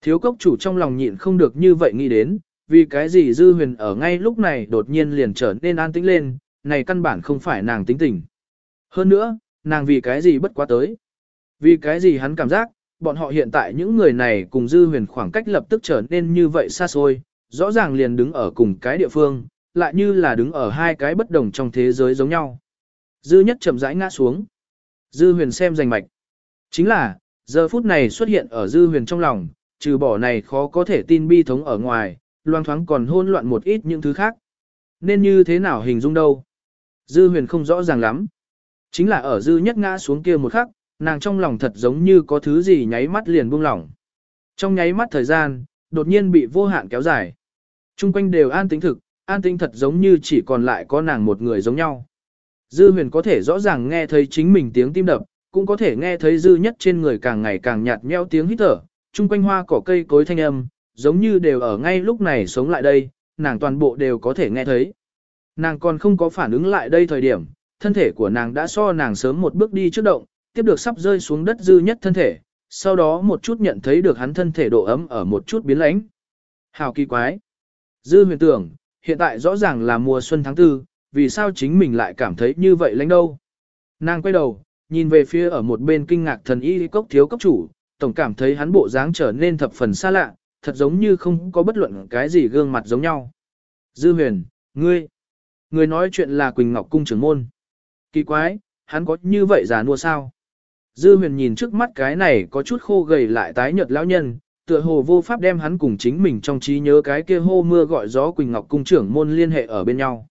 Thiếu cốc chủ trong lòng nhịn không được như vậy nghĩ đến, vì cái gì dư huyền ở ngay lúc này đột nhiên liền trở nên an tĩnh lên, này căn bản không phải nàng tính tình. Hơn nữa, nàng vì cái gì bất quá tới. Vì cái gì hắn cảm giác, bọn họ hiện tại những người này cùng dư huyền khoảng cách lập tức trở nên như vậy xa xôi, rõ ràng liền đứng ở cùng cái địa phương, lại như là đứng ở hai cái bất đồng trong thế giới giống nhau. Dư nhất chậm rãi ngã xuống. Dư huyền xem rành mạch. Chính là, giờ phút này xuất hiện ở dư huyền trong lòng, trừ bỏ này khó có thể tin bi thống ở ngoài, loang thoáng còn hôn loạn một ít những thứ khác. Nên như thế nào hình dung đâu? Dư huyền không rõ ràng lắm. Chính là ở dư nhất ngã xuống kia một khắc, nàng trong lòng thật giống như có thứ gì nháy mắt liền buông lỏng. Trong nháy mắt thời gian, đột nhiên bị vô hạn kéo dài. Trung quanh đều an tĩnh thực, an tĩnh thật giống như chỉ còn lại có nàng một người giống nhau. Dư huyền có thể rõ ràng nghe thấy chính mình tiếng tim đập, cũng có thể nghe thấy dư nhất trên người càng ngày càng nhạt nheo tiếng hít thở, trung quanh hoa cỏ cây cối thanh âm, giống như đều ở ngay lúc này sống lại đây, nàng toàn bộ đều có thể nghe thấy. Nàng còn không có phản ứng lại đây thời điểm, thân thể của nàng đã so nàng sớm một bước đi trước động, tiếp được sắp rơi xuống đất dư nhất thân thể, sau đó một chút nhận thấy được hắn thân thể độ ấm ở một chút biến lãnh. Hào kỳ quái. Dư huyền tưởng, hiện tại rõ ràng là mùa xuân tháng tư, vì sao chính mình lại cảm thấy như vậy lãnh đâu. Nàng quay đầu, nhìn về phía ở một bên kinh ngạc thần y cốc thiếu cốc chủ, tổng cảm thấy hắn bộ dáng trở nên thập phần xa lạ, thật giống như không có bất luận cái gì gương mặt giống nhau. Dư huyền, ngươi, ngươi nói chuyện là Quỳnh Ngọc Cung trưởng môn. Kỳ quái, hắn có như vậy giả nua sao? Dư huyền nhìn trước mắt cái này có chút khô gầy lại tái nhợt lão nhân, tựa hồ vô pháp đem hắn cùng chính mình trong trí nhớ cái kia hô mưa gọi gió Quỳnh Ngọc Cung trưởng môn liên hệ ở bên nhau.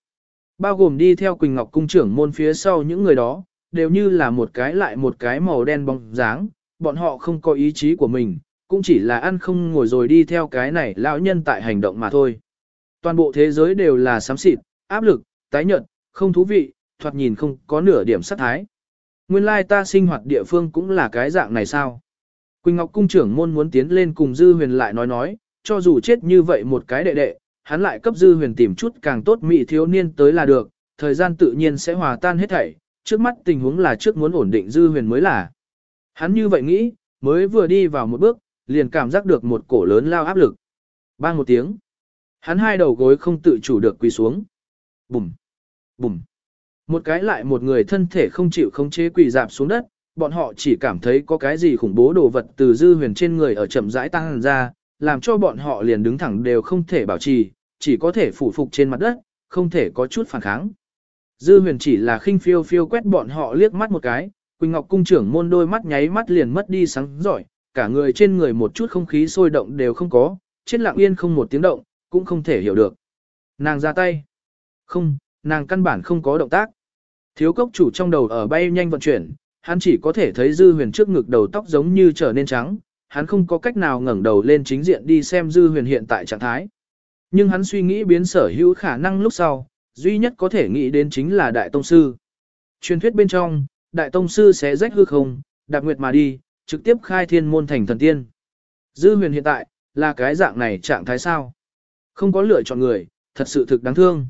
Bao gồm đi theo Quỳnh Ngọc Cung trưởng môn phía sau những người đó, đều như là một cái lại một cái màu đen bóng dáng, bọn họ không có ý chí của mình, cũng chỉ là ăn không ngồi rồi đi theo cái này lão nhân tại hành động mà thôi. Toàn bộ thế giới đều là xám xịt, áp lực, tái nhợt, không thú vị, thoạt nhìn không có nửa điểm sát thái. Nguyên lai ta sinh hoạt địa phương cũng là cái dạng này sao? Quỳnh Ngọc cung trưởng môn muốn tiến lên cùng Dư Huyền lại nói nói, cho dù chết như vậy một cái đệ đệ, hắn lại cấp Dư Huyền tìm chút càng tốt mỹ thiếu niên tới là được, thời gian tự nhiên sẽ hòa tan hết thảy, trước mắt tình huống là trước muốn ổn định Dư Huyền mới là. Hắn như vậy nghĩ, mới vừa đi vào một bước, liền cảm giác được một cổ lớn lao áp lực. Bang một tiếng. Hắn hai đầu gối không tự chủ được quỳ xuống. Bùm. Bùm. Một cái lại một người thân thể không chịu không chế quỳ dạp xuống đất, bọn họ chỉ cảm thấy có cái gì khủng bố đồ vật từ dư huyền trên người ở chậm rãi tăng ra, làm cho bọn họ liền đứng thẳng đều không thể bảo trì, chỉ có thể phủ phục trên mặt đất, không thể có chút phản kháng. Dư huyền chỉ là khinh phiêu phiêu quét bọn họ liếc mắt một cái, Quỳnh Ngọc cung trưởng môn đôi mắt nháy mắt liền mất đi sáng giỏi, cả người trên người một chút không khí sôi động đều không có, chết lặng yên không một tiếng động, cũng không thể hiểu được. Nàng ra tay. Không, nàng căn bản không có động tác. Thiếu cốc chủ trong đầu ở bay nhanh vận chuyển, hắn chỉ có thể thấy dư huyền trước ngực đầu tóc giống như trở nên trắng, hắn không có cách nào ngẩng đầu lên chính diện đi xem dư huyền hiện tại trạng thái. Nhưng hắn suy nghĩ biến sở hữu khả năng lúc sau, duy nhất có thể nghĩ đến chính là Đại Tông Sư. Truyền thuyết bên trong, Đại Tông Sư sẽ rách hư không, đạp nguyệt mà đi, trực tiếp khai thiên môn thành thần tiên. Dư huyền hiện tại, là cái dạng này trạng thái sao? Không có lựa chọn người, thật sự thực đáng thương.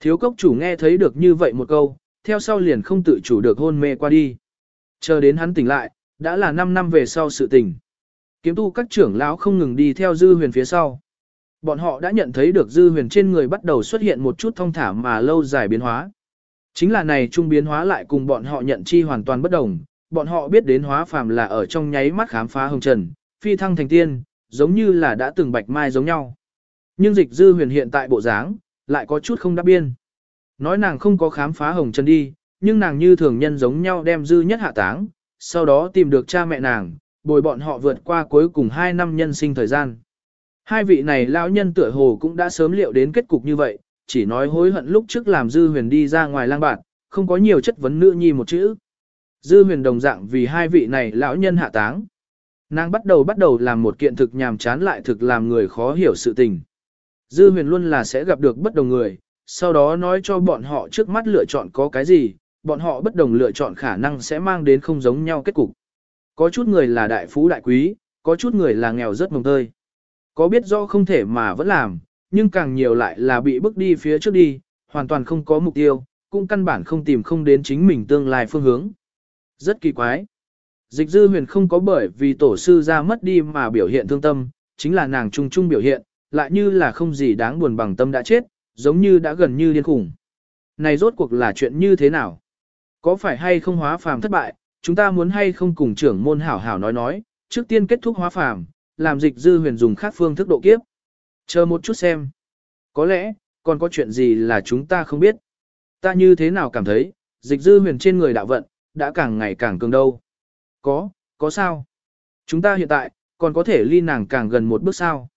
Thiếu cốc chủ nghe thấy được như vậy một câu, theo sau liền không tự chủ được hôn mê qua đi. Chờ đến hắn tỉnh lại, đã là 5 năm về sau sự tình. Kiếm tu các trưởng lão không ngừng đi theo dư huyền phía sau. Bọn họ đã nhận thấy được dư huyền trên người bắt đầu xuất hiện một chút thông thả mà lâu dài biến hóa. Chính là này trung biến hóa lại cùng bọn họ nhận chi hoàn toàn bất đồng, bọn họ biết đến hóa phàm là ở trong nháy mắt khám phá hồng trần, phi thăng thành tiên, giống như là đã từng bạch mai giống nhau. Nhưng dịch dư huyền hiện tại bộ dáng, lại có chút không đáp biên. Nói nàng không có khám phá hồng trần đi, nhưng nàng như thường nhân giống nhau đem dư nhất hạ táng, sau đó tìm được cha mẹ nàng, bồi bọn họ vượt qua cuối cùng 2 năm nhân sinh thời gian. Hai vị này lão nhân tựa hồ cũng đã sớm liệu đến kết cục như vậy, chỉ nói hối hận lúc trước làm dư huyền đi ra ngoài lang bạt, không có nhiều chất vấn nữ nhi một chữ. Dư huyền đồng dạng vì hai vị này lão nhân hạ táng. Nàng bắt đầu bắt đầu làm một kiện thực nhàm chán lại thực làm người khó hiểu sự tình. Dư huyền luôn là sẽ gặp được bất đồng người, sau đó nói cho bọn họ trước mắt lựa chọn có cái gì, bọn họ bất đồng lựa chọn khả năng sẽ mang đến không giống nhau kết cục. Có chút người là đại phú đại quý, có chút người là nghèo rất mồng tơi. Có biết do không thể mà vẫn làm, nhưng càng nhiều lại là bị bước đi phía trước đi, hoàn toàn không có mục tiêu, cũng căn bản không tìm không đến chính mình tương lai phương hướng. Rất kỳ quái. Dịch dư huyền không có bởi vì tổ sư ra mất đi mà biểu hiện thương tâm, chính là nàng trung trung biểu hiện, lại như là không gì đáng buồn bằng tâm đã chết, giống như đã gần như điên khủng. Này rốt cuộc là chuyện như thế nào? Có phải hay không hóa phàm thất bại, chúng ta muốn hay không cùng trưởng môn hảo hảo nói nói, trước tiên kết thúc hóa phàm, làm dịch dư huyền dùng khác phương thức độ kiếp. Chờ một chút xem. Có lẽ, còn có chuyện gì là chúng ta không biết. Ta như thế nào cảm thấy, dịch dư huyền trên người đạo vận, đã càng ngày càng cường đâu. Có, có sao? Chúng ta hiện tại, còn có thể ly nàng càng gần một bước sao?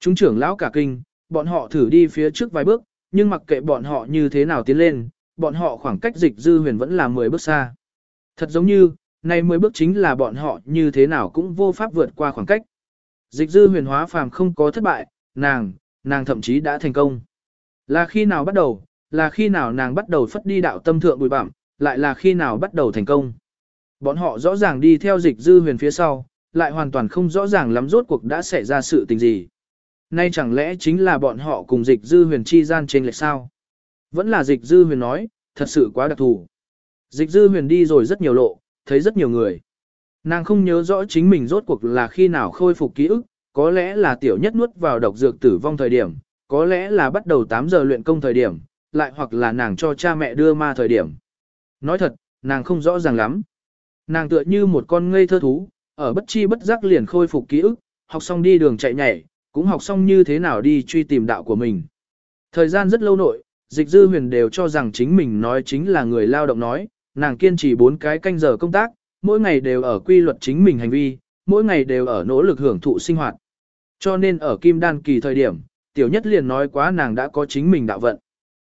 Chúng trưởng lão cả kinh, bọn họ thử đi phía trước vài bước, nhưng mặc kệ bọn họ như thế nào tiến lên, bọn họ khoảng cách dịch dư huyền vẫn là 10 bước xa. Thật giống như, này 10 bước chính là bọn họ như thế nào cũng vô pháp vượt qua khoảng cách. Dịch dư huyền hóa phàm không có thất bại, nàng, nàng thậm chí đã thành công. Là khi nào bắt đầu, là khi nào nàng bắt đầu phất đi đạo tâm thượng bụi bặm, lại là khi nào bắt đầu thành công. Bọn họ rõ ràng đi theo dịch dư huyền phía sau, lại hoàn toàn không rõ ràng lắm rốt cuộc đã xảy ra sự tình gì. Nay chẳng lẽ chính là bọn họ cùng dịch dư huyền chi gian trên lệch sao? Vẫn là dịch dư huyền nói, thật sự quá đặc thù. Dịch dư huyền đi rồi rất nhiều lộ, thấy rất nhiều người. Nàng không nhớ rõ chính mình rốt cuộc là khi nào khôi phục ký ức, có lẽ là tiểu nhất nuốt vào độc dược tử vong thời điểm, có lẽ là bắt đầu 8 giờ luyện công thời điểm, lại hoặc là nàng cho cha mẹ đưa ma thời điểm. Nói thật, nàng không rõ ràng lắm. Nàng tựa như một con ngây thơ thú, ở bất chi bất giác liền khôi phục ký ức, học xong đi đường chạy nhảy, cũng học xong như thế nào đi truy tìm đạo của mình. Thời gian rất lâu nội, dịch dư huyền đều cho rằng chính mình nói chính là người lao động nói, nàng kiên trì 4 cái canh giờ công tác, mỗi ngày đều ở quy luật chính mình hành vi, mỗi ngày đều ở nỗ lực hưởng thụ sinh hoạt. Cho nên ở kim đan kỳ thời điểm, tiểu nhất liền nói quá nàng đã có chính mình đạo vận.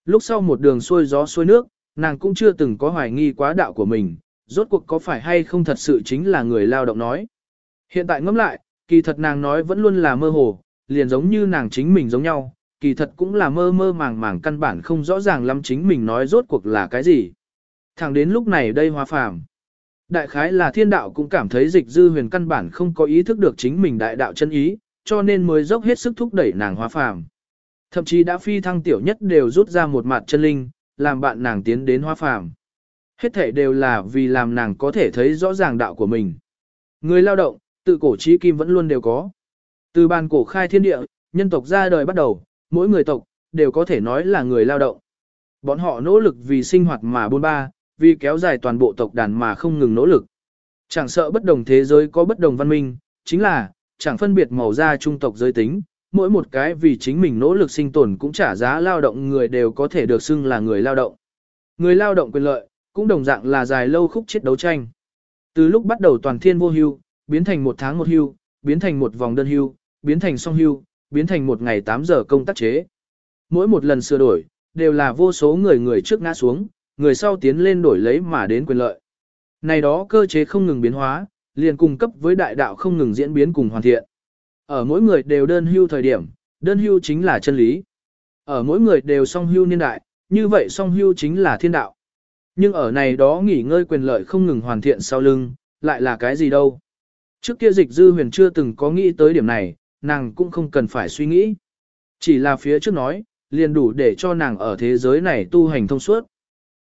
Lúc sau một đường xuôi gió xuôi nước, nàng cũng chưa từng có hoài nghi quá đạo của mình, rốt cuộc có phải hay không thật sự chính là người lao động nói. Hiện tại ngẫm lại, kỳ thật nàng nói vẫn luôn là mơ hồ, liền giống như nàng chính mình giống nhau, kỳ thật cũng là mơ mơ màng màng căn bản không rõ ràng lắm chính mình nói rốt cuộc là cái gì. Thẳng đến lúc này đây hóa phàm. Đại khái là thiên đạo cũng cảm thấy dịch dư huyền căn bản không có ý thức được chính mình đại đạo chân ý, cho nên mới dốc hết sức thúc đẩy nàng hóa phàm. Thậm chí đã phi thăng tiểu nhất đều rút ra một mặt chân linh, làm bạn nàng tiến đến hóa phàm. Hết thể đều là vì làm nàng có thể thấy rõ ràng đạo của mình. Người lao động, tự cổ trí kim vẫn luôn đều có. Từ bàn cổ khai thiên địa, nhân tộc ra đời bắt đầu, mỗi người tộc, đều có thể nói là người lao động. Bọn họ nỗ lực vì sinh hoạt mà bôn ba, vì kéo dài toàn bộ tộc đàn mà không ngừng nỗ lực. Chẳng sợ bất đồng thế giới có bất đồng văn minh, chính là, chẳng phân biệt màu da trung tộc giới tính, mỗi một cái vì chính mình nỗ lực sinh tồn cũng trả giá lao động người đều có thể được xưng là người lao động. Người lao động quyền lợi, cũng đồng dạng là dài lâu khúc chết đấu tranh. Từ lúc bắt đầu toàn thiên vô hưu, biến thành một tháng một hưu, biến thành một vòng đơn hưu, biến thành song hưu, biến thành một ngày 8 giờ công tác chế. Mỗi một lần sửa đổi, đều là vô số người người trước ngã xuống, người sau tiến lên đổi lấy mà đến quyền lợi. Này đó cơ chế không ngừng biến hóa, liền cung cấp với đại đạo không ngừng diễn biến cùng hoàn thiện. Ở mỗi người đều đơn hưu thời điểm, đơn hưu chính là chân lý. Ở mỗi người đều song hưu niên đại, như vậy song hưu chính là thiên đạo. Nhưng ở này đó nghỉ ngơi quyền lợi không ngừng hoàn thiện sau lưng, lại là cái gì đâu. Trước kia dịch dư huyền chưa từng có nghĩ tới điểm này, nàng cũng không cần phải suy nghĩ. Chỉ là phía trước nói, liền đủ để cho nàng ở thế giới này tu hành thông suốt.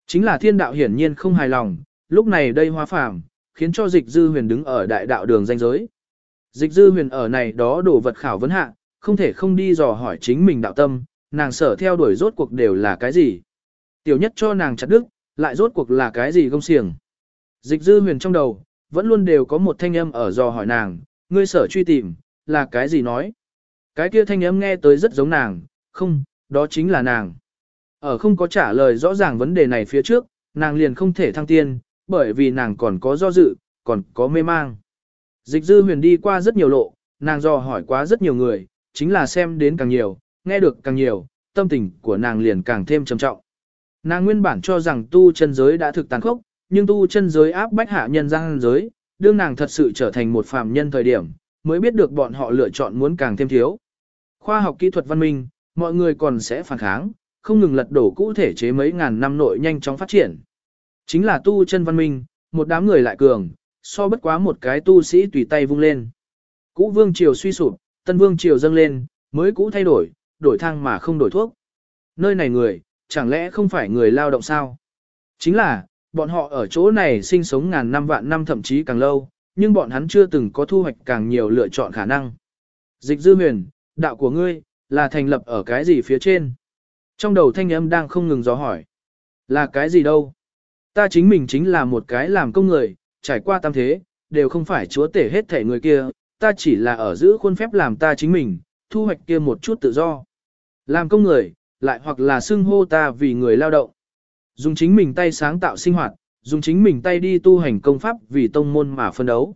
Chính là thiên đạo hiển nhiên không hài lòng, lúc này đây hóa phàm, khiến cho dịch dư huyền đứng ở đại đạo đường danh giới. Dịch dư huyền ở này đó đổ vật khảo vấn hạ, không thể không đi dò hỏi chính mình đạo tâm, nàng sở theo đuổi rốt cuộc đều là cái gì. Tiểu nhất cho nàng chặt đức, lại rốt cuộc là cái gì gông xiềng. Dịch dư huyền trong đầu, vẫn luôn đều có một thanh âm ở dò hỏi nàng, ngươi sở truy tìm, là cái gì nói. Cái kia thanh âm nghe tới rất giống nàng, không, đó chính là nàng. Ở không có trả lời rõ ràng vấn đề này phía trước, nàng liền không thể thăng tiên, bởi vì nàng còn có do dự, còn có mê mang. Dịch dư huyền đi qua rất nhiều lộ, nàng dò hỏi quá rất nhiều người, chính là xem đến càng nhiều, nghe được càng nhiều, tâm tình của nàng liền càng thêm trầm trọng. Nàng nguyên bản cho rằng tu chân giới đã thực tàn khốc, nhưng tu chân giới áp bách hạ nhân gian giới, đương nàng thật sự trở thành một phàm nhân thời điểm, mới biết được bọn họ lựa chọn muốn càng thêm thiếu. Khoa học kỹ thuật văn minh, mọi người còn sẽ phản kháng, không ngừng lật đổ cũ thể chế mấy ngàn năm nội nhanh chóng phát triển. Chính là tu chân văn minh, một đám người lại cường, so bất quá một cái tu sĩ tùy tay vung lên. Cũ vương triều suy sụp, tân vương triều dâng lên, mới cũ thay đổi, đổi thang mà không đổi thuốc. Nơi này người, chẳng lẽ không phải người lao động sao? Chính là, bọn họ ở chỗ này sinh sống ngàn năm vạn năm thậm chí càng lâu, nhưng bọn hắn chưa từng có thu hoạch càng nhiều lựa chọn khả năng. Dịch dư huyền, đạo của ngươi, là thành lập ở cái gì phía trên? Trong đầu thanh âm đang không ngừng gió hỏi. Là cái gì đâu? Ta chính mình chính là một cái làm công người, trải qua tam thế, đều không phải chúa tể hết thể người kia, ta chỉ là ở giữ khuôn phép làm ta chính mình, thu hoạch kia một chút tự do. Làm công người, lại hoặc là xưng hô ta vì người lao động. Dùng chính mình tay sáng tạo sinh hoạt, dùng chính mình tay đi tu hành công pháp vì tông môn mà phân đấu.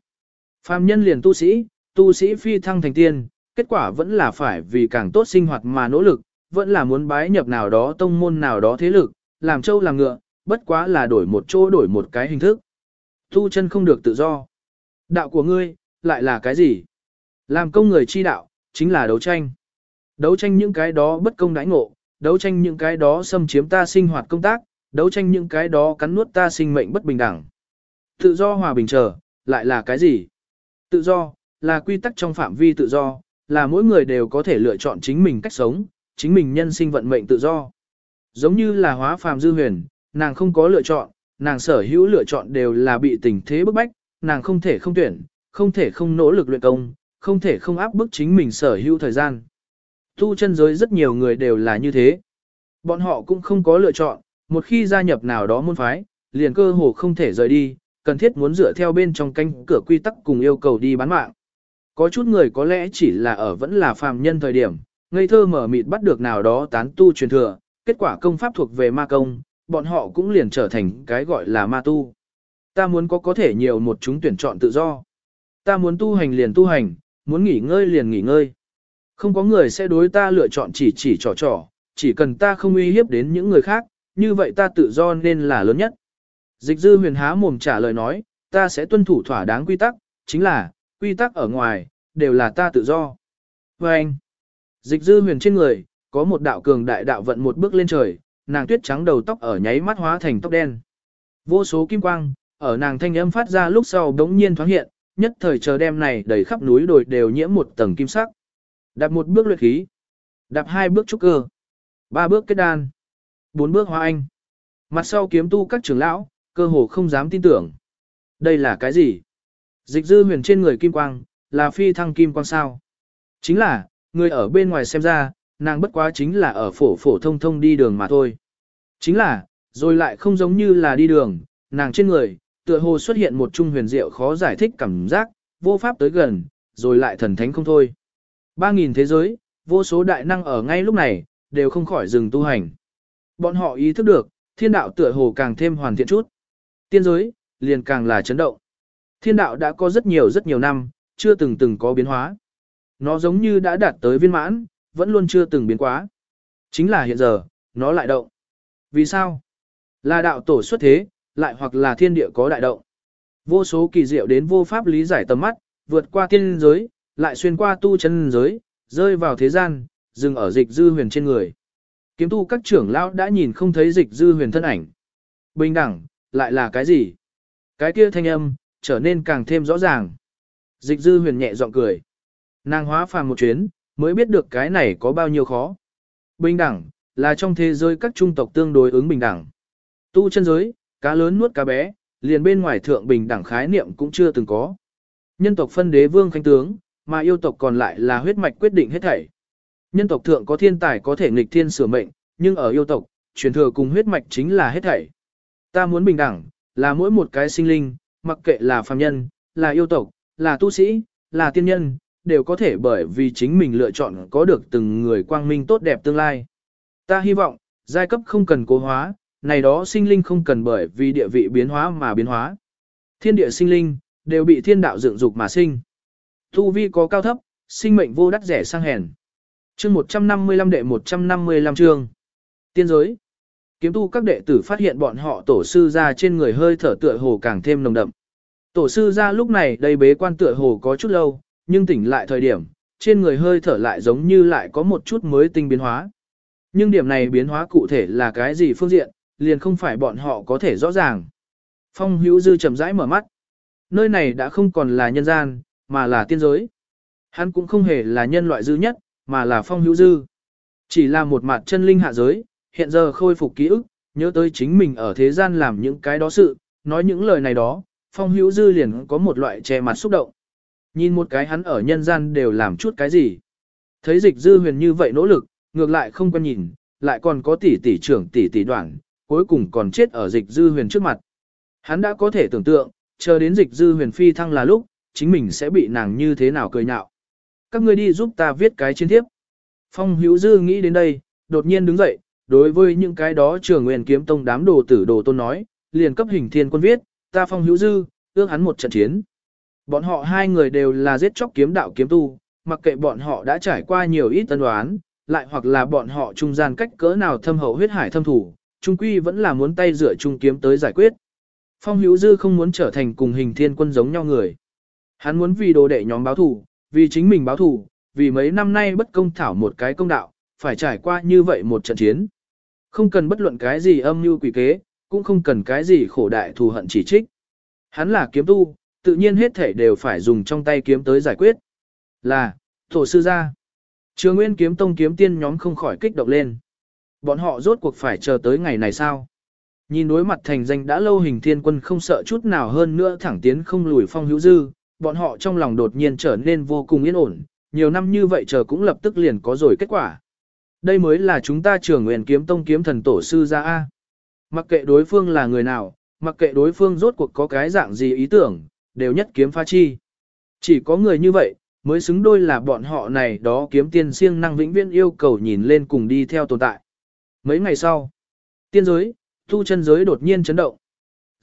Phàm nhân liền tu sĩ, tu sĩ phi thăng thành tiên, kết quả vẫn là phải vì càng tốt sinh hoạt mà nỗ lực, vẫn là muốn bái nhập nào đó tông môn nào đó thế lực, làm châu làm ngựa, bất quá là đổi một chỗ đổi một cái hình thức. Tu chân không được tự do. Đạo của ngươi, lại là cái gì? Làm công người chi đạo, chính là đấu tranh. Đấu tranh những cái đó bất công đãi ngộ, đấu tranh những cái đó xâm chiếm ta sinh hoạt công tác, đấu tranh những cái đó cắn nuốt ta sinh mệnh bất bình đẳng. Tự do hòa bình trở, lại là cái gì? Tự do, là quy tắc trong phạm vi tự do, là mỗi người đều có thể lựa chọn chính mình cách sống, chính mình nhân sinh vận mệnh tự do. Giống như là hóa phàm dư huyền, nàng không có lựa chọn, nàng sở hữu lựa chọn đều là bị tình thế bức bách, nàng không thể không tuyển, không thể không nỗ lực luyện công, không thể không áp bức chính mình sở hữu thời gian. Tu chân giới rất nhiều người đều là như thế. Bọn họ cũng không có lựa chọn, một khi gia nhập nào đó môn phái, liền cơ hồ không thể rời đi, cần thiết muốn dựa theo bên trong canh cửa quy tắc cùng yêu cầu đi bán mạng. Có chút người có lẽ chỉ là ở vẫn là phàm nhân thời điểm, ngây thơ mở mịt bắt được nào đó tán tu truyền thừa, kết quả công pháp thuộc về ma công, bọn họ cũng liền trở thành cái gọi là ma tu. Ta muốn có có thể nhiều một chúng tuyển chọn tự do. Ta muốn tu hành liền tu hành, muốn nghỉ ngơi liền nghỉ ngơi. Không có người sẽ đối ta lựa chọn chỉ chỉ trò trò, chỉ cần ta không uy hiếp đến những người khác, như vậy ta tự do nên là lớn nhất. Dịch dư huyền há mồm trả lời nói, ta sẽ tuân thủ thỏa đáng quy tắc, chính là, quy tắc ở ngoài, đều là ta tự do. Và anh, dịch dư huyền trên người, có một đạo cường đại đạo vận một bước lên trời, nàng tuyết trắng đầu tóc ở nháy mắt hóa thành tóc đen. Vô số kim quang, ở nàng thanh âm phát ra lúc sau đống nhiên thoáng hiện, nhất thời chờ đêm này đầy khắp núi đồi đều nhiễm một tầng kim sắc. Đạp một bước luyện khí, đạp hai bước trúc cơ, ba bước kết đan, bốn bước hoa anh. Mặt sau kiếm tu các trưởng lão, cơ hồ không dám tin tưởng. Đây là cái gì? Dịch dư huyền trên người kim quang, là phi thăng kim quang sao? Chính là, người ở bên ngoài xem ra, nàng bất quá chính là ở phổ phổ thông thông đi đường mà thôi. Chính là, rồi lại không giống như là đi đường, nàng trên người, tựa hồ xuất hiện một trung huyền diệu khó giải thích cảm giác, vô pháp tới gần, rồi lại thần thánh không thôi. Ba nghìn thế giới, vô số đại năng ở ngay lúc này, đều không khỏi dừng tu hành. Bọn họ ý thức được, thiên đạo tựa hồ càng thêm hoàn thiện chút. Tiên giới, liền càng là chấn động. Thiên đạo đã có rất nhiều rất nhiều năm, chưa từng từng có biến hóa. Nó giống như đã đạt tới viên mãn, vẫn luôn chưa từng biến quá. Chính là hiện giờ, nó lại động. Vì sao? Là đạo tổ xuất thế, lại hoặc là thiên địa có đại động. Vô số kỳ diệu đến vô pháp lý giải tầm mắt, vượt qua tiên giới, lại xuyên qua tu chân giới, rơi vào thế gian, dừng ở dịch dư huyền trên người. Kiếm tu các trưởng lão đã nhìn không thấy dịch dư huyền thân ảnh. Bình đẳng, lại là cái gì? Cái kia thanh âm, trở nên càng thêm rõ ràng. Dịch dư huyền nhẹ giọng cười. Nàng hóa phàm một chuyến, mới biết được cái này có bao nhiêu khó. Bình đẳng, là trong thế giới các trung tộc tương đối ứng bình đẳng. Tu chân giới, cá lớn nuốt cá bé, liền bên ngoài thượng bình đẳng khái niệm cũng chưa từng có. Nhân tộc phân đế vương khánh tướng, mà yêu tộc còn lại là huyết mạch quyết định hết thảy. Nhân tộc thượng có thiên tài có thể nghịch thiên sửa mệnh, nhưng ở yêu tộc, truyền thừa cùng huyết mạch chính là hết thảy. Ta muốn bình đẳng, là mỗi một cái sinh linh, mặc kệ là phàm nhân, là yêu tộc, là tu sĩ, là tiên nhân, đều có thể bởi vì chính mình lựa chọn có được từng người quang minh tốt đẹp tương lai. Ta hy vọng, giai cấp không cần cố hóa, này đó sinh linh không cần bởi vì địa vị biến hóa mà biến hóa. Thiên địa sinh linh, đều bị thiên đạo dựng dục mà sinh. Tu vi có cao thấp, sinh mệnh vô đắc rẻ sang hèn. Chương 155 đệ 155 chương. Tiên giới. Kiếm tu các đệ tử phát hiện bọn họ tổ sư ra trên người hơi thở tựa hồ càng thêm nồng đậm. Tổ sư ra lúc này đầy bế quan tựa hồ có chút lâu, nhưng tỉnh lại thời điểm, trên người hơi thở lại giống như lại có một chút mới tinh biến hóa. Nhưng điểm này biến hóa cụ thể là cái gì phương diện, liền không phải bọn họ có thể rõ ràng. Phong hữu dư chậm rãi mở mắt. Nơi này đã không còn là nhân gian, mà là tiên giới. Hắn cũng không hề là nhân loại dư nhất, mà là phong hữu dư. Chỉ là một mặt chân linh hạ giới, hiện giờ khôi phục ký ức, nhớ tới chính mình ở thế gian làm những cái đó sự, nói những lời này đó, phong hữu dư liền có một loại che mặt xúc động. Nhìn một cái hắn ở nhân gian đều làm chút cái gì. Thấy dịch dư huyền như vậy nỗ lực, ngược lại không quan nhìn, lại còn có tỷ tỷ trưởng tỷ tỷ đoạn, cuối cùng còn chết ở dịch dư huyền trước mặt. Hắn đã có thể tưởng tượng, chờ đến dịch dư huyền phi thăng là lúc, chính mình sẽ bị nàng như thế nào cười nhạo. Các ngươi đi giúp ta viết cái chiến thiếp. Phong hữu dư nghĩ đến đây, đột nhiên đứng dậy, đối với những cái đó trường nguyên kiếm tông đám đồ tử đồ tôn nói, liền cấp hình thiên quân viết, ta phong hữu dư, ước hắn một trận chiến. Bọn họ hai người đều là giết chóc kiếm đạo kiếm tu, mặc kệ bọn họ đã trải qua nhiều ít tân đoán, lại hoặc là bọn họ trung gian cách cỡ nào thâm hậu huyết hải thâm thủ, trung quy vẫn là muốn tay rửa trung kiếm tới giải quyết. Phong Hữu Dư không muốn trở thành cùng hình thiên quân giống nhau người. Hắn muốn vì đồ đệ nhóm báo thủ, vì chính mình báo thù, vì mấy năm nay bất công thảo một cái công đạo, phải trải qua như vậy một trận chiến. Không cần bất luận cái gì âm mưu quỷ kế, cũng không cần cái gì khổ đại thù hận chỉ trích. Hắn là kiếm tu, tự nhiên hết thể đều phải dùng trong tay kiếm tới giải quyết. Là, tổ sư gia. Trường Nguyên kiếm tông kiếm tiên nhóm không khỏi kích động lên. Bọn họ rốt cuộc phải chờ tới ngày này sao? Nhìn đối mặt thành danh đã lâu hình thiên quân không sợ chút nào hơn nữa thẳng tiến không lùi phong hữu dư, bọn họ trong lòng đột nhiên trở nên vô cùng yên ổn, nhiều năm như vậy chờ cũng lập tức liền có rồi kết quả. Đây mới là chúng ta trường nguyện kiếm tông kiếm thần tổ sư ra A. Mặc kệ đối phương là người nào, mặc kệ đối phương rốt cuộc có cái dạng gì ý tưởng, đều nhất kiếm pha chi. Chỉ có người như vậy, mới xứng đôi là bọn họ này đó kiếm tiên siêng năng vĩnh viễn yêu cầu nhìn lên cùng đi theo tồn tại. Mấy ngày sau, tiên giới, thu chân giới đột nhiên chấn động.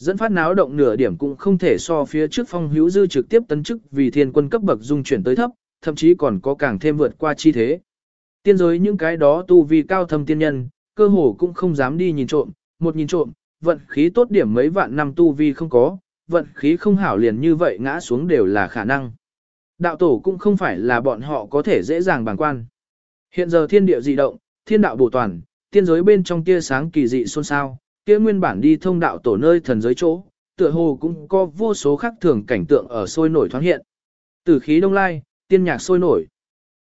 Dẫn phát náo động nửa điểm cũng không thể so phía trước phong hữu dư trực tiếp tấn chức vì thiên quân cấp bậc dung chuyển tới thấp, thậm chí còn có càng thêm vượt qua chi thế. Tiên giới những cái đó tu vi cao thâm tiên nhân, cơ hồ cũng không dám đi nhìn trộm, một nhìn trộm, vận khí tốt điểm mấy vạn năm tu vi không có, vận khí không hảo liền như vậy ngã xuống đều là khả năng. Đạo tổ cũng không phải là bọn họ có thể dễ dàng bằng quan. Hiện giờ thiên địa dị động, thiên đạo bổ toàn, tiên giới bên trong tia sáng kỳ dị xôn xao, kia nguyên bản đi thông đạo tổ nơi thần giới chỗ, tựa hồ cũng có vô số khác thường cảnh tượng ở sôi nổi thoáng hiện. Từ khí đông lai, tiên nhạc sôi nổi.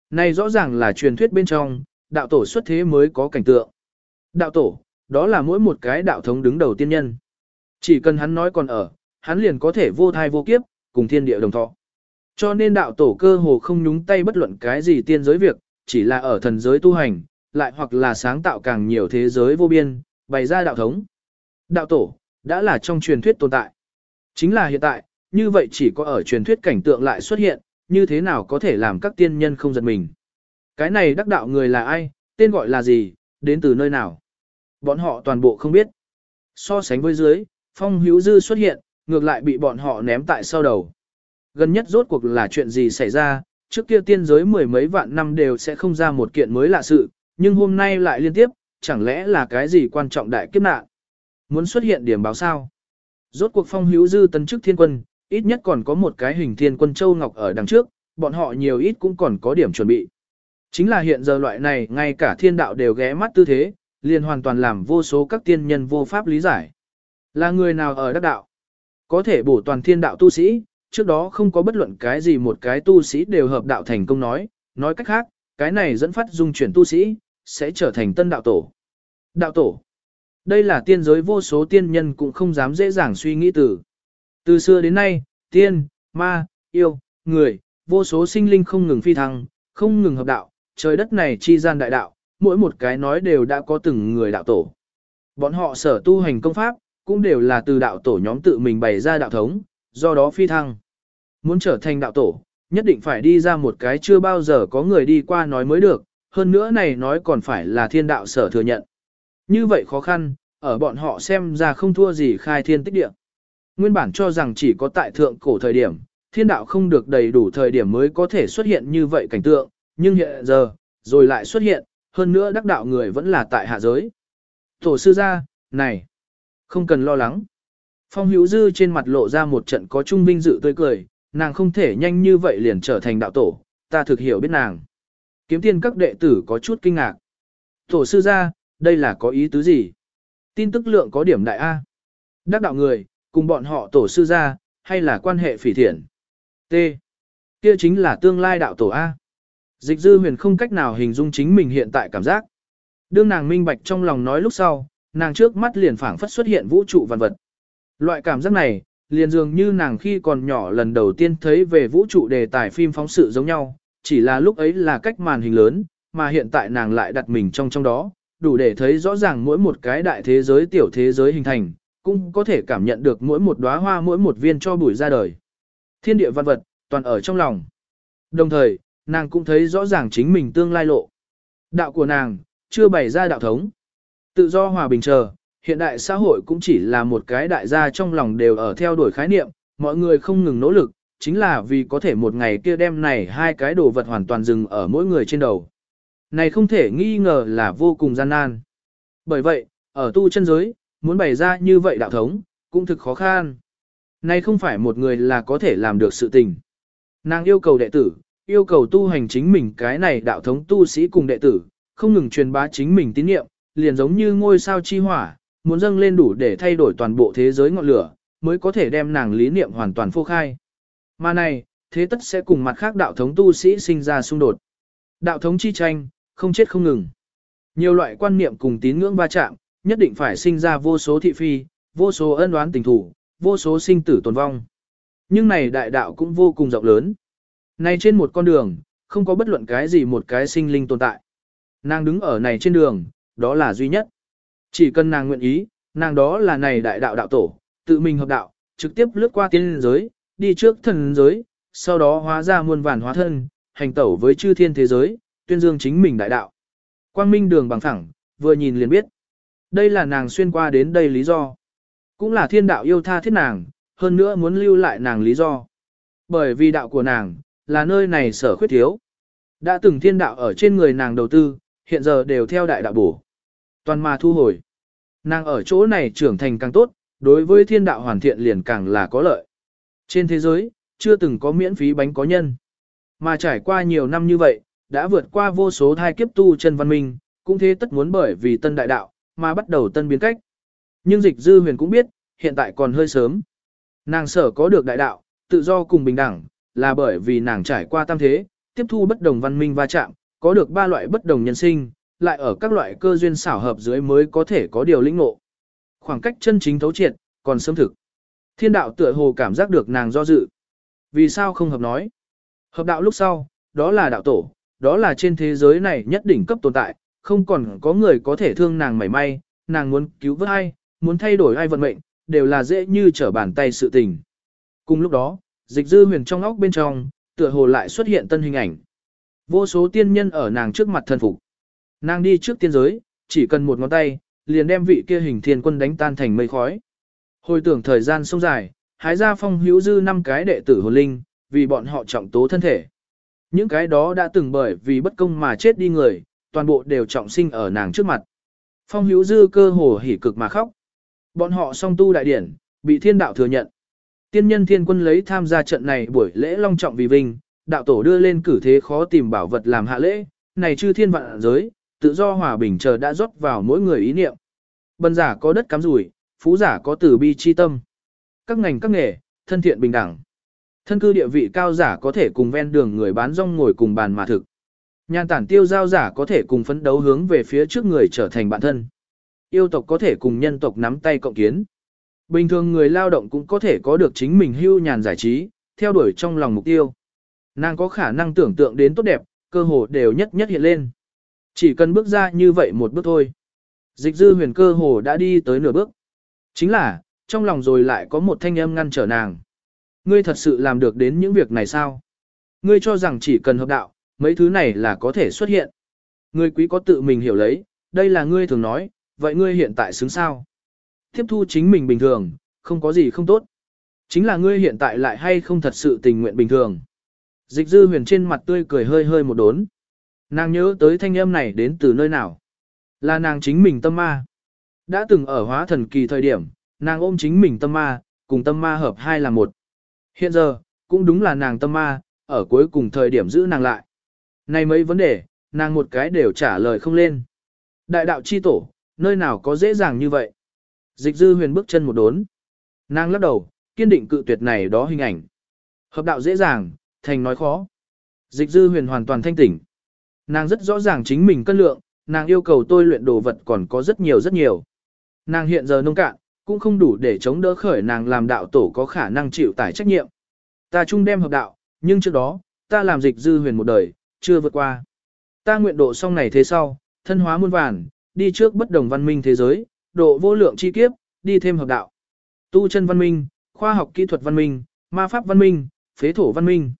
Này rõ ràng là truyền thuyết bên trong, đạo tổ xuất thế mới có cảnh tượng. Đạo tổ, đó là mỗi một cái đạo thống đứng đầu tiên nhân. Chỉ cần hắn nói còn ở, hắn liền có thể vô thai vô kiếp, cùng thiên địa đồng thọ. Cho nên đạo tổ cơ hồ không nhúng tay bất luận cái gì tiên giới việc, chỉ là ở thần giới tu hành, lại hoặc là sáng tạo càng nhiều thế giới vô biên, bày ra đạo thống. Đạo tổ, đã là trong truyền thuyết tồn tại. Chính là hiện tại, như vậy chỉ có ở truyền thuyết cảnh tượng lại xuất hiện, như thế nào có thể làm các tiên nhân không giật mình. Cái này đắc đạo người là ai, tên gọi là gì, đến từ nơi nào. Bọn họ toàn bộ không biết. So sánh với dưới, phong hữu dư xuất hiện, ngược lại bị bọn họ ném tại sau đầu. Gần nhất rốt cuộc là chuyện gì xảy ra, trước kia tiên giới mười mấy vạn năm đều sẽ không ra một kiện mới lạ sự, nhưng hôm nay lại liên tiếp, chẳng lẽ là cái gì quan trọng đại kiếp nạn. Muốn xuất hiện điểm báo sao? Rốt cuộc phong hữu dư tấn chức thiên quân, ít nhất còn có một cái hình thiên quân châu ngọc ở đằng trước, bọn họ nhiều ít cũng còn có điểm chuẩn bị. Chính là hiện giờ loại này ngay cả thiên đạo đều ghé mắt tư thế, liền hoàn toàn làm vô số các tiên nhân vô pháp lý giải. Là người nào ở đắc đạo? Có thể bổ toàn thiên đạo tu sĩ, trước đó không có bất luận cái gì một cái tu sĩ đều hợp đạo thành công nói, nói cách khác, cái này dẫn phát dung chuyển tu sĩ, sẽ trở thành tân đạo tổ. Đạo tổ. Đây là tiên giới vô số tiên nhân cũng không dám dễ dàng suy nghĩ từ. Từ xưa đến nay, tiên, ma, yêu, người, vô số sinh linh không ngừng phi thăng, không ngừng hợp đạo, trời đất này chi gian đại đạo, mỗi một cái nói đều đã có từng người đạo tổ. Bọn họ sở tu hành công pháp, cũng đều là từ đạo tổ nhóm tự mình bày ra đạo thống, do đó phi thăng. Muốn trở thành đạo tổ, nhất định phải đi ra một cái chưa bao giờ có người đi qua nói mới được, hơn nữa này nói còn phải là thiên đạo sở thừa nhận. Như vậy khó khăn, ở bọn họ xem ra không thua gì khai thiên tích địa. Nguyên bản cho rằng chỉ có tại thượng cổ thời điểm, thiên đạo không được đầy đủ thời điểm mới có thể xuất hiện như vậy cảnh tượng, nhưng hiện giờ, rồi lại xuất hiện, hơn nữa đắc đạo người vẫn là tại hạ giới. Tổ sư gia, này, không cần lo lắng. Phong hữu dư trên mặt lộ ra một trận có trung vinh dự tươi cười, nàng không thể nhanh như vậy liền trở thành đạo tổ, ta thực hiểu biết nàng. Kiếm tiên các đệ tử có chút kinh ngạc. Tổ sư gia, đây là có ý tứ gì? Tin tức lượng có điểm đại A. Đắc đạo người, cùng bọn họ tổ sư gia, hay là quan hệ phỉ thiện? T. Kia chính là tương lai đạo tổ A. Dịch dư huyền không cách nào hình dung chính mình hiện tại cảm giác. Đương nàng minh bạch trong lòng nói lúc sau, nàng trước mắt liền phảng phất xuất hiện vũ trụ vạn vật. Loại cảm giác này, liền dường như nàng khi còn nhỏ lần đầu tiên thấy về vũ trụ đề tài phim phóng sự giống nhau, chỉ là lúc ấy là cách màn hình lớn, mà hiện tại nàng lại đặt mình trong trong đó, đủ để thấy rõ ràng mỗi một cái đại thế giới tiểu thế giới hình thành, cũng có thể cảm nhận được mỗi một đóa hoa mỗi một viên cho bụi ra đời. Thiên địa văn vật, toàn ở trong lòng. Đồng thời, nàng cũng thấy rõ ràng chính mình tương lai lộ. Đạo của nàng, chưa bày ra đạo thống. Tự do hòa bình chờ, hiện đại xã hội cũng chỉ là một cái đại gia trong lòng đều ở theo đuổi khái niệm, mọi người không ngừng nỗ lực, chính là vì có thể một ngày kia đem này hai cái đồ vật hoàn toàn dừng ở mỗi người trên đầu. Này không thể nghi ngờ là vô cùng gian nan. Bởi vậy, ở tu chân giới, muốn bày ra như vậy đạo thống, cũng thực khó khăn. Này không phải một người là có thể làm được sự tình. Nàng yêu cầu đệ tử, yêu cầu tu hành chính mình cái này đạo thống tu sĩ cùng đệ tử, không ngừng truyền bá chính mình tín niệm, liền giống như ngôi sao chi hỏa, muốn dâng lên đủ để thay đổi toàn bộ thế giới ngọn lửa, mới có thể đem nàng lý niệm hoàn toàn phô khai. Mà này, thế tất sẽ cùng mặt khác đạo thống tu sĩ sinh ra xung đột. Đạo thống chi tranh, không chết không ngừng. Nhiều loại quan niệm cùng tín ngưỡng va chạm, nhất định phải sinh ra vô số thị phi, vô số ân oán tình thủ, vô số sinh tử tồn vong. Nhưng này đại đạo cũng vô cùng rộng lớn. Này trên một con đường, không có bất luận cái gì một cái sinh linh tồn tại. Nàng đứng ở này trên đường, đó là duy nhất. Chỉ cần nàng nguyện ý, nàng đó là này đại đạo đạo tổ, tự mình hợp đạo, trực tiếp lướt qua tiên giới, đi trước thần giới, sau đó hóa ra muôn vàn hóa thân, hành tẩu với chư thiên thế giới, tuyên dương chính mình đại đạo. Quang minh đường bằng thẳng, vừa nhìn liền biết. Đây là nàng xuyên qua đến đây lý do. Cũng là thiên đạo yêu tha thiết nàng, hơn nữa muốn lưu lại nàng lý do. Bởi vì đạo của nàng, là nơi này sở khuyết thiếu. Đã từng thiên đạo ở trên người nàng đầu tư, hiện giờ đều theo đại đạo bổ. Toàn mà thu hồi. Nàng ở chỗ này trưởng thành càng tốt, đối với thiên đạo hoàn thiện liền càng là có lợi. Trên thế giới, chưa từng có miễn phí bánh có nhân. Mà trải qua nhiều năm như vậy, đã vượt qua vô số thai kiếp tu chân văn minh, cũng thế tất muốn bởi vì tân đại đạo, mà bắt đầu tân biến cách. Nhưng dịch dư huyền cũng biết, hiện tại còn hơi sớm. Nàng sở có được đại đạo, tự do cùng bình đẳng, là bởi vì nàng trải qua tam thế, tiếp thu bất đồng văn minh va chạm, có được ba loại bất đồng nhân sinh, lại ở các loại cơ duyên xảo hợp dưới mới có thể có điều lĩnh ngộ. Khoảng cách chân chính thấu triệt, còn sớm thực. Thiên đạo tựa hồ cảm giác được nàng do dự. Vì sao không hợp nói? Hợp đạo lúc sau, đó là đạo tổ, đó là trên thế giới này nhất đỉnh cấp tồn tại, không còn có người có thể thương nàng mảy may, nàng muốn cứu vớt ai, muốn thay đổi ai vận mệnh, đều là dễ như trở bàn tay sự tình. Cùng lúc đó, dịch dư huyền trong óc bên trong, tựa hồ lại xuất hiện tân hình ảnh. Vô số tiên nhân ở nàng trước mặt thân phục. Nàng đi trước tiên giới, chỉ cần một ngón tay, liền đem vị kia hình thiên quân đánh tan thành mây khói. Hồi tưởng thời gian sông dài, hái ra phong hữu dư năm cái đệ tử hồn linh, vì bọn họ trọng tố thân thể. Những cái đó đã từng bởi vì bất công mà chết đi người, toàn bộ đều trọng sinh ở nàng trước mặt. Phong hữu dư cơ hồ hỉ cực mà khóc. Bọn họ song tu đại điển, bị thiên đạo thừa nhận. Tiên nhân thiên quân lấy tham gia trận này buổi lễ long trọng vì vinh, đạo tổ đưa lên cử thế khó tìm bảo vật làm hạ lễ, này chư thiên vạn giới, tự do hòa bình chờ đã rót vào mỗi người ý niệm. Bần giả có đất cắm rủi, phú giả có tử bi chi tâm. Các ngành các nghề, thân thiện bình đẳng. Thân cư địa vị cao giả có thể cùng ven đường người bán rong ngồi cùng bàn mà thực. Nhàn tản tiêu giao giả có thể cùng phấn đấu hướng về phía trước người trở thành bạn thân. Yêu tộc có thể cùng nhân tộc nắm tay cộng kiến. Bình thường người lao động cũng có thể có được chính mình hưu nhàn giải trí, theo đuổi trong lòng mục tiêu. Nàng có khả năng tưởng tượng đến tốt đẹp, cơ hồ đều nhất nhất hiện lên. Chỉ cần bước ra như vậy một bước thôi. Dịch dư huyền cơ hồ đã đi tới nửa bước. Chính là, trong lòng rồi lại có một thanh âm ngăn trở nàng. Ngươi thật sự làm được đến những việc này sao? Ngươi cho rằng chỉ cần hợp đạo, mấy thứ này là có thể xuất hiện. Ngươi quý có tự mình hiểu lấy, đây là ngươi thường nói, vậy ngươi hiện tại xứng sao? Tiếp thu chính mình bình thường, không có gì không tốt. Chính là ngươi hiện tại lại hay không thật sự tình nguyện bình thường. Dịch dư huyền trên mặt tươi cười hơi hơi một đốn. Nàng nhớ tới thanh âm này đến từ nơi nào. Là nàng chính mình tâm ma. Đã từng ở hóa thần kỳ thời điểm, nàng ôm chính mình tâm ma, cùng tâm ma hợp hai là một. Hiện giờ, cũng đúng là nàng tâm ma, ở cuối cùng thời điểm giữ nàng lại. Này mấy vấn đề, nàng một cái đều trả lời không lên. Đại đạo chi tổ, nơi nào có dễ dàng như vậy? Dịch dư huyền bước chân một đốn. Nàng lắc đầu, kiên định cự tuyệt này đó hình ảnh. Hợp đạo dễ dàng, thành nói khó. Dịch dư huyền hoàn toàn thanh tỉnh. Nàng rất rõ ràng chính mình cân lượng, nàng yêu cầu tôi luyện đồ vật còn có rất nhiều rất nhiều. Nàng hiện giờ nông cạn, cũng không đủ để chống đỡ khởi nàng làm đạo tổ có khả năng chịu tải trách nhiệm. Ta chung đem hợp đạo, nhưng trước đó, ta làm dịch dư huyền một đời, chưa vượt qua. Ta nguyện độ xong này thế sau, thân hóa muôn vàn, đi trước bất đồng văn minh thế giới, độ vô lượng chi kiếp, đi thêm hợp đạo. Tu chân văn minh, khoa học kỹ thuật văn minh, ma pháp văn minh, phế thổ văn minh.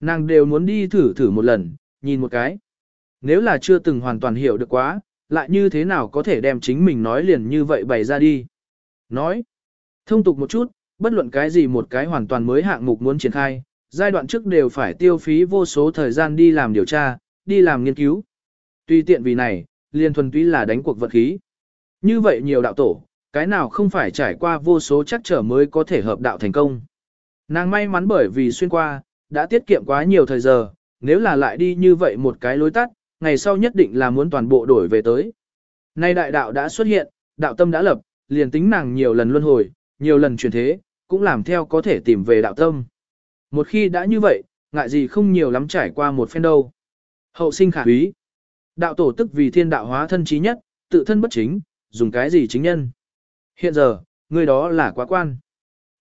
Nàng đều muốn đi thử thử một lần, nhìn một cái. Nếu là chưa từng hoàn toàn hiểu được quá, lại như thế nào có thể đem chính mình nói liền như vậy bày ra đi. Nói, thông tục một chút, bất luận cái gì một cái hoàn toàn mới hạng mục muốn triển khai, giai đoạn trước đều phải tiêu phí vô số thời gian đi làm điều tra, đi làm nghiên cứu. Tuy tiện vì này, liền thuần túy là đánh cuộc vật khí. Như vậy nhiều đạo tổ, cái nào không phải trải qua vô số chắc trở mới có thể hợp đạo thành công. Nàng may mắn bởi vì xuyên qua, đã tiết kiệm quá nhiều thời giờ, nếu là lại đi như vậy một cái lối tắt, ngày sau nhất định là muốn toàn bộ đổi về tới. Nay đại đạo đã xuất hiện, đạo tâm đã lập, liền tính nàng nhiều lần luân hồi, nhiều lần chuyển thế, cũng làm theo có thể tìm về đạo tâm. Một khi đã như vậy, ngại gì không nhiều lắm trải qua một phen đâu. Hậu sinh khả quý. Đạo tổ tức vì thiên đạo hóa thân trí nhất, tự thân bất chính, dùng cái gì chính nhân. Hiện giờ, người đó là quá quan.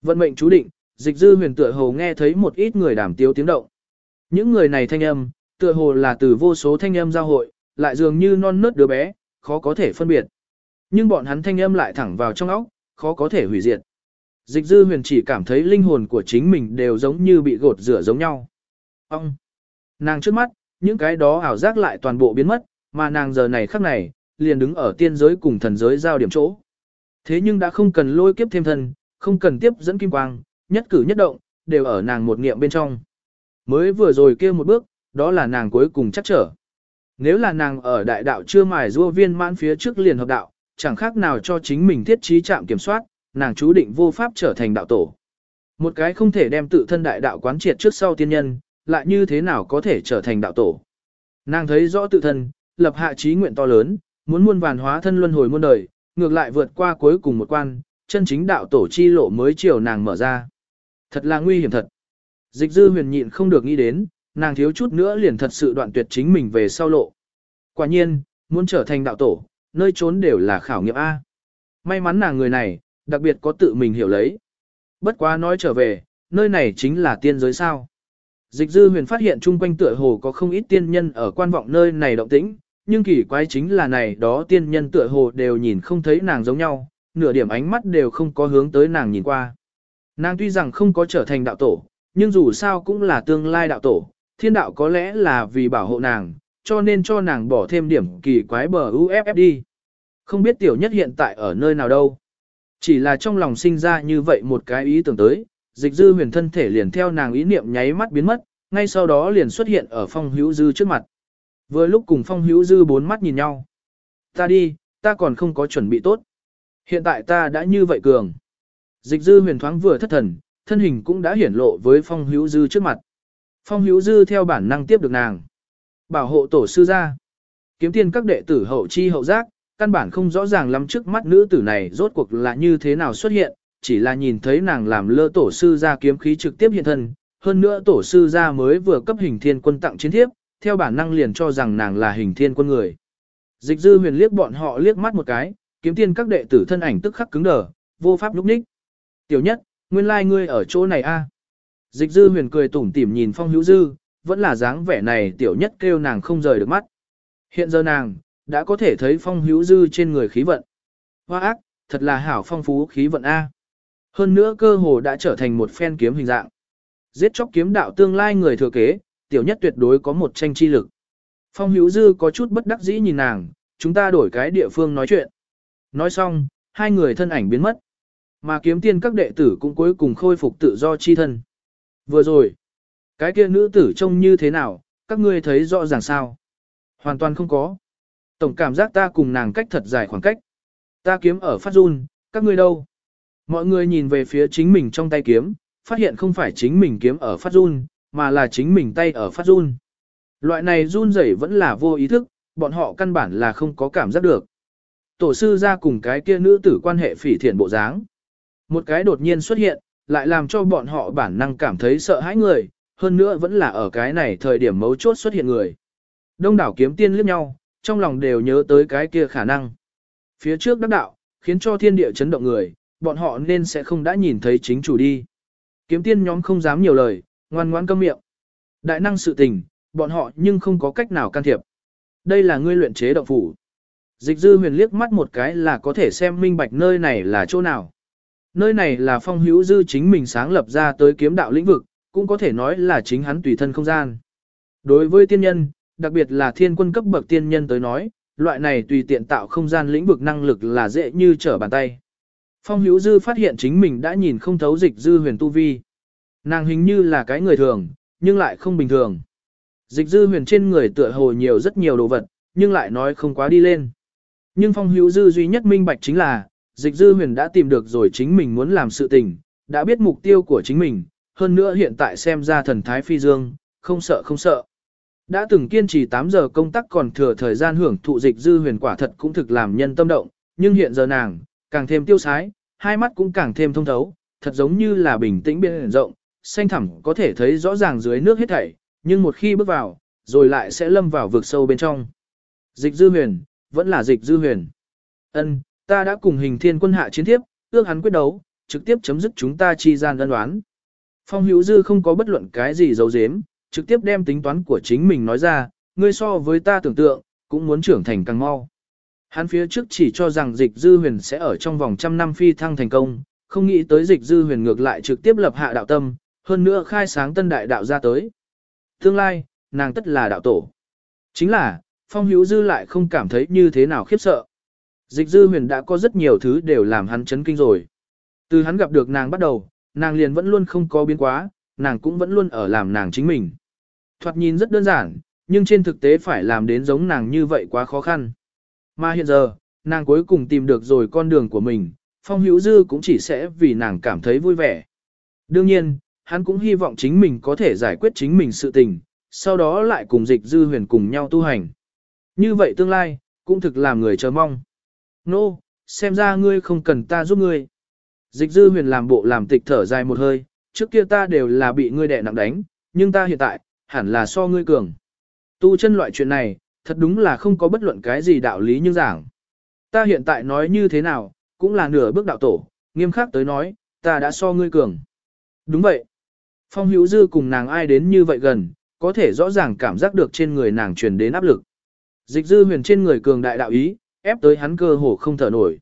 Vận mệnh chú định, dịch dư huyền tựa hồ nghe thấy một ít người đảm tiếu tiếng động. Những người này thanh âm, tựa hồ là từ vô số thanh âm giao hội, lại dường như non nớt đứa bé, khó có thể phân biệt. Nhưng bọn hắn thanh âm lại thẳng vào trong óc, khó có thể hủy diệt. Dịch dư huyền chỉ cảm thấy linh hồn của chính mình đều giống như bị gột rửa giống nhau. Ông! Nàng trước mắt, những cái đó ảo giác lại toàn bộ biến mất, mà nàng giờ này khắc này, liền đứng ở tiên giới cùng thần giới giao điểm chỗ. Thế nhưng đã không cần lôi kiếp thêm thân, không cần tiếp dẫn kim quang, nhất cử nhất động, đều ở nàng một niệm bên trong. Mới vừa rồi kia một bước, đó là nàng cuối cùng chắc trở. Nếu là nàng ở đại đạo chưa mài rua viên mãn phía trước liền hợp đạo, chẳng khác nào cho chính mình thiết trí chạm kiểm soát, nàng chú định vô pháp trở thành đạo tổ. Một cái không thể đem tự thân đại đạo quán triệt trước sau tiên nhân, lại như thế nào có thể trở thành đạo tổ. Nàng thấy rõ tự thân, lập hạ trí nguyện to lớn, muốn muôn vàn hóa thân luân hồi muôn đời, ngược lại vượt qua cuối cùng một quan, chân chính đạo tổ chi lộ mới chiều nàng mở ra. Thật là nguy hiểm thật. Dịch dư huyền nhịn không được nghĩ đến, nàng thiếu chút nữa liền thật sự đoạn tuyệt chính mình về sau lộ. Quả nhiên, muốn trở thành đạo tổ, nơi trốn đều là khảo nghiệm A. May mắn nàng người này, đặc biệt có tự mình hiểu lấy. Bất quá nói trở về, nơi này chính là tiên giới sao. Dịch dư huyền phát hiện chung quanh tựa hồ có không ít tiên nhân ở quan vọng nơi này động tĩnh, nhưng kỳ quái chính là này đó tiên nhân tựa hồ đều nhìn không thấy nàng giống nhau, nửa điểm ánh mắt đều không có hướng tới nàng nhìn qua. Nàng tuy rằng không có trở thành đạo tổ, nhưng dù sao cũng là tương lai đạo tổ, thiên đạo có lẽ là vì bảo hộ nàng, cho nên cho nàng bỏ thêm điểm kỳ quái bờ UFF đi. Không biết tiểu nhất hiện tại ở nơi nào đâu. Chỉ là trong lòng sinh ra như vậy một cái ý tưởng tới, dịch dư huyền thân thể liền theo nàng ý niệm nháy mắt biến mất, ngay sau đó liền xuất hiện ở phong hữu dư trước mặt. Vừa lúc cùng phong hữu dư bốn mắt nhìn nhau. Ta đi, ta còn không có chuẩn bị tốt. Hiện tại ta đã như vậy cường. Dịch dư huyền thoáng vừa thất thần, thân hình cũng đã hiển lộ với phong hữu dư trước mặt. Phong hữu dư theo bản năng tiếp được nàng. Bảo hộ tổ sư ra. Kiếm tiên các đệ tử hậu chi hậu giác, căn bản không rõ ràng lắm trước mắt nữ tử này rốt cuộc là như thế nào xuất hiện, chỉ là nhìn thấy nàng làm lơ tổ sư ra kiếm khí trực tiếp hiện thân, hơn nữa tổ sư ra mới vừa cấp hình thiên quân tặng chiến thiếp, theo bản năng liền cho rằng nàng là hình thiên quân người. Dịch dư huyền liếc bọn họ liếc mắt một cái, kiếm tiên các đệ tử thân ảnh tức khắc cứng đờ, vô pháp lúc ních. Tiểu nhất, nguyên lai like ngươi ở chỗ này a. Dịch dư huyền cười tủm tỉm nhìn phong hữu dư, vẫn là dáng vẻ này tiểu nhất kêu nàng không rời được mắt. Hiện giờ nàng, đã có thể thấy phong hữu dư trên người khí vận. Hoa ác, thật là hảo phong phú khí vận A. Hơn nữa cơ hồ đã trở thành một phen kiếm hình dạng. Giết chóc kiếm đạo tương lai người thừa kế, tiểu nhất tuyệt đối có một tranh chi lực. Phong hữu dư có chút bất đắc dĩ nhìn nàng, chúng ta đổi cái địa phương nói chuyện. Nói xong, hai người thân ảnh biến mất. Mà kiếm tiên các đệ tử cũng cuối cùng khôi phục tự do chi thân. Vừa rồi, cái kia nữ tử trông như thế nào, các ngươi thấy rõ ràng sao? Hoàn toàn không có. Tổng cảm giác ta cùng nàng cách thật dài khoảng cách. Ta kiếm ở phát run, các ngươi đâu? Mọi người nhìn về phía chính mình trong tay kiếm, phát hiện không phải chính mình kiếm ở phát run, mà là chính mình tay ở phát run. Loại này run rẩy vẫn là vô ý thức, bọn họ căn bản là không có cảm giác được. Tổ sư ra cùng cái kia nữ tử quan hệ phỉ thiện bộ dáng. Một cái đột nhiên xuất hiện, lại làm cho bọn họ bản năng cảm thấy sợ hãi người, hơn nữa vẫn là ở cái này thời điểm mấu chốt xuất hiện người. Đông đảo kiếm tiên liếc nhau, trong lòng đều nhớ tới cái kia khả năng. Phía trước đắc đạo, khiến cho thiên địa chấn động người, bọn họ nên sẽ không đã nhìn thấy chính chủ đi. Kiếm tiên nhóm không dám nhiều lời, ngoan ngoãn câm miệng. Đại năng sự tình, bọn họ nhưng không có cách nào can thiệp. Đây là ngươi luyện chế động phủ. Dịch dư huyền liếc mắt một cái là có thể xem minh bạch nơi này là chỗ nào. Nơi này là phong hữu dư chính mình sáng lập ra tới kiếm đạo lĩnh vực, cũng có thể nói là chính hắn tùy thân không gian. Đối với tiên nhân, đặc biệt là thiên quân cấp bậc tiên nhân tới nói, loại này tùy tiện tạo không gian lĩnh vực năng lực là dễ như trở bàn tay. Phong hữu dư phát hiện chính mình đã nhìn không thấu dịch dư huyền tu vi. Nàng hình như là cái người thường, nhưng lại không bình thường. Dịch dư huyền trên người tựa hồ nhiều rất nhiều đồ vật, nhưng lại nói không quá đi lên. Nhưng phong hữu dư duy nhất minh bạch chính là, dịch dư huyền đã tìm được rồi chính mình muốn làm sự tình, đã biết mục tiêu của chính mình, hơn nữa hiện tại xem ra thần thái phi dương, không sợ không sợ. Đã từng kiên trì 8 giờ công tác còn thừa thời gian hưởng thụ dịch dư huyền quả thật cũng thực làm nhân tâm động, nhưng hiện giờ nàng, càng thêm tiêu sái, hai mắt cũng càng thêm thông thấu, thật giống như là bình tĩnh biển rộng, xanh thẳm có thể thấy rõ ràng dưới nước hết thảy, nhưng một khi bước vào, rồi lại sẽ lâm vào vực sâu bên trong. Dịch dư huyền, vẫn là dịch dư huyền. Ân, ta đã cùng hình thiên quân hạ chiến thiếp, ước hắn quyết đấu, trực tiếp chấm dứt chúng ta chi gian ân đoán. Phong hữu dư không có bất luận cái gì giấu giếm, trực tiếp đem tính toán của chính mình nói ra, ngươi so với ta tưởng tượng, cũng muốn trưởng thành càng mau. Hắn phía trước chỉ cho rằng dịch dư huyền sẽ ở trong vòng trăm năm phi thăng thành công, không nghĩ tới dịch dư huyền ngược lại trực tiếp lập hạ đạo tâm, hơn nữa khai sáng tân đại đạo ra tới. Tương lai, nàng tất là đạo tổ. Chính là, phong hữu dư lại không cảm thấy như thế nào khiếp sợ. Dịch dư huyền đã có rất nhiều thứ đều làm hắn chấn kinh rồi. Từ hắn gặp được nàng bắt đầu, nàng liền vẫn luôn không có biến quá, nàng cũng vẫn luôn ở làm nàng chính mình. Thoạt nhìn rất đơn giản, nhưng trên thực tế phải làm đến giống nàng như vậy quá khó khăn. Mà hiện giờ, nàng cuối cùng tìm được rồi con đường của mình, Phong Hữu Dư cũng chỉ sẽ vì nàng cảm thấy vui vẻ. Đương nhiên, hắn cũng hy vọng chính mình có thể giải quyết chính mình sự tình, sau đó lại cùng dịch dư huyền cùng nhau tu hành. Như vậy tương lai, cũng thực làm người chờ mong. Nô, no, xem ra ngươi không cần ta giúp ngươi. Dịch dư huyền làm bộ làm tịch thở dài một hơi, trước kia ta đều là bị ngươi đẻ nặng đánh, nhưng ta hiện tại, hẳn là so ngươi cường. Tu chân loại chuyện này, thật đúng là không có bất luận cái gì đạo lý như giảng. Ta hiện tại nói như thế nào, cũng là nửa bước đạo tổ, nghiêm khắc tới nói, ta đã so ngươi cường. Đúng vậy. Phong hữu dư cùng nàng ai đến như vậy gần, có thể rõ ràng cảm giác được trên người nàng truyền đến áp lực. Dịch dư huyền trên người cường đại đạo ý, ép tới hắn cơ hồ không thở nổi.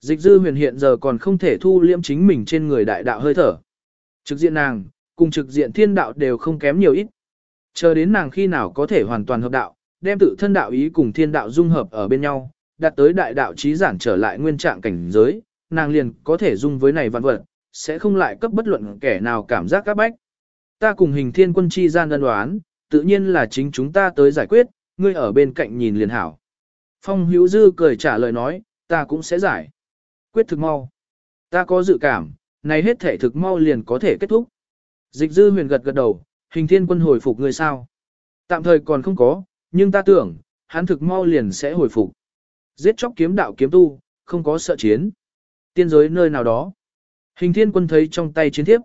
Dịch dư huyền hiện giờ còn không thể thu liễm chính mình trên người đại đạo hơi thở. Trực diện nàng, cùng trực diện thiên đạo đều không kém nhiều ít. Chờ đến nàng khi nào có thể hoàn toàn hợp đạo, đem tự thân đạo ý cùng thiên đạo dung hợp ở bên nhau, đạt tới đại đạo trí giản trở lại nguyên trạng cảnh giới, nàng liền có thể dung với này vạn vật, sẽ không lại cấp bất luận kẻ nào cảm giác các bách. Ta cùng hình thiên quân chi gian đơn đoán, tự nhiên là chính chúng ta tới giải quyết, ngươi ở bên cạnh nhìn liền hảo. Phong hữu dư cười trả lời nói, ta cũng sẽ giải. Quyết thực mau. Ta có dự cảm, này hết thể thực mau liền có thể kết thúc. Dịch dư huyền gật gật đầu, hình thiên quân hồi phục người sao? Tạm thời còn không có, nhưng ta tưởng, hắn thực mau liền sẽ hồi phục. Giết chóc kiếm đạo kiếm tu, không có sợ chiến. Tiên giới nơi nào đó. Hình thiên quân thấy trong tay chiến thiếp.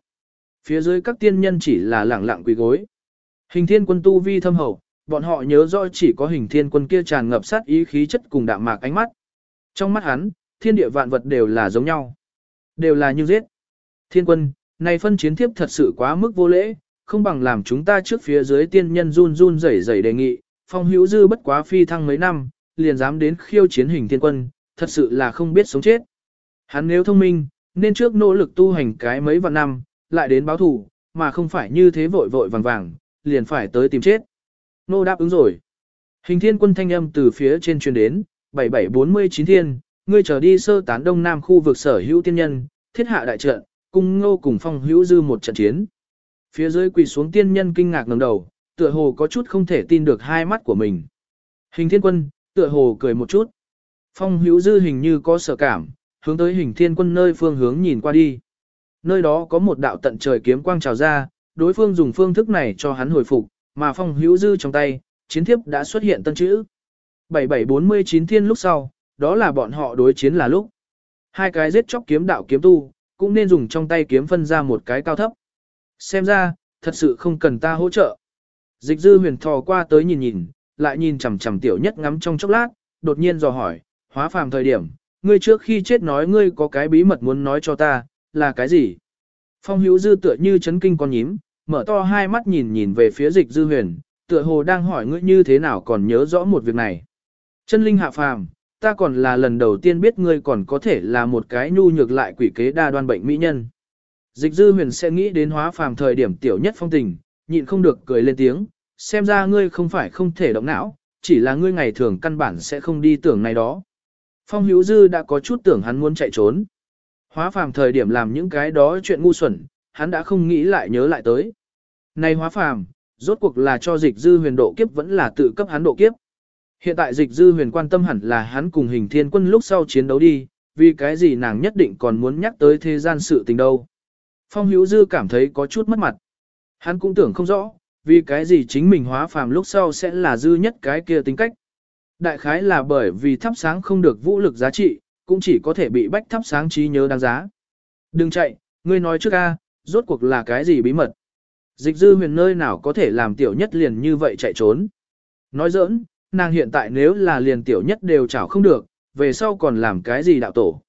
Phía dưới các tiên nhân chỉ là lẳng lặng quỳ gối. Hình thiên quân tu vi thâm hậu, bọn họ nhớ rõ chỉ có hình thiên quân kia tràn ngập sát ý khí chất cùng đạm mạc ánh mắt. Trong mắt hắn, thiên địa vạn vật đều là giống nhau. Đều là như giết. Thiên quân, này phân chiến thiếp thật sự quá mức vô lễ, không bằng làm chúng ta trước phía dưới tiên nhân run run rẩy rẩy đề nghị, phong hữu dư bất quá phi thăng mấy năm, liền dám đến khiêu chiến hình thiên quân, thật sự là không biết sống chết. Hắn nếu thông minh, nên trước nỗ lực tu hành cái mấy vạn năm, lại đến báo thủ, mà không phải như thế vội vội vàng vàng, liền phải tới tìm chết. Nô đáp ứng rồi. Hình thiên quân thanh âm từ phía trên truyền đến, 7749 thiên, ngươi trở đi sơ tán đông nam khu vực sở hữu tiên nhân, thiết hạ đại trận, cùng ngô cùng phong hữu dư một trận chiến. Phía dưới quỳ xuống tiên nhân kinh ngạc ngẩng đầu, tựa hồ có chút không thể tin được hai mắt của mình. Hình thiên quân, tựa hồ cười một chút. Phong hữu dư hình như có sở cảm, hướng tới hình thiên quân nơi phương hướng nhìn qua đi. Nơi đó có một đạo tận trời kiếm quang trào ra, đối phương dùng phương thức này cho hắn hồi phục, mà phong hữu dư trong tay, chiến thiếp đã xuất hiện tân chữ. 7749 thiên lúc sau, đó là bọn họ đối chiến là lúc. Hai cái giết chóc kiếm đạo kiếm tu, cũng nên dùng trong tay kiếm phân ra một cái cao thấp. Xem ra, thật sự không cần ta hỗ trợ. Dịch dư huyền thò qua tới nhìn nhìn, lại nhìn chằm chằm tiểu nhất ngắm trong chốc lát, đột nhiên dò hỏi, hóa phàm thời điểm, ngươi trước khi chết nói ngươi có cái bí mật muốn nói cho ta, là cái gì? Phong hữu dư tựa như chấn kinh con nhím, mở to hai mắt nhìn nhìn về phía dịch dư huyền, tựa hồ đang hỏi ngươi như thế nào còn nhớ rõ một việc này. Chân linh hạ phàm, ta còn là lần đầu tiên biết ngươi còn có thể là một cái nhu nhược lại quỷ kế đa đoan bệnh mỹ nhân. Dịch dư huyền sẽ nghĩ đến hóa phàm thời điểm tiểu nhất phong tình, nhịn không được cười lên tiếng, xem ra ngươi không phải không thể động não, chỉ là ngươi ngày thường căn bản sẽ không đi tưởng này đó. Phong hữu dư đã có chút tưởng hắn muốn chạy trốn. Hóa phàm thời điểm làm những cái đó chuyện ngu xuẩn, hắn đã không nghĩ lại nhớ lại tới. Này hóa phàm, rốt cuộc là cho dịch dư huyền độ kiếp vẫn là tự cấp hắn độ kiếp. Hiện tại dịch dư huyền quan tâm hẳn là hắn cùng hình thiên quân lúc sau chiến đấu đi, vì cái gì nàng nhất định còn muốn nhắc tới thế gian sự tình đâu. Phong hữu dư cảm thấy có chút mất mặt. Hắn cũng tưởng không rõ, vì cái gì chính mình hóa phàm lúc sau sẽ là dư nhất cái kia tính cách. Đại khái là bởi vì thắp sáng không được vũ lực giá trị, cũng chỉ có thể bị bách thắp sáng trí nhớ đáng giá. Đừng chạy, ngươi nói trước a, rốt cuộc là cái gì bí mật. Dịch dư huyền nơi nào có thể làm tiểu nhất liền như vậy chạy trốn. Nói giỡn, nàng hiện tại nếu là liền tiểu nhất đều chảo không được, về sau còn làm cái gì đạo tổ.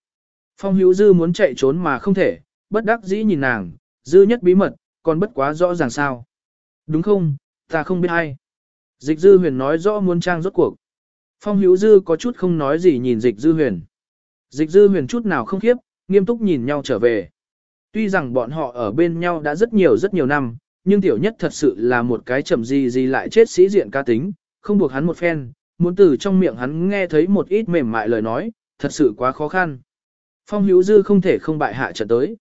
Phong hữu dư muốn chạy trốn mà không thể, bất đắc dĩ nhìn nàng, dư nhất bí mật, còn bất quá rõ ràng sao. Đúng không, ta không biết hay. Dịch dư huyền nói rõ muốn trang rốt cuộc. Phong hữu dư có chút không nói gì nhìn dịch dư huyền. Dịch dư huyền chút nào không khiếp, nghiêm túc nhìn nhau trở về. Tuy rằng bọn họ ở bên nhau đã rất nhiều rất nhiều năm, nhưng tiểu nhất thật sự là một cái chậm gì gì lại chết sĩ diện ca tính, không buộc hắn một phen, muốn từ trong miệng hắn nghe thấy một ít mềm mại lời nói, thật sự quá khó khăn. Phong hữu dư không thể không bại hạ trận tới.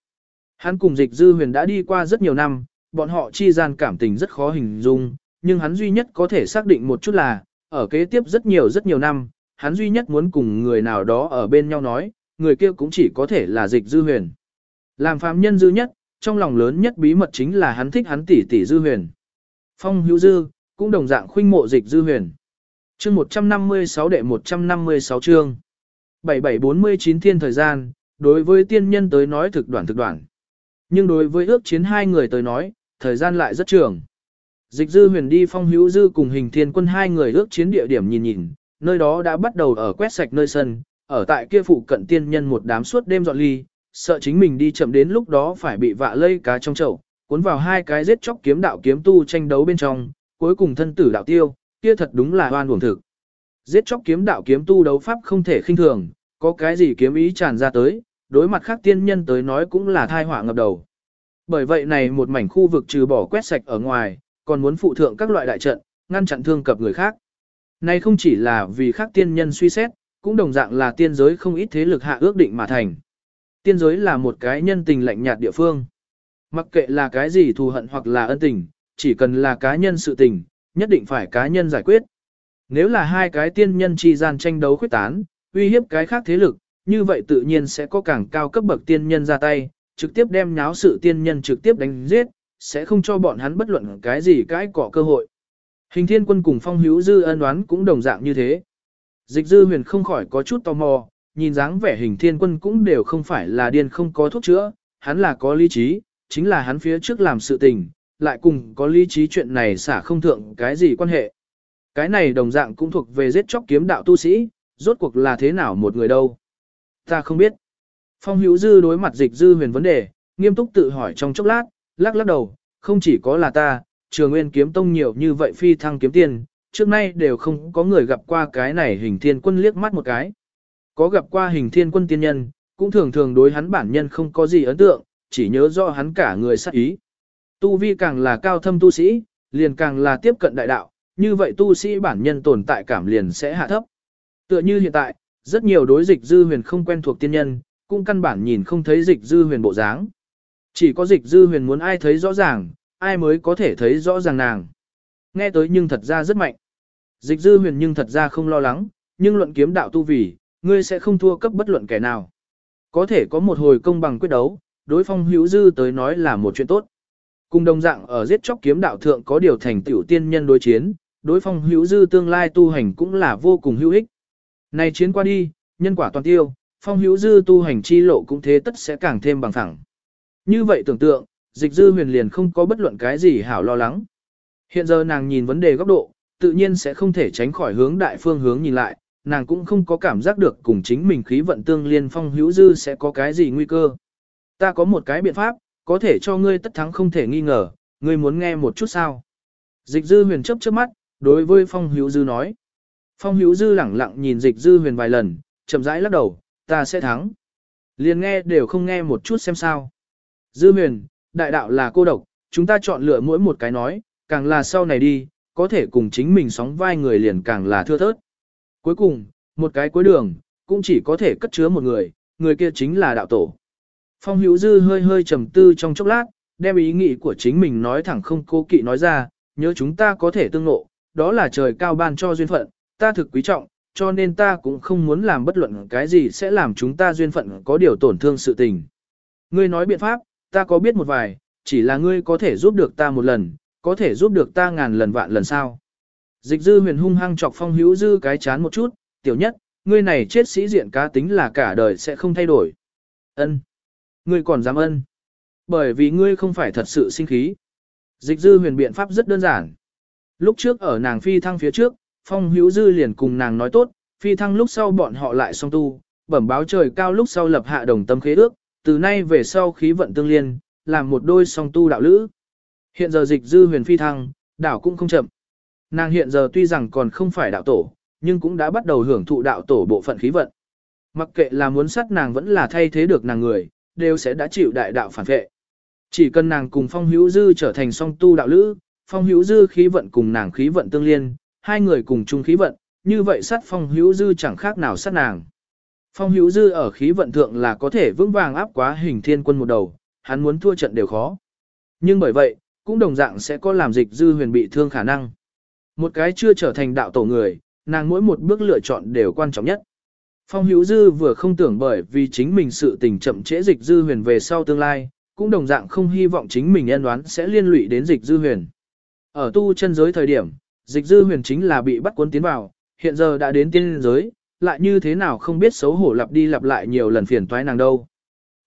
Hắn cùng dịch dư huyền đã đi qua rất nhiều năm, bọn họ chi gian cảm tình rất khó hình dung, nhưng hắn duy nhất có thể xác định một chút là, ở kế tiếp rất nhiều rất nhiều năm, hắn duy nhất muốn cùng người nào đó ở bên nhau nói, người kia cũng chỉ có thể là dịch dư huyền. Làm phàm nhân dư nhất, trong lòng lớn nhất bí mật chính là hắn thích hắn tỷ tỷ dư huyền. Phong hữu dư, cũng đồng dạng khuynh mộ dịch dư huyền. Chương 156 đệ 156 chương. 7749 thiên thời gian, đối với tiên nhân tới nói thực đoạn thực đoạn. Nhưng đối với ước chiến hai người tới nói, thời gian lại rất trường. Dịch dư huyền đi phong hữu dư cùng hình thiên quân hai người ước chiến địa điểm nhìn nhìn, nơi đó đã bắt đầu ở quét sạch nơi sân, ở tại kia phụ cận tiên nhân một đám suốt đêm dọn ly, sợ chính mình đi chậm đến lúc đó phải bị vạ lây cá trong chậu, cuốn vào hai cái giết chóc kiếm đạo kiếm tu tranh đấu bên trong, cuối cùng thân tử đạo tiêu, kia thật đúng là oan uổng thực. Giết chóc kiếm đạo kiếm tu đấu pháp không thể khinh thường, có cái gì kiếm ý tràn ra tới, đối mặt khác tiên nhân tới nói cũng là thai họa ngập đầu. Bởi vậy này một mảnh khu vực trừ bỏ quét sạch ở ngoài, còn muốn phụ thượng các loại đại trận, ngăn chặn thương cập người khác. Này không chỉ là vì khác tiên nhân suy xét, cũng đồng dạng là tiên giới không ít thế lực hạ ước định mà thành. Tiên giới là một cái nhân tình lạnh nhạt địa phương. Mặc kệ là cái gì thù hận hoặc là ân tình, chỉ cần là cá nhân sự tình, nhất định phải cá nhân giải quyết. Nếu là hai cái tiên nhân chi gian tranh đấu khuyết tán, uy hiếp cái khác thế lực, như vậy tự nhiên sẽ có càng cao cấp bậc tiên nhân ra tay, trực tiếp đem nháo sự tiên nhân trực tiếp đánh giết, sẽ không cho bọn hắn bất luận cái gì cái cọ cơ hội. Hình thiên quân cùng phong hữu dư ân đoán cũng đồng dạng như thế. Dịch dư huyền không khỏi có chút tò mò, nhìn dáng vẻ hình thiên quân cũng đều không phải là điên không có thuốc chữa, hắn là có lý trí, chính là hắn phía trước làm sự tình, lại cùng có lý trí chuyện này xả không thượng cái gì quan hệ. Cái này đồng dạng cũng thuộc về giết chóc kiếm đạo tu sĩ, rốt cuộc là thế nào một người đâu. Ta không biết. Phong hữu dư đối mặt dịch dư huyền vấn đề, nghiêm túc tự hỏi trong chốc lát, lắc lắc đầu, không chỉ có là ta, trường nguyên kiếm tông nhiều như vậy phi thăng kiếm tiền, trước nay đều không có người gặp qua cái này hình thiên quân liếc mắt một cái. Có gặp qua hình thiên quân tiên nhân, cũng thường thường đối hắn bản nhân không có gì ấn tượng, chỉ nhớ rõ hắn cả người sát ý. Tu vi càng là cao thâm tu sĩ, liền càng là tiếp cận đại đạo, như vậy tu sĩ bản nhân tồn tại cảm liền sẽ hạ thấp. Tựa như hiện tại, rất nhiều đối dịch dư huyền không quen thuộc tiên nhân, cũng căn bản nhìn không thấy dịch dư huyền bộ dáng. Chỉ có dịch dư huyền muốn ai thấy rõ ràng, ai mới có thể thấy rõ ràng nàng. Nghe tới nhưng thật ra rất mạnh. Dịch dư huyền nhưng thật ra không lo lắng, nhưng luận kiếm đạo tu vì, ngươi sẽ không thua cấp bất luận kẻ nào. Có thể có một hồi công bằng quyết đấu, đối phong hữu dư tới nói là một chuyện tốt. Cùng đồng dạng ở giết chóc kiếm đạo thượng có điều thành tiểu tiên nhân đối chiến, đối phong hữu dư tương lai tu hành cũng là vô cùng hữu ích. Này chiến qua đi, nhân quả toàn tiêu, phong hữu dư tu hành chi lộ cũng thế tất sẽ càng thêm bằng thẳng. Như vậy tưởng tượng, dịch dư huyền liền không có bất luận cái gì hảo lo lắng. Hiện giờ nàng nhìn vấn đề góc độ, tự nhiên sẽ không thể tránh khỏi hướng đại phương hướng nhìn lại, nàng cũng không có cảm giác được cùng chính mình khí vận tương liên phong hữu dư sẽ có cái gì nguy cơ. Ta có một cái biện pháp, có thể cho ngươi tất thắng không thể nghi ngờ, ngươi muốn nghe một chút sao. Dịch dư huyền chấp trước mắt, đối với phong hữu dư nói. Phong hữu dư lẳng lặng nhìn dịch dư huyền vài lần, chậm rãi lắc đầu, ta sẽ thắng. Liền nghe đều không nghe một chút xem sao. Dư huyền, đại đạo là cô độc, chúng ta chọn lựa mỗi một cái nói, càng là sau này đi, có thể cùng chính mình sóng vai người liền càng là thưa thớt. Cuối cùng, một cái cuối đường, cũng chỉ có thể cất chứa một người, người kia chính là đạo tổ. Phong hữu dư hơi hơi trầm tư trong chốc lát, đem ý nghĩ của chính mình nói thẳng không cố kỵ nói ra, nhớ chúng ta có thể tương ngộ, đó là trời cao ban cho duyên phận, ta thực quý trọng, cho nên ta cũng không muốn làm bất luận cái gì sẽ làm chúng ta duyên phận có điều tổn thương sự tình. Ngươi nói biện pháp, ta có biết một vài, chỉ là ngươi có thể giúp được ta một lần, có thể giúp được ta ngàn lần vạn lần sao. Dịch dư huyền hung hăng chọc phong hữu dư cái chán một chút, tiểu nhất, ngươi này chết sĩ diện cá tính là cả đời sẽ không thay đổi. Ân, Ngươi còn dám ân. Bởi vì ngươi không phải thật sự sinh khí. Dịch dư huyền biện pháp rất đơn giản. Lúc trước ở nàng phi thăng phía trước, phong hữu dư liền cùng nàng nói tốt, phi thăng lúc sau bọn họ lại song tu, bẩm báo trời cao lúc sau lập hạ đồng tâm khế ước, từ nay về sau khí vận tương liên, làm một đôi song tu đạo lữ. Hiện giờ dịch dư huyền phi thăng, đảo cũng không chậm. Nàng hiện giờ tuy rằng còn không phải đạo tổ, nhưng cũng đã bắt đầu hưởng thụ đạo tổ bộ phận khí vận. Mặc kệ là muốn sát nàng vẫn là thay thế được nàng người, đều sẽ đã chịu đại đạo phản vệ. Chỉ cần nàng cùng phong hữu dư trở thành song tu đạo lữ, phong hữu dư khí vận cùng nàng khí vận tương liên, hai người cùng chung khí vận, như vậy sát phong hữu dư chẳng khác nào sát nàng. Phong hữu dư ở khí vận thượng là có thể vững vàng áp quá hình thiên quân một đầu, hắn muốn thua trận đều khó. Nhưng bởi vậy, cũng đồng dạng sẽ có làm dịch dư huyền bị thương khả năng. Một cái chưa trở thành đạo tổ người, nàng mỗi một bước lựa chọn đều quan trọng nhất. Phong hữu dư vừa không tưởng bởi vì chính mình sự tình chậm trễ dịch dư huyền về sau tương lai, cũng đồng dạng không hy vọng chính mình nhân đoán sẽ liên lụy đến dịch dư huyền. Ở tu chân giới thời điểm, dịch dư huyền chính là bị bắt cuốn tiến vào, hiện giờ đã đến tiên giới, lại như thế nào không biết xấu hổ lặp đi lặp lại nhiều lần phiền toái nàng đâu.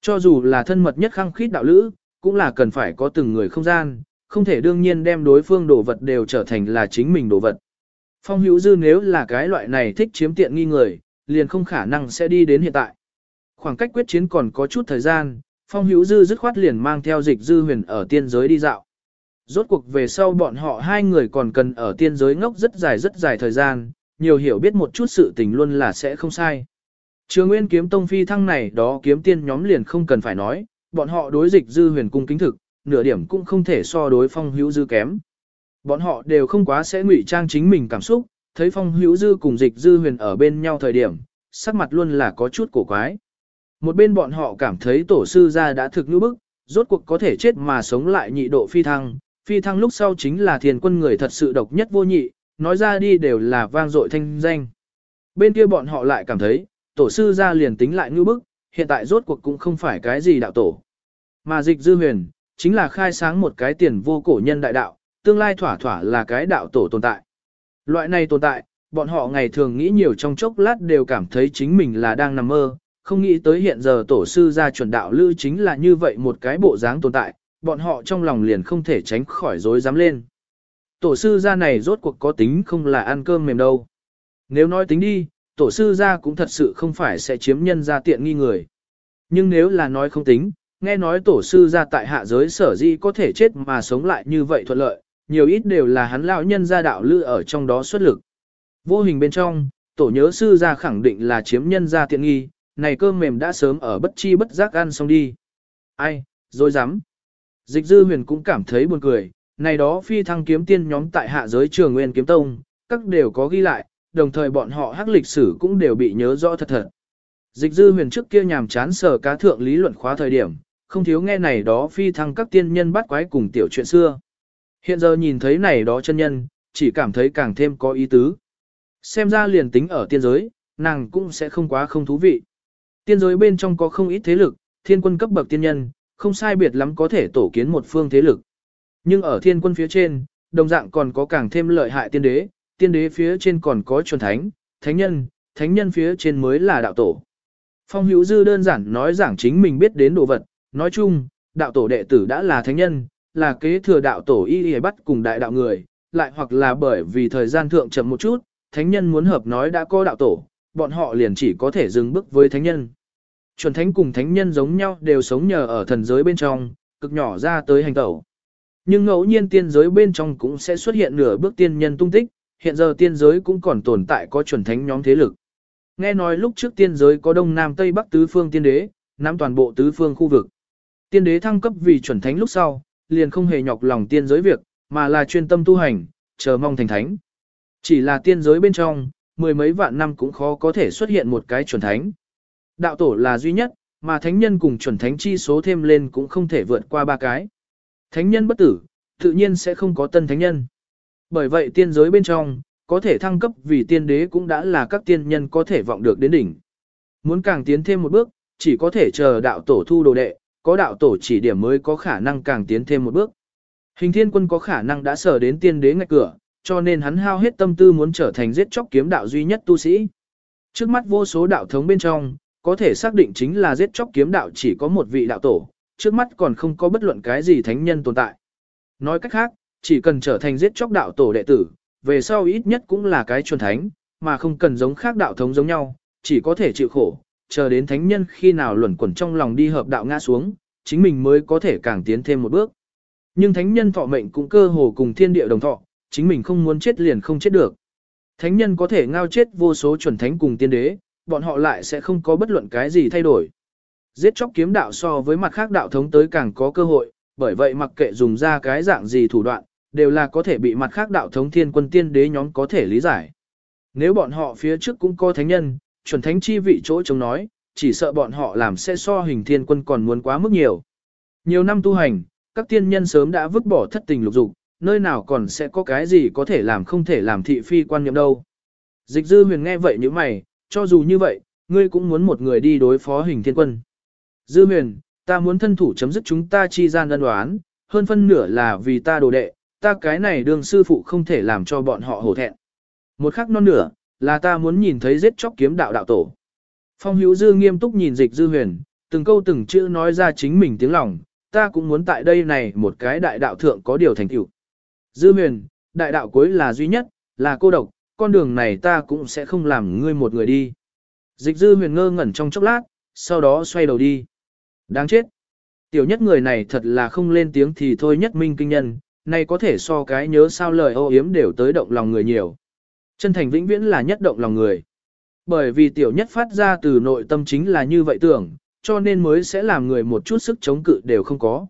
Cho dù là thân mật nhất khăng khít đạo lữ, cũng là cần phải có từng người không gian, không thể đương nhiên đem đối phương đồ vật đều trở thành là chính mình đồ vật. Phong hữu dư nếu là cái loại này thích chiếm tiện nghi người, liền không khả năng sẽ đi đến hiện tại. Khoảng cách quyết chiến còn có chút thời gian, phong hữu dư dứt khoát liền mang theo dịch dư huyền ở tiên giới đi dạo. Rốt cuộc về sau bọn họ hai người còn cần ở tiên giới ngốc rất dài rất dài thời gian, nhiều hiểu biết một chút sự tình luôn là sẽ không sai. Trường Nguyên kiếm tông phi thăng này đó kiếm tiên nhóm liền không cần phải nói, bọn họ đối dịch dư huyền cung kính thực, nửa điểm cũng không thể so đối phong hữu dư kém. Bọn họ đều không quá sẽ ngụy trang chính mình cảm xúc, thấy phong hữu dư cùng dịch dư huyền ở bên nhau thời điểm, sắc mặt luôn là có chút cổ quái. Một bên bọn họ cảm thấy tổ sư gia đã thực nữ bức, rốt cuộc có thể chết mà sống lại nhị độ phi thăng, phi thăng lúc sau chính là thiền quân người thật sự độc nhất vô nhị, nói ra đi đều là vang dội thanh danh. Bên kia bọn họ lại cảm thấy, tổ sư gia liền tính lại như bức, hiện tại rốt cuộc cũng không phải cái gì đạo tổ. Mà dịch dư huyền, chính là khai sáng một cái tiền vô cổ nhân đại đạo, tương lai thỏa thỏa là cái đạo tổ tồn tại. Loại này tồn tại, bọn họ ngày thường nghĩ nhiều trong chốc lát đều cảm thấy chính mình là đang nằm mơ, không nghĩ tới hiện giờ tổ sư gia chuẩn đạo lưu chính là như vậy một cái bộ dáng tồn tại, bọn họ trong lòng liền không thể tránh khỏi dối dám lên. Tổ sư gia này rốt cuộc có tính không là ăn cơm mềm đâu. Nếu nói tính đi, tổ sư gia cũng thật sự không phải sẽ chiếm nhân ra tiện nghi người. Nhưng nếu là nói không tính, nghe nói tổ sư gia tại hạ giới sở di có thể chết mà sống lại như vậy thuận lợi, nhiều ít đều là hắn lão nhân gia đạo lư ở trong đó xuất lực. Vô hình bên trong, tổ nhớ sư gia khẳng định là chiếm nhân gia tiện nghi, này cơm mềm đã sớm ở bất chi bất giác ăn xong đi. Ai, rồi dám. Dịch dư huyền cũng cảm thấy buồn cười, này đó phi thăng kiếm tiên nhóm tại hạ giới trường nguyên kiếm tông, các đều có ghi lại, đồng thời bọn họ hắc lịch sử cũng đều bị nhớ rõ thật thật. Dịch dư huyền trước kia nhàm chán sở cá thượng lý luận khóa thời điểm, không thiếu nghe này đó phi thăng các tiên nhân bắt quái cùng tiểu chuyện xưa. Hiện giờ nhìn thấy này đó chân nhân, chỉ cảm thấy càng thêm có ý tứ. Xem ra liền tính ở tiên giới, nàng cũng sẽ không quá không thú vị. Tiên giới bên trong có không ít thế lực, thiên quân cấp bậc tiên nhân, không sai biệt lắm có thể tổ kiến một phương thế lực. Nhưng ở thiên quân phía trên, đồng dạng còn có càng thêm lợi hại tiên đế, tiên đế phía trên còn có chuẩn thánh, thánh nhân, thánh nhân phía trên mới là đạo tổ. Phong hữu dư đơn giản nói giảng chính mình biết đến đồ vật, nói chung, đạo tổ đệ tử đã là thánh nhân, là kế thừa đạo tổ y y bắt cùng đại đạo người, lại hoặc là bởi vì thời gian thượng chậm một chút, thánh nhân muốn hợp nói đã có đạo tổ, bọn họ liền chỉ có thể dừng bước với thánh nhân. Chuẩn thánh cùng thánh nhân giống nhau đều sống nhờ ở thần giới bên trong, cực nhỏ ra tới hành tẩu. Nhưng ngẫu nhiên tiên giới bên trong cũng sẽ xuất hiện nửa bước tiên nhân tung tích, hiện giờ tiên giới cũng còn tồn tại có chuẩn thánh nhóm thế lực. Nghe nói lúc trước tiên giới có đông nam tây bắc tứ phương tiên đế, nắm toàn bộ tứ phương khu vực. Tiên đế thăng cấp vì chuẩn thánh lúc sau, liền không hề nhọc lòng tiên giới việc, mà là chuyên tâm tu hành, chờ mong thành thánh. Chỉ là tiên giới bên trong, mười mấy vạn năm cũng khó có thể xuất hiện một cái chuẩn thánh. Đạo tổ là duy nhất, mà thánh nhân cùng chuẩn thánh chi số thêm lên cũng không thể vượt qua ba cái. Thánh nhân bất tử, tự nhiên sẽ không có tân thánh nhân. Bởi vậy tiên giới bên trong, có thể thăng cấp vì tiên đế cũng đã là các tiên nhân có thể vọng được đến đỉnh. Muốn càng tiến thêm một bước, chỉ có thể chờ đạo tổ thu đồ đệ, có đạo tổ chỉ điểm mới có khả năng càng tiến thêm một bước. Hình thiên quân có khả năng đã sở đến tiên đế ngạch cửa, cho nên hắn hao hết tâm tư muốn trở thành giết chóc kiếm đạo duy nhất tu sĩ. Trước mắt vô số đạo thống bên trong, có thể xác định chính là giết chóc kiếm đạo chỉ có một vị đạo tổ, trước mắt còn không có bất luận cái gì thánh nhân tồn tại. Nói cách khác, chỉ cần trở thành giết chóc đạo tổ đệ tử, về sau ít nhất cũng là cái chuẩn thánh, mà không cần giống khác đạo thống giống nhau, chỉ có thể chịu khổ, chờ đến thánh nhân khi nào luẩn quẩn trong lòng đi hợp đạo ngã xuống, chính mình mới có thể càng tiến thêm một bước. Nhưng thánh nhân thọ mệnh cũng cơ hồ cùng thiên địa đồng thọ, chính mình không muốn chết liền không chết được. Thánh nhân có thể ngao chết vô số chuẩn thánh cùng tiên đế, bọn họ lại sẽ không có bất luận cái gì thay đổi. Giết chóc kiếm đạo so với mặt khác đạo thống tới càng có cơ hội, bởi vậy mặc kệ dùng ra cái dạng gì thủ đoạn, đều là có thể bị mặt khác đạo thống thiên quân tiên đế nhóm có thể lý giải. Nếu bọn họ phía trước cũng có thánh nhân, chuẩn thánh chi vị chỗ chống nói, chỉ sợ bọn họ làm sẽ so hình thiên quân còn muốn quá mức nhiều. Nhiều năm tu hành, các tiên nhân sớm đã vứt bỏ thất tình lục dục, nơi nào còn sẽ có cái gì có thể làm không thể làm thị phi quan niệm đâu. Dịch dư huyền nghe vậy như mày, cho dù như vậy, ngươi cũng muốn một người đi đối phó hình thiên quân. Dư huyền, ta muốn thân thủ chấm dứt chúng ta chi gian đơn đoán, hơn phân nửa là vì ta đồ đệ, ta cái này đường sư phụ không thể làm cho bọn họ hổ thẹn. Một khắc non nửa, là ta muốn nhìn thấy giết chóc kiếm đạo đạo tổ. Phong hữu dư nghiêm túc nhìn dịch dư huyền, từng câu từng chữ nói ra chính mình tiếng lòng, ta cũng muốn tại đây này một cái đại đạo thượng có điều thành tựu. Dư huyền, đại đạo cuối là duy nhất, là cô độc, con đường này ta cũng sẽ không làm ngươi một người đi. Dịch dư huyền ngơ ngẩn trong chốc lát, sau đó xoay đầu đi. Đáng chết. Tiểu nhất người này thật là không lên tiếng thì thôi nhất minh kinh nhân, nay có thể so cái nhớ sao lời ô yếm đều tới động lòng người nhiều. Chân thành vĩnh viễn là nhất động lòng người. Bởi vì tiểu nhất phát ra từ nội tâm chính là như vậy tưởng, cho nên mới sẽ làm người một chút sức chống cự đều không có.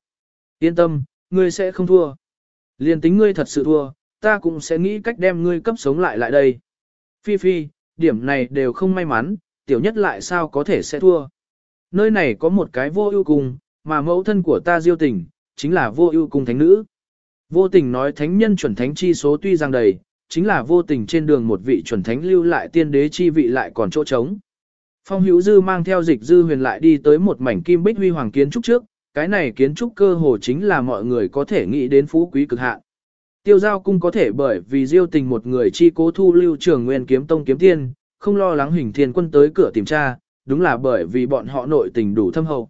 Yên tâm, ngươi sẽ không thua. Liên tính ngươi thật sự thua, ta cũng sẽ nghĩ cách đem ngươi cấp sống lại lại đây. Phi Phi, điểm này đều không may mắn, tiểu nhất lại sao có thể sẽ thua. Nơi này có một cái vô ưu cung, mà mẫu thân của ta diêu tình, chính là vô ưu cung thánh nữ. Vô tình nói thánh nhân chuẩn thánh chi số tuy rằng đầy, chính là vô tình trên đường một vị chuẩn thánh lưu lại tiên đế chi vị lại còn chỗ trống. Phong hữu dư mang theo dịch dư huyền lại đi tới một mảnh kim bích huy hoàng kiến trúc trước, cái này kiến trúc cơ hồ chính là mọi người có thể nghĩ đến phú quý cực hạn. Tiêu giao cung có thể bởi vì diêu tình một người chi cố thu lưu trường nguyên kiếm tông kiếm tiên, không lo lắng hình thiên quân tới cửa tìm tra, đúng là bởi vì bọn họ nội tình đủ thâm hậu.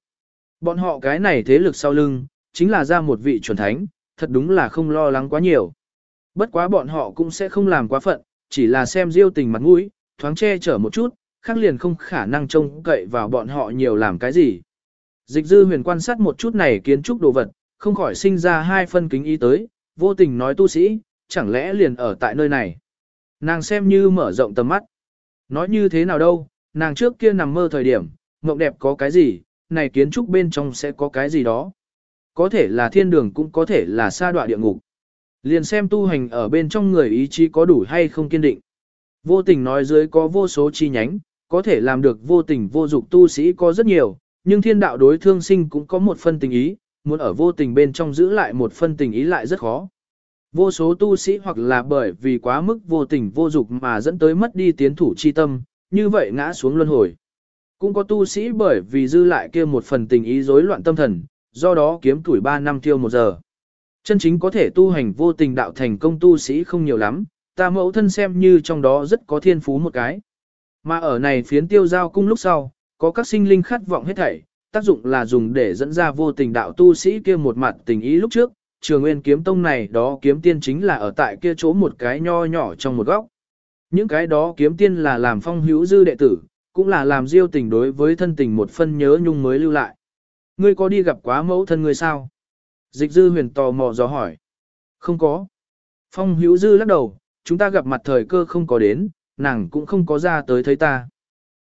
Bọn họ cái này thế lực sau lưng, chính là ra một vị chuẩn thánh, thật đúng là không lo lắng quá nhiều. Bất quá bọn họ cũng sẽ không làm quá phận, chỉ là xem diêu tình mặt mũi, thoáng che chở một chút, khác liền không khả năng trông cậy vào bọn họ nhiều làm cái gì. Dịch dư huyền quan sát một chút này kiến trúc đồ vật, không khỏi sinh ra hai phân kính ý tới, vô tình nói tu sĩ, chẳng lẽ liền ở tại nơi này. Nàng xem như mở rộng tầm mắt. Nói như thế nào đâu, nàng trước kia nằm mơ thời điểm, mộng đẹp có cái gì, này kiến trúc bên trong sẽ có cái gì đó. Có thể là thiên đường cũng có thể là sa đọa địa ngục. Liền xem tu hành ở bên trong người ý chí có đủ hay không kiên định. Vô tình nói dưới có vô số chi nhánh, có thể làm được vô tình vô dục tu sĩ có rất nhiều, nhưng thiên đạo đối thương sinh cũng có một phân tình ý, muốn ở vô tình bên trong giữ lại một phân tình ý lại rất khó. Vô số tu sĩ hoặc là bởi vì quá mức vô tình vô dục mà dẫn tới mất đi tiến thủ chi tâm, như vậy ngã xuống luân hồi. Cũng có tu sĩ bởi vì dư lại kia một phần tình ý rối loạn tâm thần, do đó kiếm tuổi 3 năm tiêu một giờ. Chân chính có thể tu hành vô tình đạo thành công tu sĩ không nhiều lắm, ta mẫu thân xem như trong đó rất có thiên phú một cái. Mà ở này phiến tiêu giao cung lúc sau, có các sinh linh khát vọng hết thảy, tác dụng là dùng để dẫn ra vô tình đạo tu sĩ kia một mặt tình ý lúc trước, trường nguyên kiếm tông này đó kiếm tiên chính là ở tại kia chỗ một cái nho nhỏ trong một góc. Những cái đó kiếm tiên là làm phong hữu dư đệ tử, cũng là làm diêu tình đối với thân tình một phân nhớ nhung mới lưu lại. Ngươi có đi gặp quá mẫu thân ngươi sao? Dịch dư huyền tò mò dò hỏi. Không có. Phong hữu dư lắc đầu, chúng ta gặp mặt thời cơ không có đến, nàng cũng không có ra tới thấy ta.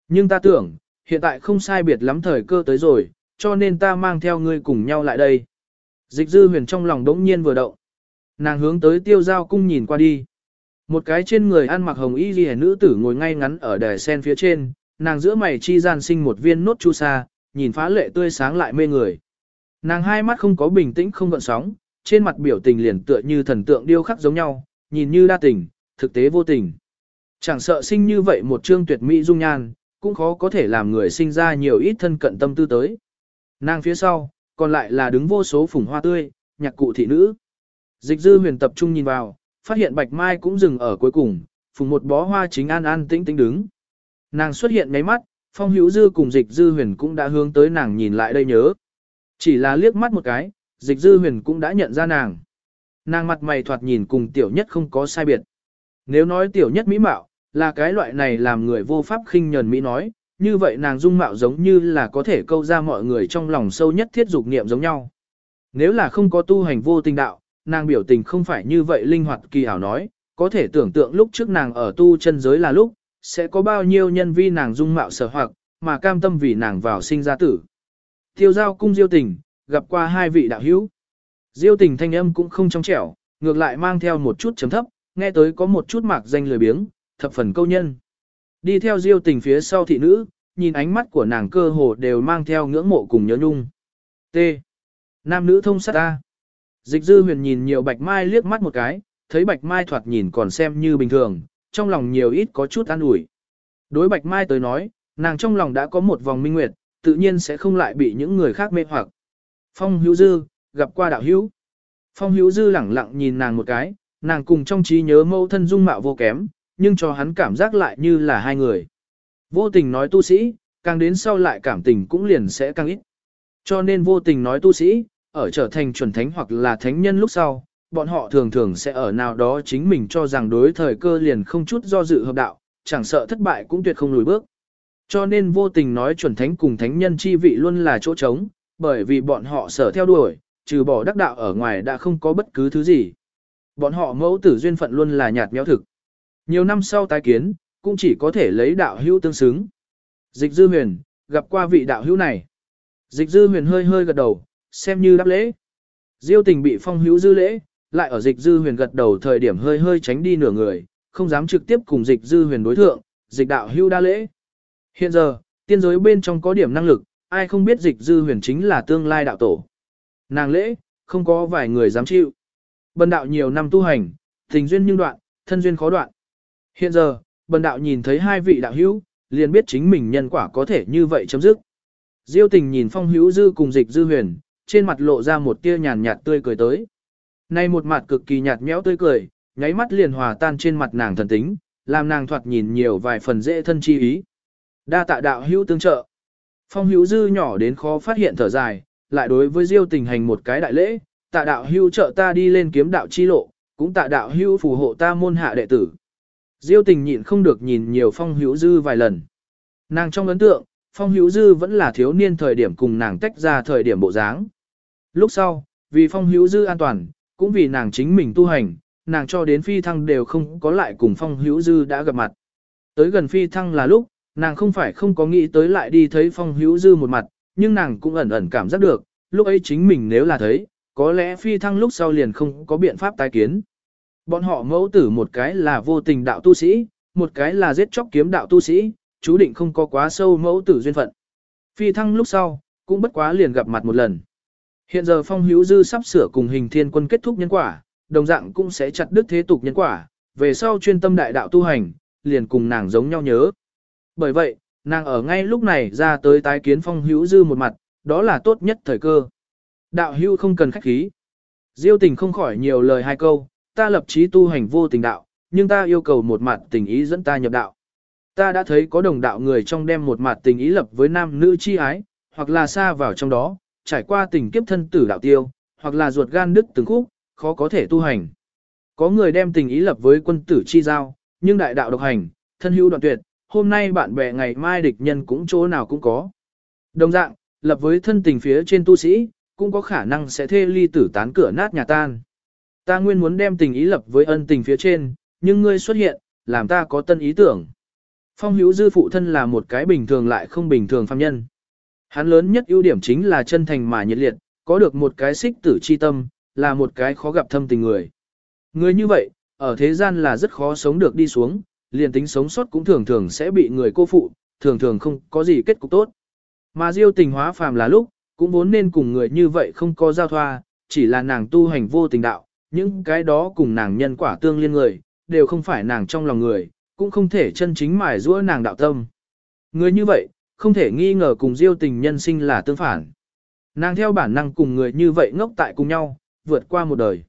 Nhưng ta tưởng, hiện tại không sai biệt lắm thời cơ tới rồi, cho nên ta mang theo ngươi cùng nhau lại đây. Dịch dư huyền trong lòng đống nhiên vừa động. Nàng hướng tới tiêu giao cung nhìn qua đi. Một cái trên người ăn mặc hồng y ghi nữ tử ngồi ngay ngắn ở đài sen phía trên, nàng giữa mày chi gian sinh một viên nốt chu sa, nhìn phá lệ tươi sáng lại mê người. Nàng hai mắt không có bình tĩnh không gợn sóng, trên mặt biểu tình liền tựa như thần tượng điêu khắc giống nhau, nhìn như đa tình, thực tế vô tình. Chẳng sợ sinh như vậy một trương tuyệt mỹ dung nhan, cũng khó có thể làm người sinh ra nhiều ít thân cận tâm tư tới. Nàng phía sau, còn lại là đứng vô số phùng hoa tươi, nhạc cụ thị nữ. Dịch dư huyền tập trung nhìn vào, phát hiện bạch mai cũng dừng ở cuối cùng, phùng một bó hoa chính an an tĩnh tĩnh đứng. Nàng xuất hiện ngay mắt, phong hữu dư cùng dịch dư huyền cũng đã hướng tới nàng nhìn lại đây nhớ. Chỉ là liếc mắt một cái, dịch dư huyền cũng đã nhận ra nàng. Nàng mặt mày thoạt nhìn cùng tiểu nhất không có sai biệt. Nếu nói tiểu nhất mỹ mạo, là cái loại này làm người vô pháp khinh nhờn mỹ nói, như vậy nàng dung mạo giống như là có thể câu ra mọi người trong lòng sâu nhất thiết dục niệm giống nhau. Nếu là không có tu hành vô tình đạo, nàng biểu tình không phải như vậy linh hoạt kỳ ảo nói, có thể tưởng tượng lúc trước nàng ở tu chân giới là lúc, sẽ có bao nhiêu nhân vi nàng dung mạo sở hoặc, mà cam tâm vì nàng vào sinh ra tử. Tiêu giao cung diêu tình, gặp qua hai vị đạo hữu. Diêu tình thanh âm cũng không trong trẻo, ngược lại mang theo một chút chấm thấp, nghe tới có một chút mạc danh lười biếng, thập phần câu nhân. Đi theo diêu tình phía sau thị nữ, nhìn ánh mắt của nàng cơ hồ đều mang theo ngưỡng mộ cùng nhớ nhung. T. Nam nữ thông sát ta. Dịch dư huyền nhìn nhiều bạch mai liếc mắt một cái, thấy bạch mai thoạt nhìn còn xem như bình thường, trong lòng nhiều ít có chút an ủi. Đối bạch mai tới nói, nàng trong lòng đã có một vòng minh nguyệt, tự nhiên sẽ không lại bị những người khác mê hoặc. Phong hữu dư, gặp qua đạo hữu. Phong hữu dư lẳng lặng nhìn nàng một cái, nàng cùng trong trí nhớ mâu thân dung mạo vô kém, nhưng cho hắn cảm giác lại như là hai người. Vô tình nói tu sĩ, càng đến sau lại cảm tình cũng liền sẽ càng ít. Cho nên vô tình nói tu sĩ, ở trở thành chuẩn thánh hoặc là thánh nhân lúc sau, bọn họ thường thường sẽ ở nào đó chính mình cho rằng đối thời cơ liền không chút do dự hợp đạo, chẳng sợ thất bại cũng tuyệt không lùi bước. Cho nên vô tình nói chuẩn thánh cùng thánh nhân chi vị luôn là chỗ trống, bởi vì bọn họ sở theo đuổi, trừ bỏ đắc đạo ở ngoài đã không có bất cứ thứ gì. Bọn họ mẫu tử duyên phận luôn là nhạt méo thực. Nhiều năm sau tái kiến, cũng chỉ có thể lấy đạo hữu tương xứng. Dịch dư huyền, gặp qua vị đạo hữu này. Dịch dư huyền hơi hơi gật đầu, xem như đáp lễ. Diêu tình bị phong hữu dư lễ, lại ở dịch dư huyền gật đầu thời điểm hơi hơi tránh đi nửa người, không dám trực tiếp cùng dịch dư huyền đối thượng, dịch đạo hữu đa lễ. Hiện giờ, tiên giới bên trong có điểm năng lực, ai không biết dịch dư huyền chính là tương lai đạo tổ. Nàng lễ, không có vài người dám chịu. Bần đạo nhiều năm tu hành, tình duyên nhưng đoạn, thân duyên khó đoạn. Hiện giờ, bần đạo nhìn thấy hai vị đạo hữu, liền biết chính mình nhân quả có thể như vậy chấm dứt. Diêu tình nhìn phong hữu dư cùng dịch dư huyền, trên mặt lộ ra một tia nhàn nhạt tươi cười tới. Nay một mặt cực kỳ nhạt nhẽo tươi cười, nháy mắt liền hòa tan trên mặt nàng thần tính, làm nàng thoạt nhìn nhiều vài phần dễ thân chi ý. Đa tạ đạo hữu tương trợ. Phong hữu dư nhỏ đến khó phát hiện thở dài, lại đối với diêu tình hành một cái đại lễ, tạ đạo hữu trợ ta đi lên kiếm đạo chi lộ, cũng tạ đạo hữu phù hộ ta môn hạ đệ tử. Diêu tình nhịn không được nhìn nhiều phong hữu dư vài lần. Nàng trong ấn tượng, phong hữu dư vẫn là thiếu niên thời điểm cùng nàng tách ra thời điểm bộ dáng. Lúc sau, vì phong hữu dư an toàn, cũng vì nàng chính mình tu hành, nàng cho đến phi thăng đều không có lại cùng phong hữu dư đã gặp mặt. Tới gần phi thăng là lúc, nàng không phải không có nghĩ tới lại đi thấy phong hữu dư một mặt, nhưng nàng cũng ẩn ẩn cảm giác được, lúc ấy chính mình nếu là thấy, có lẽ phi thăng lúc sau liền không có biện pháp tái kiến. Bọn họ mẫu tử một cái là vô tình đạo tu sĩ, một cái là giết chóc kiếm đạo tu sĩ, chú định không có quá sâu mẫu tử duyên phận. Phi thăng lúc sau, cũng bất quá liền gặp mặt một lần. Hiện giờ phong hữu dư sắp sửa cùng hình thiên quân kết thúc nhân quả, đồng dạng cũng sẽ chặt đứt thế tục nhân quả, về sau chuyên tâm đại đạo tu hành, liền cùng nàng giống nhau nhớ. Bởi vậy, nàng ở ngay lúc này ra tới tái kiến phong hữu dư một mặt, đó là tốt nhất thời cơ. Đạo hữu không cần khách khí. Diêu tình không khỏi nhiều lời hai câu, ta lập chí tu hành vô tình đạo, nhưng ta yêu cầu một mặt tình ý dẫn ta nhập đạo. Ta đã thấy có đồng đạo người trong đem một mặt tình ý lập với nam nữ chi ái, hoặc là xa vào trong đó, trải qua tình kiếp thân tử đạo tiêu, hoặc là ruột gan đứt từng khúc, khó có thể tu hành. Có người đem tình ý lập với quân tử chi giao, nhưng đại đạo độc hành, thân hữu đoạn tuyệt, hôm nay bạn bè ngày mai địch nhân cũng chỗ nào cũng có. Đồng dạng, lập với thân tình phía trên tu sĩ, cũng có khả năng sẽ thê ly tử tán cửa nát nhà tan. Ta nguyên muốn đem tình ý lập với ân tình phía trên, nhưng ngươi xuất hiện, làm ta có tân ý tưởng. Phong hữu dư phụ thân là một cái bình thường lại không bình thường phàm nhân. Hắn lớn nhất ưu điểm chính là chân thành mà nhiệt liệt, có được một cái xích tử chi tâm, là một cái khó gặp thâm tình người. Người như vậy, ở thế gian là rất khó sống được đi xuống, liền tính sống sót cũng thường thường sẽ bị người cô phụ, thường thường không có gì kết cục tốt. Mà diêu tình hóa phàm là lúc, cũng vốn nên cùng người như vậy không có giao thoa, chỉ là nàng tu hành vô tình đạo, những cái đó cùng nàng nhân quả tương liên người, đều không phải nàng trong lòng người, cũng không thể chân chính mài giũa nàng đạo tâm. Người như vậy, không thể nghi ngờ cùng diêu tình nhân sinh là tương phản. Nàng theo bản năng cùng người như vậy ngốc tại cùng nhau, vượt qua một đời.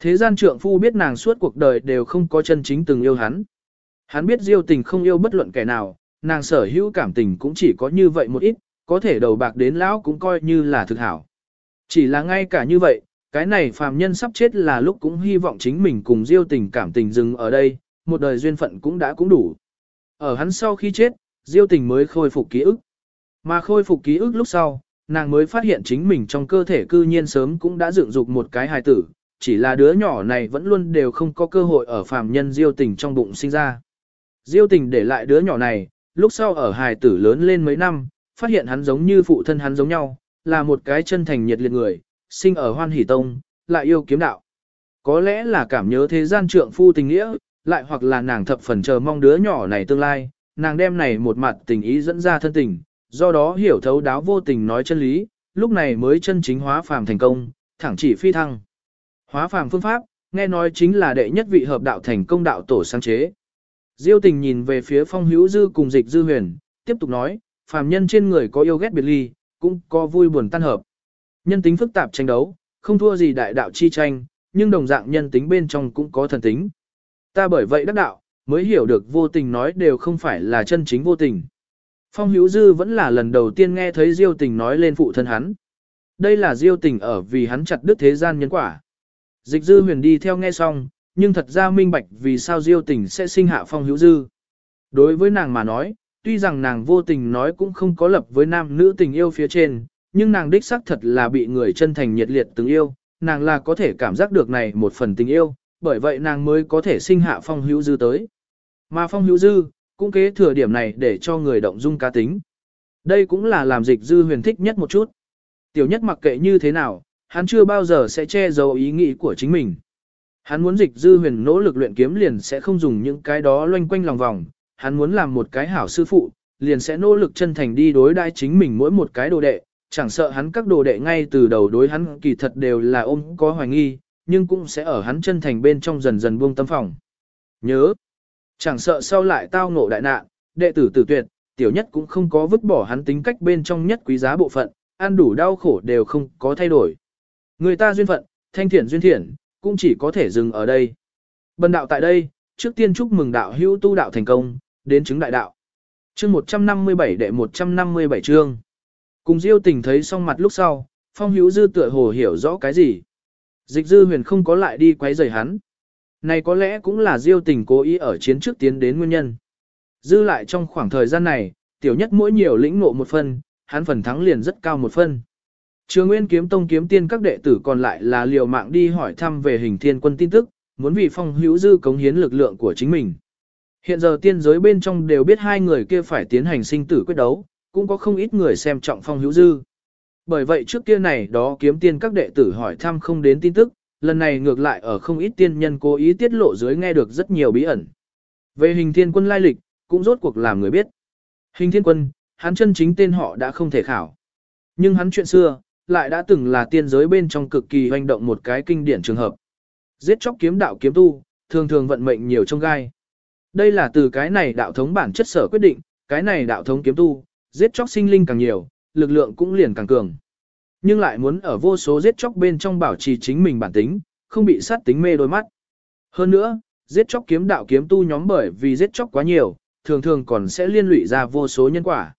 Thế gian trượng phu biết nàng suốt cuộc đời đều không có chân chính từng yêu hắn. Hắn biết diêu tình không yêu bất luận kẻ nào, nàng sở hữu cảm tình cũng chỉ có như vậy một ít, có thể đầu bạc đến lão cũng coi như là thực hảo. Chỉ là ngay cả như vậy, cái này phàm nhân sắp chết là lúc cũng hy vọng chính mình cùng diêu tình cảm tình dừng ở đây, một đời duyên phận cũng đã cũng đủ. Ở hắn sau khi chết, diêu tình mới khôi phục ký ức. Mà khôi phục ký ức lúc sau, nàng mới phát hiện chính mình trong cơ thể cư nhiên sớm cũng đã dựng dục một cái hài tử, chỉ là đứa nhỏ này vẫn luôn đều không có cơ hội ở phàm nhân diêu tình trong bụng sinh ra. Diêu tình để lại đứa nhỏ này, lúc sau ở hài tử lớn lên mấy năm, phát hiện hắn giống như phụ thân hắn giống nhau, là một cái chân thành nhiệt liệt người, sinh ở hoan hỷ tông, lại yêu kiếm đạo. Có lẽ là cảm nhớ thế gian trượng phu tình nghĩa, lại hoặc là nàng thập phần chờ mong đứa nhỏ này tương lai, nàng đem này một mặt tình ý dẫn ra thân tình, do đó hiểu thấu đáo vô tình nói chân lý, lúc này mới chân chính hóa phàm thành công, thẳng chỉ phi thăng. Hóa phàm phương pháp, nghe nói chính là đệ nhất vị hợp đạo thành công đạo tổ sáng chế. Diêu tình nhìn về phía phong hữu dư cùng dịch dư huyền, tiếp tục nói, phàm nhân trên người có yêu ghét biệt ly, cũng có vui buồn tan hợp. Nhân tính phức tạp tranh đấu, không thua gì đại đạo chi tranh, nhưng đồng dạng nhân tính bên trong cũng có thần tính. Ta bởi vậy đắc đạo, mới hiểu được vô tình nói đều không phải là chân chính vô tình. Phong Hữu Dư vẫn là lần đầu tiên nghe thấy Diêu Tình nói lên phụ thân hắn. Đây là Diêu Tình ở vì hắn chặt đứt thế gian nhân quả. Dịch Dư huyền đi theo nghe xong, nhưng thật ra minh bạch vì sao Diêu Tình sẽ sinh hạ Phong Hữu Dư. Đối với nàng mà nói, tuy rằng nàng vô tình nói cũng không có lập với nam nữ tình yêu phía trên, nhưng nàng đích xác thật là bị người chân thành nhiệt liệt từng yêu, nàng là có thể cảm giác được này một phần tình yêu, bởi vậy nàng mới có thể sinh hạ Phong Hữu Dư tới. Mà Phong Hữu Dư, cũng kế thừa điểm này để cho người động dung cá tính. Đây cũng là làm dịch dư huyền thích nhất một chút. Tiểu nhất mặc kệ như thế nào, hắn chưa bao giờ sẽ che giấu ý nghĩ của chính mình. Hắn muốn dịch dư huyền nỗ lực luyện kiếm liền sẽ không dùng những cái đó loanh quanh lòng vòng, hắn muốn làm một cái hảo sư phụ, liền sẽ nỗ lực chân thành đi đối đai chính mình mỗi một cái đồ đệ, chẳng sợ hắn các đồ đệ ngay từ đầu đối hắn kỳ thật đều là ôm có hoài nghi, nhưng cũng sẽ ở hắn chân thành bên trong dần dần buông tâm phòng. Nhớ, Chẳng sợ sau lại tao ngộ đại nạn, đệ tử tử tuyệt, tiểu nhất cũng không có vứt bỏ hắn tính cách bên trong nhất quý giá bộ phận, ăn đủ đau khổ đều không có thay đổi. Người ta duyên phận, thanh thiện duyên thiện, cũng chỉ có thể dừng ở đây. Bần đạo tại đây, trước tiên chúc mừng đạo hữu tu đạo thành công, đến chứng đại đạo. Chương 157 đệ 157 chương. Cùng Diêu Tình thấy xong mặt lúc sau, Phong Hữu Dư tựa hồ hiểu rõ cái gì. Dịch Dư Huyền không có lại đi quấy rầy hắn. Này có lẽ cũng là diêu tình cố ý ở chiến trước tiến đến nguyên nhân. Dư lại trong khoảng thời gian này, tiểu nhất mỗi nhiều lĩnh ngộ một phần, hắn phần thắng liền rất cao một phần. Trường Nguyên kiếm tông kiếm tiên các đệ tử còn lại là liều mạng đi hỏi thăm về hình thiên quân tin tức, muốn vì phong hữu dư cống hiến lực lượng của chính mình. Hiện giờ tiên giới bên trong đều biết hai người kia phải tiến hành sinh tử quyết đấu, cũng có không ít người xem trọng phong hữu dư. Bởi vậy trước kia này đó kiếm tiên các đệ tử hỏi thăm không đến tin tức, lần này ngược lại ở không ít tiên nhân cố ý tiết lộ dưới nghe được rất nhiều bí ẩn. Về hình thiên quân lai lịch, cũng rốt cuộc làm người biết. Hình thiên quân, hắn chân chính tên họ đã không thể khảo. Nhưng hắn chuyện xưa, lại đã từng là tiên giới bên trong cực kỳ hoành động một cái kinh điển trường hợp. Giết chóc kiếm đạo kiếm tu, thường thường vận mệnh nhiều trong gai. Đây là từ cái này đạo thống bản chất sở quyết định, cái này đạo thống kiếm tu, giết chóc sinh linh càng nhiều, lực lượng cũng liền càng cường nhưng lại muốn ở vô số giết chóc bên trong bảo trì chính mình bản tính, không bị sát tính mê đôi mắt. Hơn nữa, giết chóc kiếm đạo kiếm tu nhóm bởi vì giết chóc quá nhiều, thường thường còn sẽ liên lụy ra vô số nhân quả.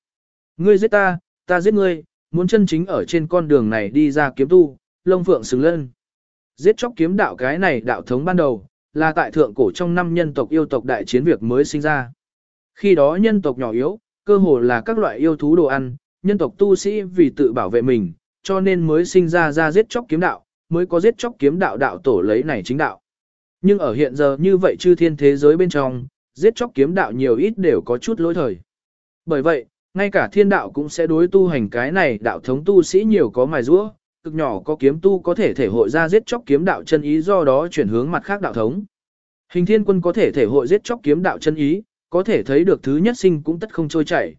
Ngươi giết ta, ta giết ngươi, muốn chân chính ở trên con đường này đi ra kiếm tu, lông phượng xứng lên. Giết chóc kiếm đạo cái này đạo thống ban đầu, là tại thượng cổ trong năm nhân tộc yêu tộc đại chiến việc mới sinh ra. Khi đó nhân tộc nhỏ yếu, cơ hồ là các loại yêu thú đồ ăn, nhân tộc tu sĩ vì tự bảo vệ mình, cho nên mới sinh ra ra giết chóc kiếm đạo, mới có giết chóc kiếm đạo đạo tổ lấy này chính đạo. Nhưng ở hiện giờ như vậy chư thiên thế giới bên trong, giết chóc kiếm đạo nhiều ít đều có chút lỗi thời. Bởi vậy, ngay cả thiên đạo cũng sẽ đối tu hành cái này đạo thống tu sĩ nhiều có mài rũa, cực nhỏ có kiếm tu có thể thể hội ra giết chóc kiếm đạo chân ý do đó chuyển hướng mặt khác đạo thống. Hình thiên quân có thể thể hội giết chóc kiếm đạo chân ý, có thể thấy được thứ nhất sinh cũng tất không trôi chảy.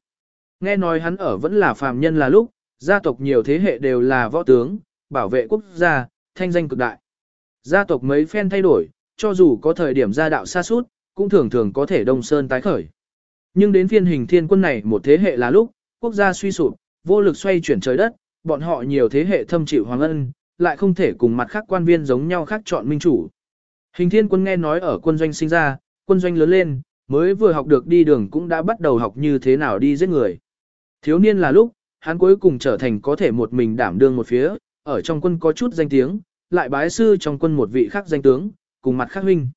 Nghe nói hắn ở vẫn là phàm nhân là lúc, gia tộc nhiều thế hệ đều là võ tướng, bảo vệ quốc gia, thanh danh cực đại. Gia tộc mấy phen thay đổi, cho dù có thời điểm gia đạo xa suốt, cũng thường thường có thể đông sơn tái khởi. Nhưng đến phiên hình thiên quân này một thế hệ là lúc, quốc gia suy sụp, vô lực xoay chuyển trời đất, bọn họ nhiều thế hệ thâm chịu hoàng ân, lại không thể cùng mặt khác quan viên giống nhau khác chọn minh chủ. Hình thiên quân nghe nói ở quân doanh sinh ra, quân doanh lớn lên, mới vừa học được đi đường cũng đã bắt đầu học như thế nào đi giết người. Thiếu niên là lúc, hắn cuối cùng trở thành có thể một mình đảm đương một phía, ở trong quân có chút danh tiếng, lại bái sư trong quân một vị khác danh tướng, cùng mặt khác huynh.